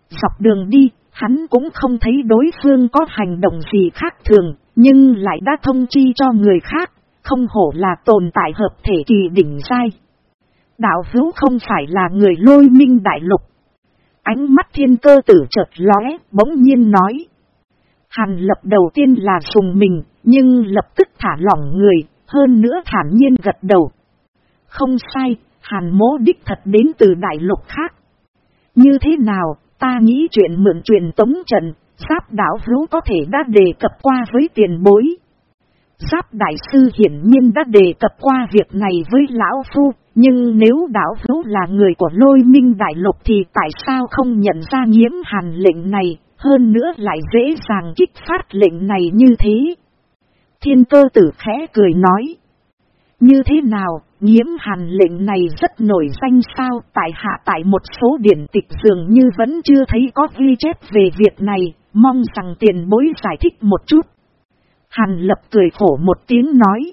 Dọc đường đi, Hắn cũng không thấy đối phương có hành động gì khác thường, nhưng lại đã thông chi cho người khác, không hổ là tồn tại hợp thể kỳ đỉnh sai Đạo hữu không phải là người lôi minh đại lục. Ánh mắt thiên cơ tử chợt lóe, bỗng nhiên nói. Hàn lập đầu tiên là sùng mình, nhưng lập tức thả lỏng người, hơn nữa thản nhiên gật đầu. Không sai, hàn mố đích thật đến từ đại lục khác. Như thế nào, ta nghĩ chuyện mượn truyền tống trận, giáp đảo hữu có thể đã đề cập qua với tiền bối. Giáp đại sư hiển nhiên đã đề cập qua việc này với lão phu, nhưng nếu đảo hữu là người của lôi minh đại lục thì tại sao không nhận ra nhiễm hàn lệnh này, hơn nữa lại dễ dàng kích phát lệnh này như thế. Thiên cơ tử khẽ cười nói. Như thế nào, nhiễm hàn lệnh này rất nổi danh sao tại hạ tại một số điển tịch dường như vẫn chưa thấy có ghi chép về việc này, mong rằng tiền bối giải thích một chút. Hàn lập cười khổ một tiếng nói.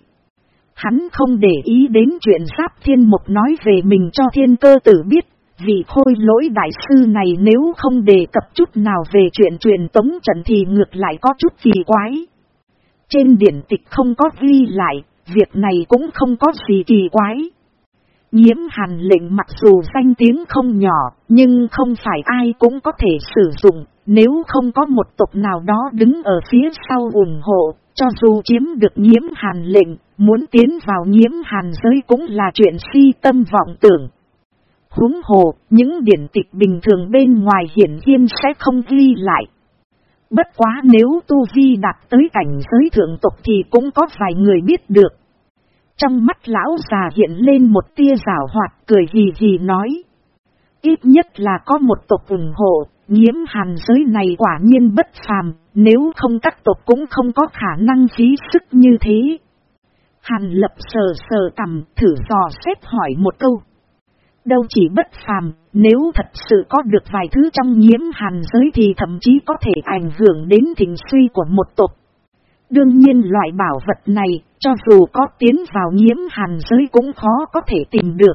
Hắn không để ý đến chuyện giáp thiên mục nói về mình cho thiên cơ tử biết, vì khôi lỗi đại sư này nếu không đề cập chút nào về chuyện truyền tống trận thì ngược lại có chút kỳ quái. Trên điển tịch không có ghi lại, việc này cũng không có gì kỳ quái. Nhiễm hàn lệnh mặc dù danh tiếng không nhỏ, nhưng không phải ai cũng có thể sử dụng, nếu không có một tộc nào đó đứng ở phía sau ủng hộ, cho dù chiếm được nhiễm hàn lệnh, muốn tiến vào nhiễm hàn giới cũng là chuyện si tâm vọng tưởng. Húng hồ, những điển tịch bình thường bên ngoài hiển nhiên sẽ không ghi lại. Bất quá nếu Tu Vi đạt tới cảnh giới thượng tộc thì cũng có vài người biết được. Trong mắt lão già hiện lên một tia rào hoạt cười hì hì nói. Ít nhất là có một tộc ủng hộ, nhiễm hàn giới này quả nhiên bất phàm, nếu không các tộc cũng không có khả năng phí sức như thế. Hàn lập sờ sờ cầm thử dò xét hỏi một câu. Đâu chỉ bất phàm, nếu thật sự có được vài thứ trong nhiễm hàn giới thì thậm chí có thể ảnh hưởng đến thịnh suy của một tộc. Đương nhiên loại bảo vật này, cho dù có tiến vào nhiễm hàn giới cũng khó có thể tìm được.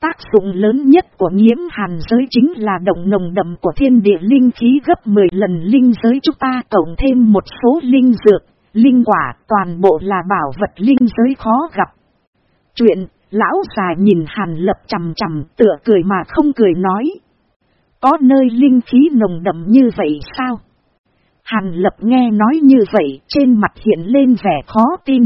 Tác dụng lớn nhất của nhiễm hàn giới chính là động nồng đậm của thiên địa linh khí gấp 10 lần linh giới chúng ta cộng thêm một số linh dược, linh quả, toàn bộ là bảo vật linh giới khó gặp. Chuyện, lão già nhìn hàn lập chầm chầm tựa cười mà không cười nói. Có nơi linh khí nồng đậm như vậy sao? Hàn lập nghe nói như vậy trên mặt hiện lên vẻ khó tin.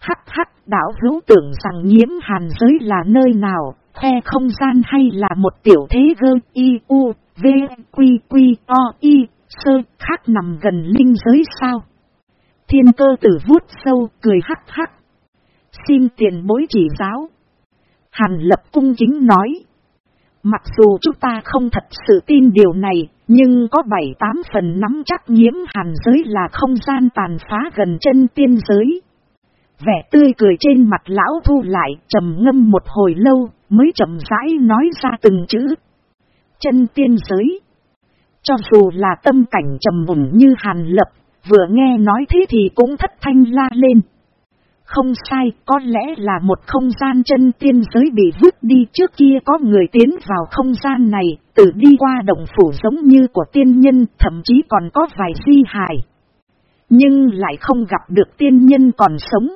Hắc hắc đảo hữu tưởng rằng nhiễm hàn giới là nơi nào, Khe không gian hay là một tiểu thế gơ y u, v, quy quy o y, sơ khác nằm gần linh giới sao? Thiên cơ tử vuốt sâu cười hắc hắc. Xin tiền bối chỉ giáo. Hàn lập cung chính nói. Mặc dù chúng ta không thật sự tin điều này, nhưng có bảy tám phần nắm chắc nhiễm hàn giới là không gian tàn phá gần chân tiên giới. Vẻ tươi cười trên mặt lão thu lại trầm ngâm một hồi lâu mới chậm rãi nói ra từng chữ. Chân tiên giới. Cho dù là tâm cảnh trầm mùng như hàn lập, vừa nghe nói thế thì cũng thất thanh la lên. Không sai, có lẽ là một không gian chân tiên giới bị vứt đi trước kia có người tiến vào không gian này, tự đi qua động phủ giống như của tiên nhân, thậm chí còn có vài di hài. Nhưng lại không gặp được tiên nhân còn sống.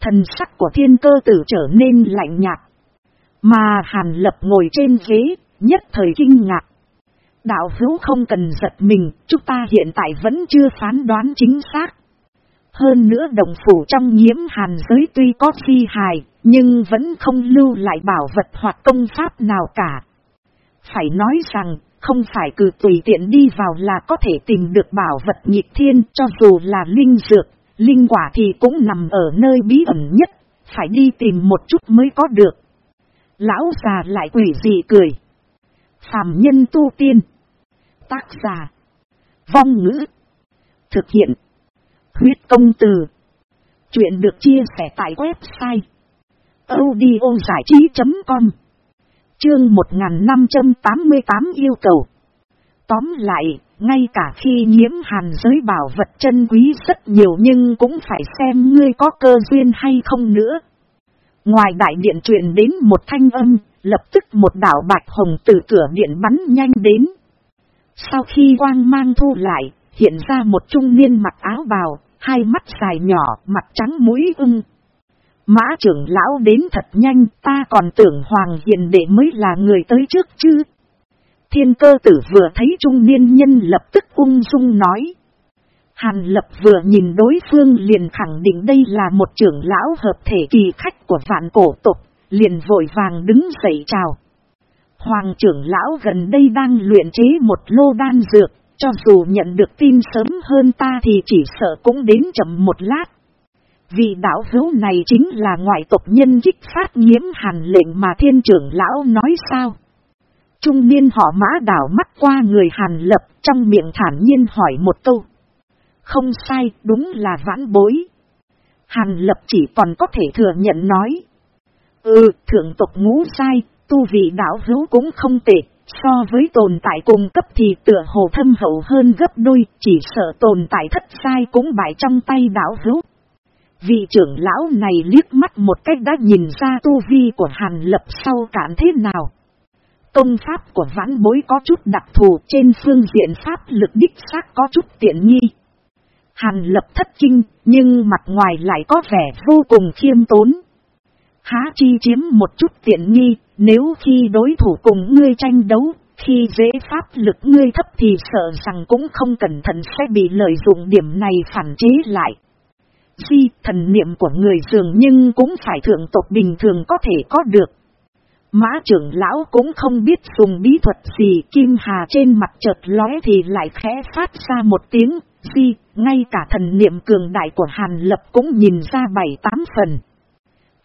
Thần sắc của thiên cơ tử trở nên lạnh nhạt. Mà Hàn Lập ngồi trên ghế, nhất thời kinh ngạc. Đạo hữu không cần giật mình, chúng ta hiện tại vẫn chưa phán đoán chính xác. Hơn nữa đồng phủ trong nhiễm hàn giới tuy có phi hài, nhưng vẫn không lưu lại bảo vật hoặc công pháp nào cả. Phải nói rằng, không phải cứ tùy tiện đi vào là có thể tìm được bảo vật nhịp thiên cho dù là linh dược, linh quả thì cũng nằm ở nơi bí ẩn nhất, phải đi tìm một chút mới có được. Lão già lại quỷ dị cười. Phạm nhân tu tiên. Tác giả. Vong ngữ. Thực hiện. Huyết công từ. Chuyện được chia sẻ tại website. audiozảichí.com Chương 1588 yêu cầu. Tóm lại, ngay cả khi nhiễm hàn giới bảo vật chân quý rất nhiều nhưng cũng phải xem ngươi có cơ duyên hay không nữa. Ngoài đại điện truyền đến một thanh âm, lập tức một đảo bạch hồng từ cửa điện bắn nhanh đến. Sau khi quang mang thu lại, hiện ra một trung niên mặc áo bào, hai mắt dài nhỏ, mặt trắng mũi ưng. Mã trưởng lão đến thật nhanh ta còn tưởng Hoàng Hiền Đệ mới là người tới trước chứ. Thiên cơ tử vừa thấy trung niên nhân lập tức ung dung nói. Hàn lập vừa nhìn đối phương liền khẳng định đây là một trưởng lão hợp thể kỳ khách của vạn cổ tục, liền vội vàng đứng dậy chào. Hoàng trưởng lão gần đây đang luyện chế một lô đan dược, cho dù nhận được tin sớm hơn ta thì chỉ sợ cũng đến chậm một lát. Vì đạo hữu này chính là ngoại tộc nhân dích phát nhiễm hàn lệnh mà thiên trưởng lão nói sao. Trung niên họ mã đảo mắt qua người hàn lập trong miệng thản nhiên hỏi một câu. Không sai, đúng là vãn bối. Hàn lập chỉ còn có thể thừa nhận nói. Ừ, thượng tộc ngũ sai, tu vị đạo hữu cũng không tệ, so với tồn tại cùng cấp thì tựa hồ thâm hậu hơn gấp đôi, chỉ sợ tồn tại thất sai cũng bại trong tay đảo hữu. Vị trưởng lão này liếc mắt một cách đã nhìn ra tu vi của Hàn Lập sau cản thế nào. Công pháp của vãn bối có chút đặc thù trên phương diện pháp lực đích xác có chút tiện nghi. Hàn Lập thất kinh, nhưng mặt ngoài lại có vẻ vô cùng khiêm tốn. Há chi chiếm một chút tiện nghi, nếu khi đối thủ cùng ngươi tranh đấu, khi dễ pháp lực ngươi thấp thì sợ rằng cũng không cẩn thận sẽ bị lợi dụng điểm này phản chế lại. Di thần niệm của người dường nhưng cũng phải thượng tộc bình thường có thể có được. Mã trưởng lão cũng không biết dùng bí thuật gì kim hà trên mặt chợt lóe thì lại khẽ phát ra một tiếng, di, ngay cả thần niệm cường đại của Hàn Lập cũng nhìn ra bảy tám phần.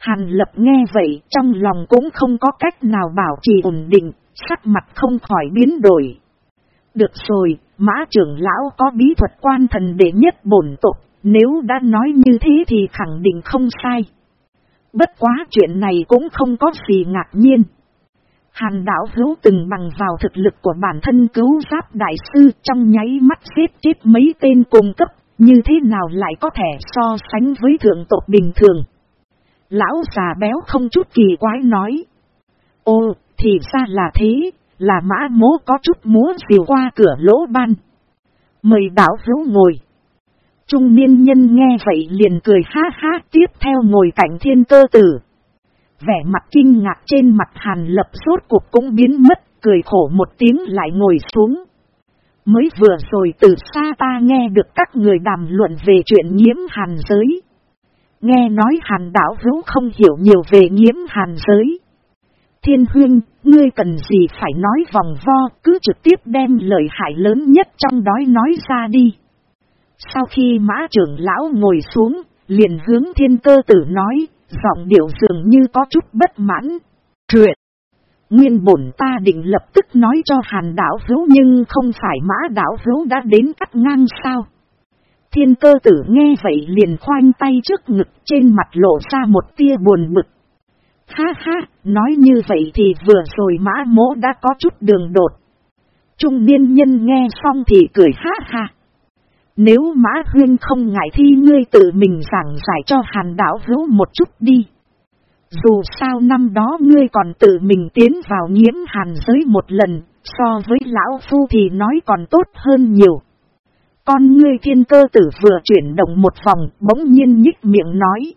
Hàn lập nghe vậy trong lòng cũng không có cách nào bảo trì ổn định, sắc mặt không khỏi biến đổi. Được rồi, mã trưởng lão có bí thuật quan thần đệ nhất bổn tục, nếu đã nói như thế thì khẳng định không sai. Bất quá chuyện này cũng không có gì ngạc nhiên. Hàn đảo hữu từng bằng vào thực lực của bản thân cứu giáp đại sư trong nháy mắt giết chết mấy tên cung cấp, như thế nào lại có thể so sánh với thượng tộc bình thường. Lão già béo không chút kỳ quái nói. Ô, thì ra là thế, là mã mố có chút múa diều qua cửa lỗ ban. Mời đảo hữu ngồi. Trung niên nhân nghe vậy liền cười ha ha tiếp theo ngồi cạnh thiên cơ tử. Vẻ mặt kinh ngạc trên mặt hàn lập sốt cuộc cũng biến mất, cười khổ một tiếng lại ngồi xuống. Mới vừa rồi từ xa ta nghe được các người đàm luận về chuyện nhiễm hàn giới. Nghe nói hàn đảo hữu không hiểu nhiều về nhiễm hàn giới. Thiên huyên, ngươi cần gì phải nói vòng vo, cứ trực tiếp đem lời hại lớn nhất trong đói nói ra đi. Sau khi mã trưởng lão ngồi xuống, liền hướng thiên cơ tử nói, giọng điệu dường như có chút bất mãn. Truyện! Nguyên bổn ta định lập tức nói cho hàn đảo hữu nhưng không phải mã đảo hữu đã đến cắt ngang sao. Thiên cơ tử nghe vậy liền khoanh tay trước ngực trên mặt lộ ra một tia buồn bực. Ha ha, nói như vậy thì vừa rồi mã mỗ đã có chút đường đột. Trung niên nhân nghe xong thì cười ha ha. Nếu mã huyên không ngại thì ngươi tự mình giảng giải cho hàn đảo hữu một chút đi. Dù sao năm đó ngươi còn tự mình tiến vào nhiễm hàn giới một lần, so với lão phu thì nói còn tốt hơn nhiều. Con ngươi thiên cơ tử vừa chuyển động một vòng, bỗng nhiên nhích miệng nói.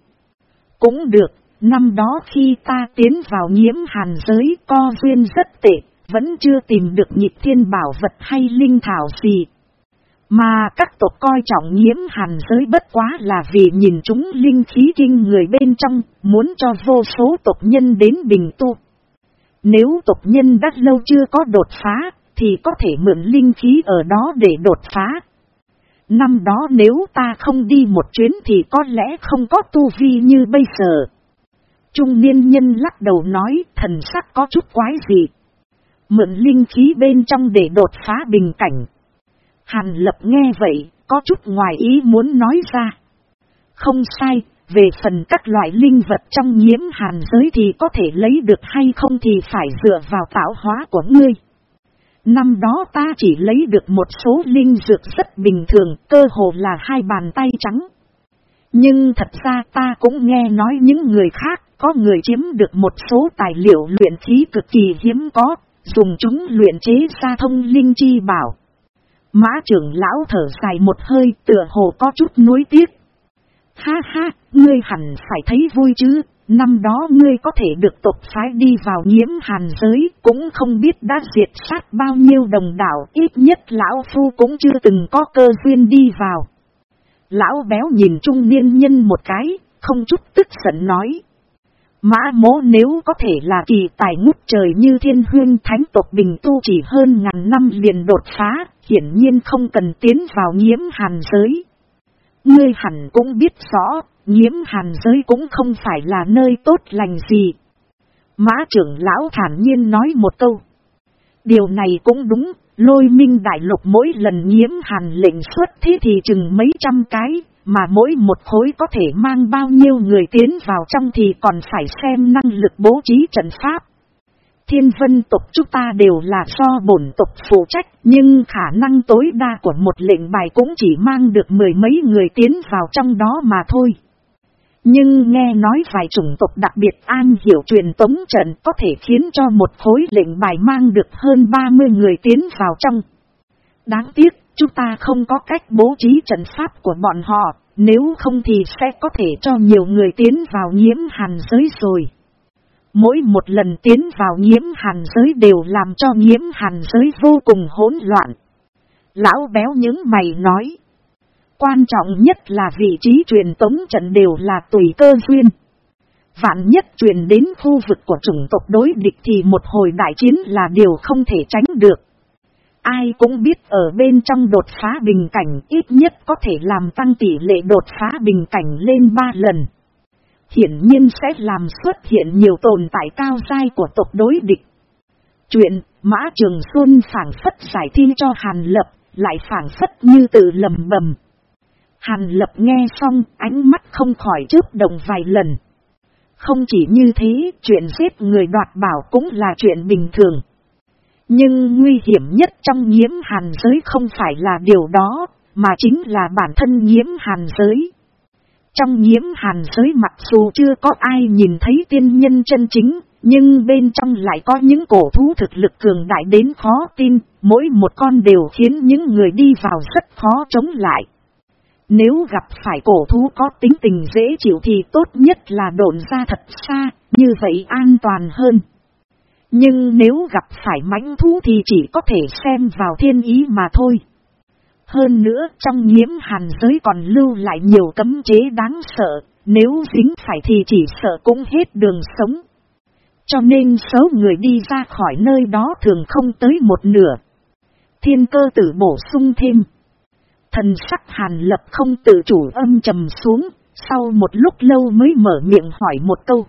Cũng được, năm đó khi ta tiến vào nhiễm hàn giới co duyên rất tệ, vẫn chưa tìm được nhịp thiên bảo vật hay linh thảo gì. Mà các tộc coi trọng nhiễm hàn giới bất quá là vì nhìn chúng linh khí kinh người bên trong, muốn cho vô số tộc nhân đến bình tu. Nếu tộc nhân đã lâu chưa có đột phá, thì có thể mượn linh khí ở đó để đột phá. Năm đó nếu ta không đi một chuyến thì có lẽ không có tu vi như bây giờ. Trung niên nhân lắc đầu nói thần sắc có chút quái gì. Mượn linh khí bên trong để đột phá bình cảnh. Hàn lập nghe vậy, có chút ngoài ý muốn nói ra. Không sai, về phần các loại linh vật trong nhiễm hàn giới thì có thể lấy được hay không thì phải dựa vào tạo hóa của ngươi. Năm đó ta chỉ lấy được một số linh dược rất bình thường, cơ hồ là hai bàn tay trắng. Nhưng thật ra ta cũng nghe nói những người khác, có người chiếm được một số tài liệu luyện khí cực kỳ hiếm có, dùng chúng luyện chế ra thông linh chi bảo. Mã trưởng lão thở dài một hơi tựa hồ có chút nuối tiếc. Ha ha, ngươi hẳn phải thấy vui chứ, năm đó ngươi có thể được tộc phái đi vào nhiễm hàn giới, cũng không biết đã diệt sát bao nhiêu đồng đảo, ít nhất lão phu cũng chưa từng có cơ duyên đi vào. Lão béo nhìn trung niên nhân một cái, không chút tức giận nói. Mã mố nếu có thể là kỳ tài ngút trời như thiên huyên thánh tộc bình tu chỉ hơn ngàn năm liền đột phá, hiển nhiên không cần tiến vào nhiễm hàn giới. Ngươi hẳn cũng biết rõ, nhiễm hàn giới cũng không phải là nơi tốt lành gì. Mã trưởng lão thản nhiên nói một câu. Điều này cũng đúng, lôi minh đại lục mỗi lần nhiễm hàn lệnh xuất thế thì chừng mấy trăm cái, mà mỗi một khối có thể mang bao nhiêu người tiến vào trong thì còn phải xem năng lực bố trí trận pháp. Thiên vân tộc chúng ta đều là do bổn tộc phụ trách, nhưng khả năng tối đa của một lệnh bài cũng chỉ mang được mười mấy người tiến vào trong đó mà thôi. Nhưng nghe nói vài chủng tộc đặc biệt an hiểu truyền tống trận có thể khiến cho một khối lệnh bài mang được hơn 30 người tiến vào trong. Đáng tiếc, chúng ta không có cách bố trí trận pháp của bọn họ, nếu không thì sẽ có thể cho nhiều người tiến vào nhiễm hàn giới rồi. Mỗi một lần tiến vào nhiễm hàn giới đều làm cho nhiễm hàn giới vô cùng hỗn loạn. Lão béo những mày nói. Quan trọng nhất là vị trí truyền tống trận đều là tùy cơ duyên. Vạn nhất truyền đến khu vực của chủng tộc đối địch thì một hồi đại chiến là điều không thể tránh được. Ai cũng biết ở bên trong đột phá bình cảnh ít nhất có thể làm tăng tỷ lệ đột phá bình cảnh lên 3 lần. Hiển nhiên sẽ làm xuất hiện nhiều tồn tại cao dai của tộc đối địch. Chuyện Mã Trường Xuân phản phất giải thiên cho Hàn Lập, lại phản phất như tự lầm bầm. Hàn lập nghe xong, ánh mắt không khỏi chớp đồng vài lần. Không chỉ như thế, chuyện giết người đoạt bảo cũng là chuyện bình thường. Nhưng nguy hiểm nhất trong nhiễm hàn giới không phải là điều đó, mà chính là bản thân nhiễm hàn giới. Trong nhiễm hàn giới mặc dù chưa có ai nhìn thấy tiên nhân chân chính, nhưng bên trong lại có những cổ thú thực lực cường đại đến khó tin, mỗi một con đều khiến những người đi vào rất khó chống lại. Nếu gặp phải cổ thú có tính tình dễ chịu thì tốt nhất là độn ra thật xa, như vậy an toàn hơn. Nhưng nếu gặp phải mãnh thú thì chỉ có thể xem vào thiên ý mà thôi. Hơn nữa trong nhiễm hàn giới còn lưu lại nhiều cấm chế đáng sợ, nếu dính phải thì chỉ sợ cũng hết đường sống. Cho nên số người đi ra khỏi nơi đó thường không tới một nửa. Thiên cơ tử bổ sung thêm. Thần sắc hàn lập không tự chủ âm trầm xuống, sau một lúc lâu mới mở miệng hỏi một câu.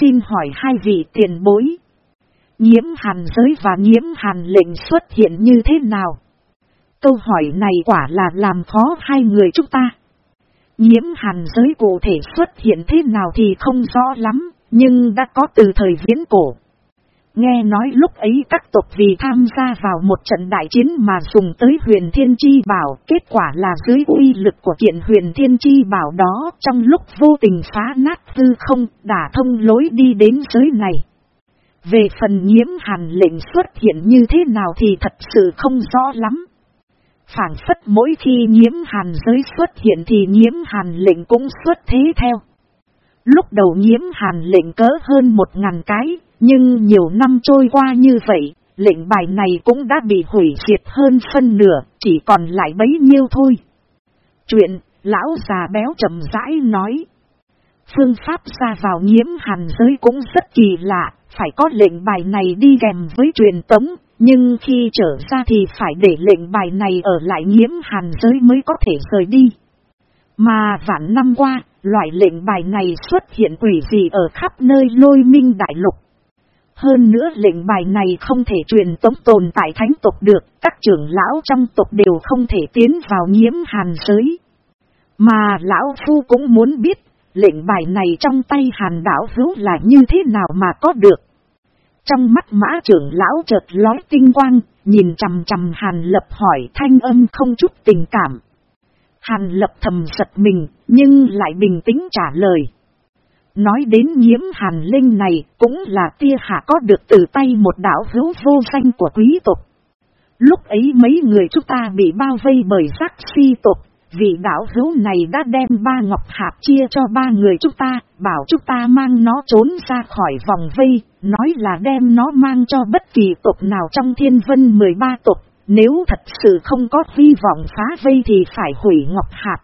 Xin hỏi hai vị tiền bối. Nhiễm hàn giới và nhiễm hàn lệnh xuất hiện như thế nào? Câu hỏi này quả là làm khó hai người chúng ta. Nhiễm hàn giới cụ thể xuất hiện thế nào thì không rõ lắm, nhưng đã có từ thời viễn cổ. Nghe nói lúc ấy các tộc vì tham gia vào một trận đại chiến mà dùng tới huyền thiên chi bảo, kết quả là dưới uy lực của kiện huyền thiên chi bảo đó trong lúc vô tình phá nát tư không, đã thông lối đi đến giới này. Về phần nhiễm hàn lệnh xuất hiện như thế nào thì thật sự không rõ lắm. Phản phất mỗi khi nhiễm hàn giới xuất hiện thì nhiễm hàn lệnh cũng xuất thế theo. Lúc đầu nhiễm hàn lệnh cỡ hơn một ngàn cái, nhưng nhiều năm trôi qua như vậy, lệnh bài này cũng đã bị hủy diệt hơn phân nửa, chỉ còn lại bấy nhiêu thôi. Chuyện, lão già béo chậm rãi nói. Phương pháp ra vào nhiễm hàn giới cũng rất kỳ lạ, phải có lệnh bài này đi kèm với truyền tống, nhưng khi trở ra thì phải để lệnh bài này ở lại nhiễm hàn giới mới có thể rời đi. Mà vạn năm qua, loại lệnh bài này xuất hiện quỷ gì ở khắp nơi lôi minh đại lục. Hơn nữa lệnh bài này không thể truyền tống tồn tại thánh tộc được, các trưởng lão trong tộc đều không thể tiến vào nhiễm hàn giới. Mà lão phu cũng muốn biết, lệnh bài này trong tay hàn đảo hữu là như thế nào mà có được. Trong mắt mã trưởng lão chợt lói tinh quang, nhìn chầm chầm hàn lập hỏi thanh âm không chút tình cảm. Hàn lập thầm giật mình, nhưng lại bình tĩnh trả lời. Nói đến nhiễm hàn linh này cũng là tia hạ có được từ tay một đảo hữu vô danh của quý tộc. Lúc ấy mấy người chúng ta bị bao vây bởi giác si tộc, vị đạo hữu này đã đem ba ngọc hạt chia cho ba người chúng ta, bảo chúng ta mang nó trốn ra khỏi vòng vây, nói là đem nó mang cho bất kỳ tộc nào trong thiên vân 13 tộc, nếu thật sự không có hy vọng phá vây thì phải hủy ngọc hạt.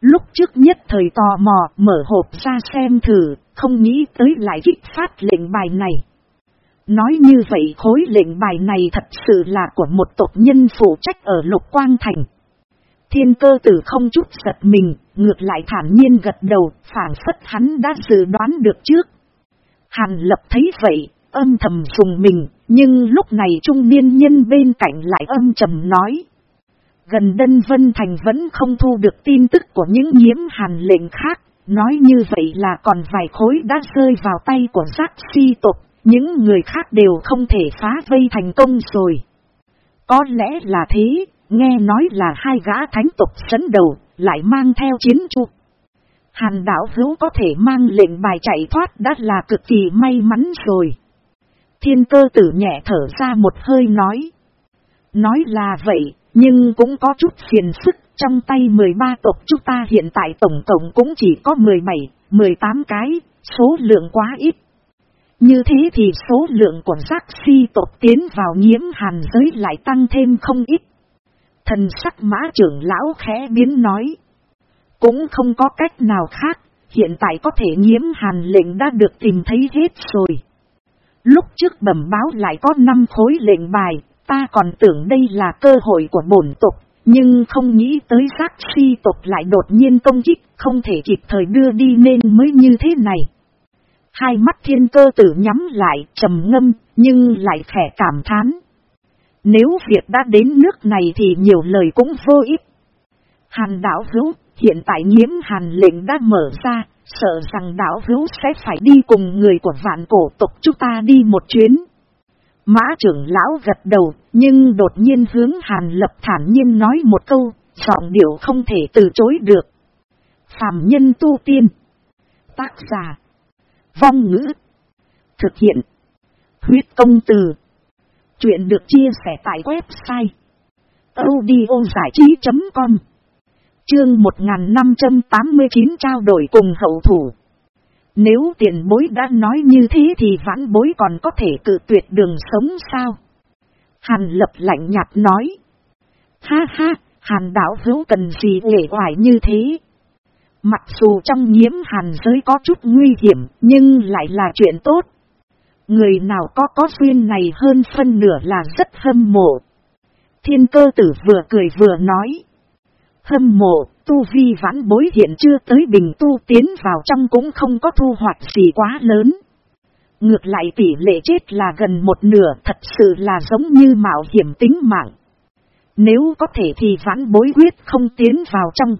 Lúc trước nhất thời tò mò mở hộp ra xem thử, không nghĩ tới lại kích phát lệnh bài này. Nói như vậy khối lệnh bài này thật sự là của một tộc nhân phụ trách ở Lục Quang Thành. Thiên cơ tử không chút giật mình, ngược lại thản nhiên gật đầu, phản phất hắn đã dự đoán được trước. Hàn lập thấy vậy, âm thầm dùng mình, nhưng lúc này trung niên nhân bên cạnh lại âm trầm nói. Gần Đân Vân Thành vẫn không thu được tin tức của những nhiễm hàn lệnh khác, nói như vậy là còn vài khối đã rơi vào tay của giác si tộc, những người khác đều không thể phá vây thành công rồi. Có lẽ là thế, nghe nói là hai gã thánh tộc sấn đầu, lại mang theo chiến chu. Hàn đảo hữu có thể mang lệnh bài chạy thoát đã là cực kỳ may mắn rồi. Thiên cơ tử nhẹ thở ra một hơi nói. Nói là vậy, nhưng cũng có chút phiền sức, trong tay 13 tộc chúng ta hiện tại tổng cộng cũng chỉ có 17, 18 cái, số lượng quá ít. Như thế thì số lượng của giác si tộc tiến vào nhiễm hàn giới lại tăng thêm không ít. Thần sắc mã trưởng lão khẽ biến nói. Cũng không có cách nào khác, hiện tại có thể nhiễm hàn lệnh đã được tìm thấy hết rồi. Lúc trước bẩm báo lại có 5 khối lệnh bài, ta còn tưởng đây là cơ hội của bổn tộc, nhưng không nghĩ tới giác si tộc lại đột nhiên công kích, không thể kịp thời đưa đi nên mới như thế này. Hai mắt thiên cơ tử nhắm lại, trầm ngâm, nhưng lại khẽ cảm thán. Nếu việc đã đến nước này thì nhiều lời cũng vô ích. Hàn đảo hữu, hiện tại nhiễm hàn lệnh đã mở ra, sợ rằng đảo hữu sẽ phải đi cùng người của vạn cổ tộc chúng ta đi một chuyến. Mã trưởng lão gật đầu, nhưng đột nhiên hướng hàn lập thản nhiên nói một câu, giọng điệu không thể từ chối được. Phạm nhân tu tiên. Tác giả. Vong ngữ. Thực hiện. Huyết công từ. Chuyện được chia sẻ tại website. audiozảichí.com Chương 1589 trao đổi cùng hậu thủ. Nếu tiền bối đã nói như thế thì vãn bối còn có thể cự tuyệt đường sống sao? Hàn lập lạnh nhạt nói. Ha ha, hàn đảo hữu cần gì nghệ hoài như thế? Mặc dù trong nhiễm hàn giới có chút nguy hiểm, nhưng lại là chuyện tốt. Người nào có có duyên này hơn phân nửa là rất hâm mộ. Thiên cơ tử vừa cười vừa nói. Hâm mộ, tu vi vãn bối hiện chưa tới bình tu tiến vào trong cũng không có thu hoạch gì quá lớn. Ngược lại tỷ lệ chết là gần một nửa thật sự là giống như mạo hiểm tính mạng. Nếu có thể thì vãn bối quyết không tiến vào trong.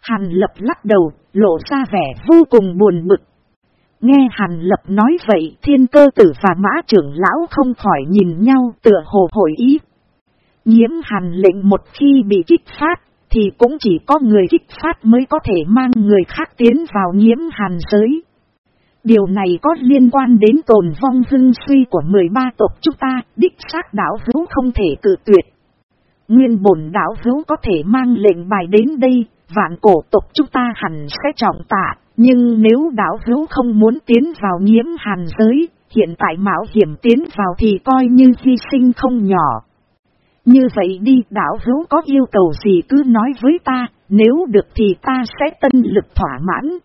Hàn lập lắc đầu, lộ ra vẻ vô cùng buồn bực. Nghe Hàn lập nói vậy thiên cơ tử và mã trưởng lão không khỏi nhìn nhau tựa hồ hội ý. Nhiễm hàn lệnh một khi bị kích phát, thì cũng chỉ có người kích phát mới có thể mang người khác tiến vào nhiễm hàn giới. Điều này có liên quan đến tồn vong hưng suy của 13 tộc chúng ta, đích xác đảo hữu không thể cử tuyệt. Nguyên bổn đảo hữu có thể mang lệnh bài đến đây, vạn cổ tộc chúng ta hẳn sẽ trọng tạ, nhưng nếu đảo hữu không muốn tiến vào nhiễm hàn giới, hiện tại mạo hiểm tiến vào thì coi như hy sinh không nhỏ. Như vậy đi đảo hữu có yêu cầu gì cứ nói với ta, nếu được thì ta sẽ tân lực thỏa mãn.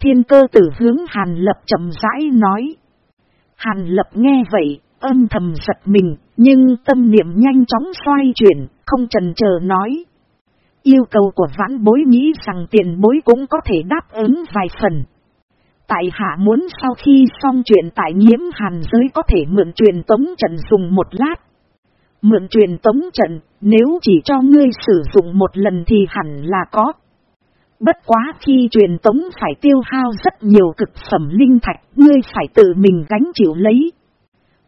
Thiên cơ tử hướng Hàn Lập chậm rãi nói. Hàn Lập nghe vậy, âm thầm giật mình, nhưng tâm niệm nhanh chóng xoay chuyển, không trần chờ nói. Yêu cầu của vãn bối nghĩ rằng tiền bối cũng có thể đáp ứng vài phần. Tại hạ muốn sau khi xong chuyện tại nhiễm hàn giới có thể mượn truyền tống trận dùng một lát. Mượn truyền tống trận, nếu chỉ cho ngươi sử dụng một lần thì hẳn là có. Bất quá khi truyền tống phải tiêu hao rất nhiều cực phẩm linh thạch, ngươi phải tự mình gánh chịu lấy.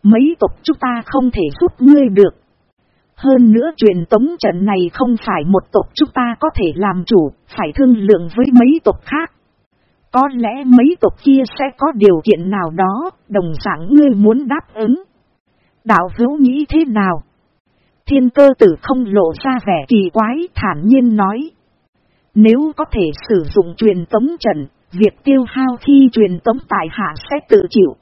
Mấy tộc chúng ta không thể giúp ngươi được. Hơn nữa truyền tống trận này không phải một tộc chúng ta có thể làm chủ, phải thương lượng với mấy tộc khác. Có lẽ mấy tộc kia sẽ có điều kiện nào đó, đồng dạng ngươi muốn đáp ứng. Đạo hữu nghĩ thế nào? Thiên cơ tử không lộ ra vẻ kỳ quái thản nhiên nói. Nếu có thể sử dụng truyền tống trận, việc tiêu hao khi truyền tống tại hạ sẽ tự chịu.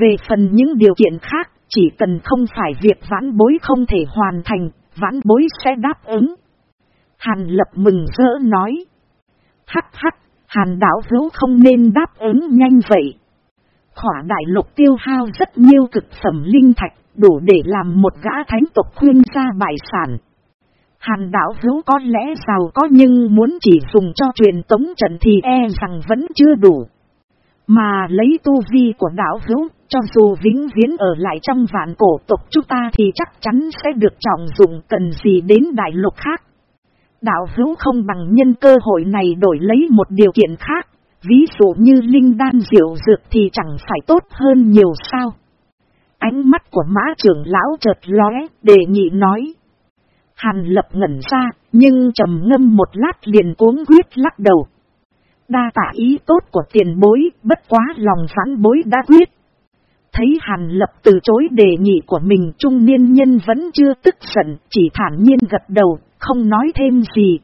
Về phần những điều kiện khác, chỉ cần không phải việc vãn bối không thể hoàn thành, vãn bối sẽ đáp ứng. Hàn lập mừng rỡ nói. Hắc hắc, hàn đảo hữu không nên đáp ứng nhanh vậy. Khỏa đại lục tiêu hao rất nhiều cực phẩm linh thạch, đủ để làm một gã thánh tộc khuyên ra bại sản. Hàn đảo hữu có lẽ giàu có nhưng muốn chỉ dùng cho truyền tống trận thì e rằng vẫn chưa đủ. Mà lấy tu vi của đảo hữu, cho dù vĩnh viễn ở lại trong vạn cổ tộc chúng ta thì chắc chắn sẽ được trọng dụng cần gì đến đại lục khác. Đạo hữu không bằng nhân cơ hội này đổi lấy một điều kiện khác, ví dụ như linh đan diệu dược thì chẳng phải tốt hơn nhiều sao. Ánh mắt của mã trưởng lão chợt lóe, đề nghị nói. Hàn lập ngẩn ra, nhưng trầm ngâm một lát liền cuống quyết lắc đầu. Đa tả ý tốt của tiền bối, bất quá lòng phán bối đã quyết. Thấy Hàn Lập từ chối đề nghị của mình trung niên nhân vẫn chưa tức giận, chỉ thản nhiên gật đầu, không nói thêm gì.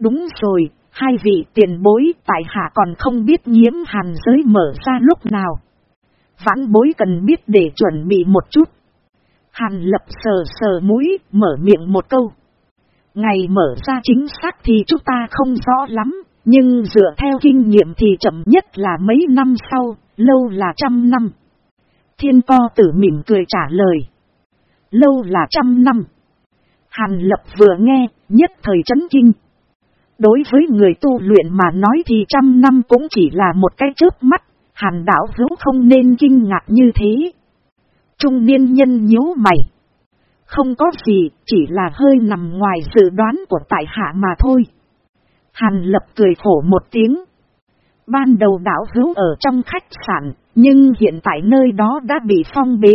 Đúng rồi, hai vị tiền bối tại hạ còn không biết nhiễm hàn giới mở ra lúc nào. Vãn bối cần biết để chuẩn bị một chút. Hàn lập sờ sờ mũi, mở miệng một câu. Ngày mở ra chính xác thì chúng ta không rõ lắm, nhưng dựa theo kinh nghiệm thì chậm nhất là mấy năm sau, lâu là trăm năm. Thiên co tử mỉm cười trả lời. Lâu là trăm năm. Hàn lập vừa nghe, nhất thời chấn kinh. Đối với người tu luyện mà nói thì trăm năm cũng chỉ là một cái chớp mắt, hàn đảo hữu không nên kinh ngạc như thế. Trung niên nhân nhíu mày. Không có gì, chỉ là hơi nằm ngoài dự đoán của tại hạ mà thôi. Hàn lập cười khổ một tiếng. Ban đầu đảo hữu ở trong khách sạn, nhưng hiện tại nơi đó đã bị phong bế.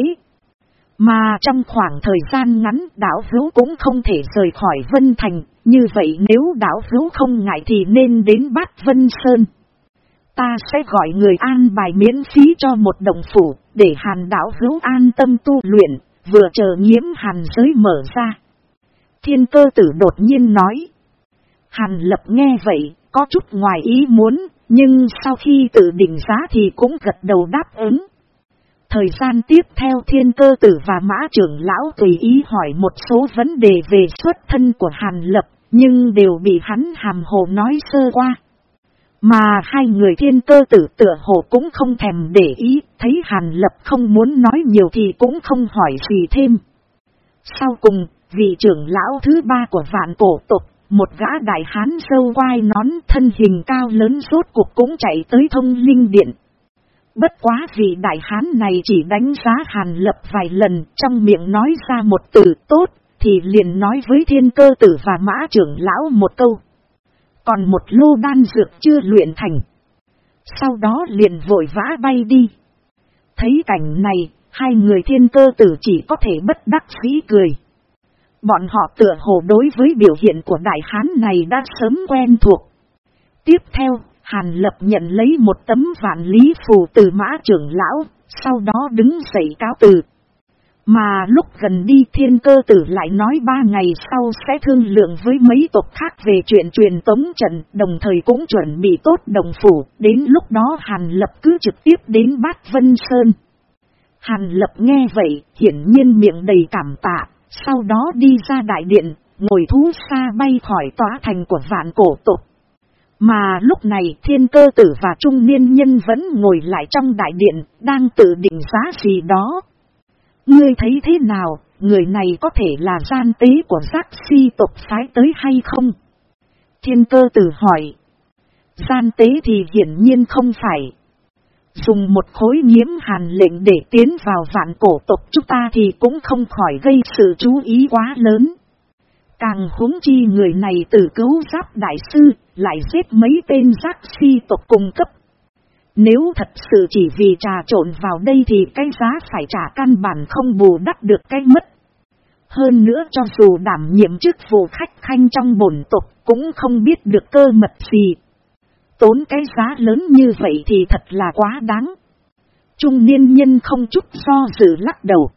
Mà trong khoảng thời gian ngắn đảo hữu cũng không thể rời khỏi Vân Thành, như vậy nếu đảo hữu không ngại thì nên đến bát Vân Sơn. Ta sẽ gọi người an bài miễn phí cho một đồng phủ, để hàn đảo hữu an tâm tu luyện, vừa chờ nhiễm hàn giới mở ra. Thiên cơ tử đột nhiên nói. Hàn lập nghe vậy, có chút ngoài ý muốn, nhưng sau khi tự định giá thì cũng gật đầu đáp ứng. Thời gian tiếp theo thiên cơ tử và mã trưởng lão tùy ý hỏi một số vấn đề về xuất thân của Hàn Lập, nhưng đều bị hắn hàm hồ nói sơ qua. Mà hai người thiên cơ tử tựa hồ cũng không thèm để ý, thấy Hàn Lập không muốn nói nhiều thì cũng không hỏi gì thêm. Sau cùng, vị trưởng lão thứ ba của vạn cổ tục, một gã đại hán sâu quai nón thân hình cao lớn suốt cuộc cũng chạy tới thông linh điện. Bất quá vì đại hán này chỉ đánh giá hàn lập vài lần trong miệng nói ra một từ tốt, thì liền nói với thiên cơ tử và mã trưởng lão một câu. Còn một lô đan dược chưa luyện thành. Sau đó liền vội vã bay đi. Thấy cảnh này, hai người thiên cơ tử chỉ có thể bất đắc dĩ cười. Bọn họ tựa hồ đối với biểu hiện của đại hán này đã sớm quen thuộc. Tiếp theo, Hàn Lập nhận lấy một tấm vạn lý phù từ mã trưởng lão, sau đó đứng dậy cáo từ. Mà lúc gần đi thiên cơ tử lại nói ba ngày sau sẽ thương lượng với mấy tộc khác về chuyện truyền tống trận, đồng thời cũng chuẩn bị tốt đồng phủ, đến lúc đó Hàn Lập cứ trực tiếp đến Bát Vân Sơn. Hàn Lập nghe vậy, hiển nhiên miệng đầy cảm tạ, sau đó đi ra đại điện, ngồi thú xa bay khỏi tòa thành của vạn cổ tộc. Mà lúc này thiên cơ tử và trung niên nhân vẫn ngồi lại trong đại điện, đang tự định giá gì đó. Ngươi thấy thế nào, người này có thể là gian tế của giác si tộc phái tới hay không? Thiên cơ tử hỏi. Gian tế thì hiển nhiên không phải. Dùng một khối nhiễm hàn lệnh để tiến vào vạn cổ tộc chúng ta thì cũng không khỏi gây sự chú ý quá lớn. Càng huống chi người này tự cứu giáp đại sư, lại giết mấy tên giác si tộc cung cấp. Nếu thật sự chỉ vì trà trộn vào đây thì cái giá phải trả căn bản không bù đắp được cái mất. Hơn nữa cho dù đảm nhiệm chức vụ khách khanh trong bổn tộc cũng không biết được cơ mật gì. Tốn cái giá lớn như vậy thì thật là quá đáng. Trung niên nhân không chút do dự lắc đầu.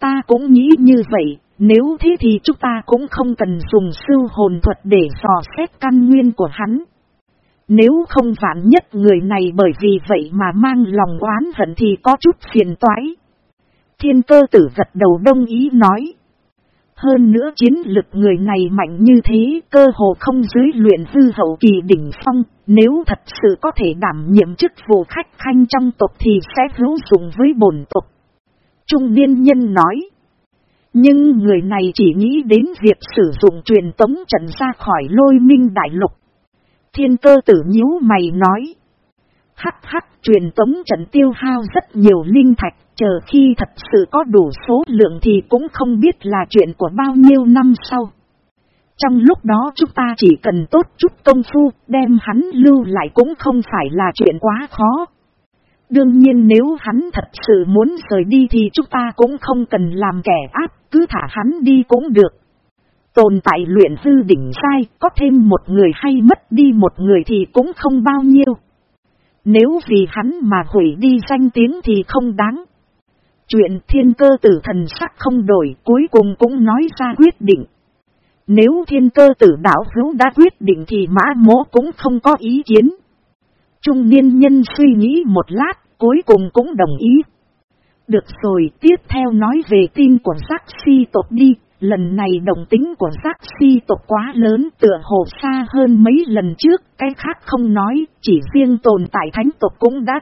Ta cũng nghĩ như vậy, Nếu thế thì chúng ta cũng không cần dùng sư hồn thuật để dò xét căn nguyên của hắn. Nếu không vạn nhất người này bởi vì vậy mà mang lòng oán hận thì có chút phiền toái. Thiên cơ tử gật đầu đông ý nói. Hơn nữa chiến lực người này mạnh như thế cơ hồ không dưới luyện hư hậu kỳ đỉnh phong, nếu thật sự có thể đảm nhiệm chức vụ khách khanh trong tộc thì sẽ hữu dụng với bổn tộc. Trung niên nhân nói. Nhưng người này chỉ nghĩ đến việc sử dụng truyền tống trận ra khỏi lôi minh đại lục. Thiên cơ tử nhíu mày nói. Hắc hắc truyền tống trận tiêu hao rất nhiều linh thạch, chờ khi thật sự có đủ số lượng thì cũng không biết là chuyện của bao nhiêu năm sau. Trong lúc đó chúng ta chỉ cần tốt chút công phu, đem hắn lưu lại cũng không phải là chuyện quá khó. Đương nhiên nếu hắn thật sự muốn rời đi thì chúng ta cũng không cần làm kẻ áp, cứ thả hắn đi cũng được. Tồn tại luyện hư đỉnh sai, có thêm một người hay mất đi một người thì cũng không bao nhiêu. Nếu vì hắn mà hủy đi danh tiếng thì không đáng. Chuyện thiên cơ tử thần sắc không đổi cuối cùng cũng nói ra quyết định. Nếu thiên cơ tử đảo hữu đã quyết định thì mã mỗ cũng không có ý kiến. Trung niên nhân suy nghĩ một lát, cuối cùng cũng đồng ý. Được rồi, tiếp theo nói về tin của giác si tộc đi, lần này đồng tính của giác si tộc quá lớn tựa hồ xa hơn mấy lần trước, cái khác không nói, chỉ riêng tồn tại thánh tộc cũng đã.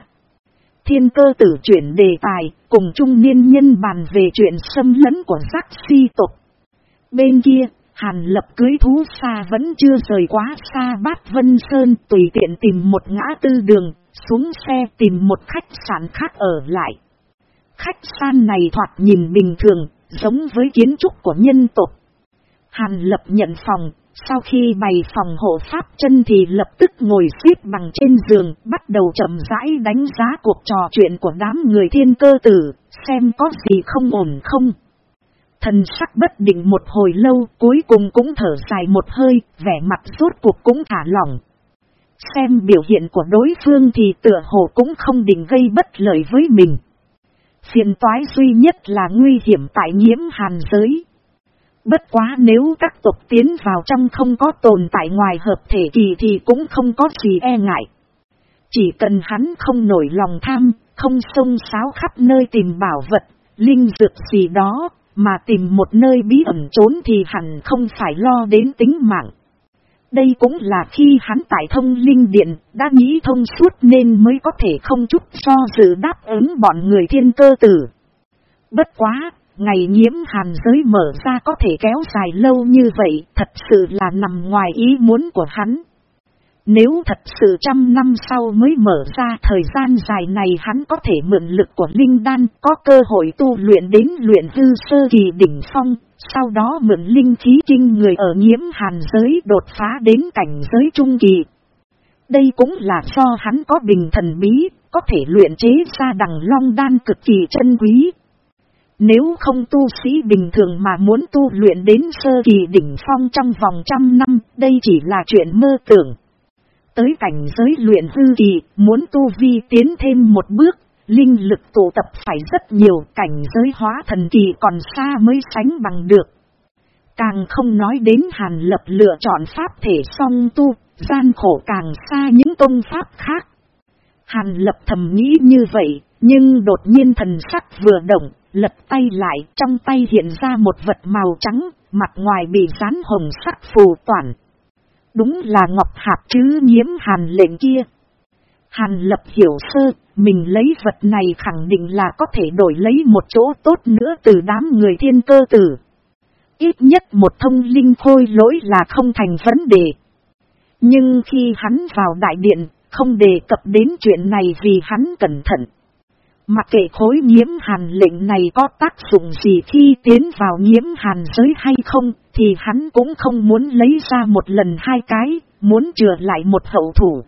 Thiên cơ tử chuyển đề tài, cùng trung niên nhân bàn về chuyện xâm lấn của giác si tộc. Bên kia, Hàn lập cưới thú xa vẫn chưa rời quá xa bát Vân Sơn tùy tiện tìm một ngã tư đường, xuống xe tìm một khách sạn khác ở lại. Khách sạn này thoạt nhìn bình thường, giống với kiến trúc của nhân tộc. Hàn lập nhận phòng, sau khi bày phòng hộ pháp chân thì lập tức ngồi xếp bằng trên giường, bắt đầu chậm rãi đánh giá cuộc trò chuyện của đám người thiên cơ tử, xem có gì không ổn không. Thần sắc bất định một hồi lâu, cuối cùng cũng thở dài một hơi, vẻ mặt rốt cuộc cũng thả lỏng. Xem biểu hiện của đối phương thì tựa hồ cũng không định gây bất lợi với mình. Phiền toái duy nhất là nguy hiểm tại nhiễm hàn giới. Bất quá nếu các tộc tiến vào trong không có tồn tại ngoài hợp thể kỳ thì cũng không có gì e ngại. Chỉ cần hắn không nổi lòng tham, không xông xáo khắp nơi tìm bảo vật, linh dược gì đó, mà tìm một nơi bí ẩn trốn thì hẳn không phải lo đến tính mạng. Đây cũng là khi hắn tại thông linh điện đã nghĩ thông suốt nên mới có thể không chút do dự đáp ứng bọn người thiên cơ tử. Bất quá, ngày nhiễm hàn giới mở ra có thể kéo dài lâu như vậy thật sự là nằm ngoài ý muốn của hắn. Nếu thật sự trăm năm sau mới mở ra thời gian dài này hắn có thể mượn lực của Linh Đan có cơ hội tu luyện đến luyện hư sơ kỳ đỉnh phong, sau đó mượn linh khí kinh người ở nhiễm hàn giới đột phá đến cảnh giới trung kỳ. Đây cũng là do hắn có bình thần bí, có thể luyện chế ra đằng long đan cực kỳ chân quý. Nếu không tu sĩ bình thường mà muốn tu luyện đến sơ kỳ đỉnh phong trong vòng trăm năm, đây chỉ là chuyện mơ tưởng. Tới cảnh giới luyện hư kỳ, muốn tu vi tiến thêm một bước, linh lực tụ tập phải rất nhiều, cảnh giới hóa thần kỳ còn xa mới sánh bằng được. Càng không nói đến hàn lập lựa chọn pháp thể song tu, gian khổ càng xa những tôn pháp khác. Hàn lập thầm nghĩ như vậy, nhưng đột nhiên thần sắc vừa động, lật tay lại, trong tay hiện ra một vật màu trắng, mặt ngoài bị dán hồng sắc phù toàn. Đúng là Ngọc Hạp chứ nhiễm hàn lệnh kia. Hàn lập hiểu sơ, mình lấy vật này khẳng định là có thể đổi lấy một chỗ tốt nữa từ đám người thiên cơ tử. Ít nhất một thông linh khôi lỗi là không thành vấn đề. Nhưng khi hắn vào đại điện, không đề cập đến chuyện này vì hắn cẩn thận. Mặc kệ khối nhiễm hàn lệnh này có tác dụng gì khi tiến vào nhiễm hàn giới hay không, thì hắn cũng không muốn lấy ra một lần hai cái, muốn chừa lại một hậu thủ.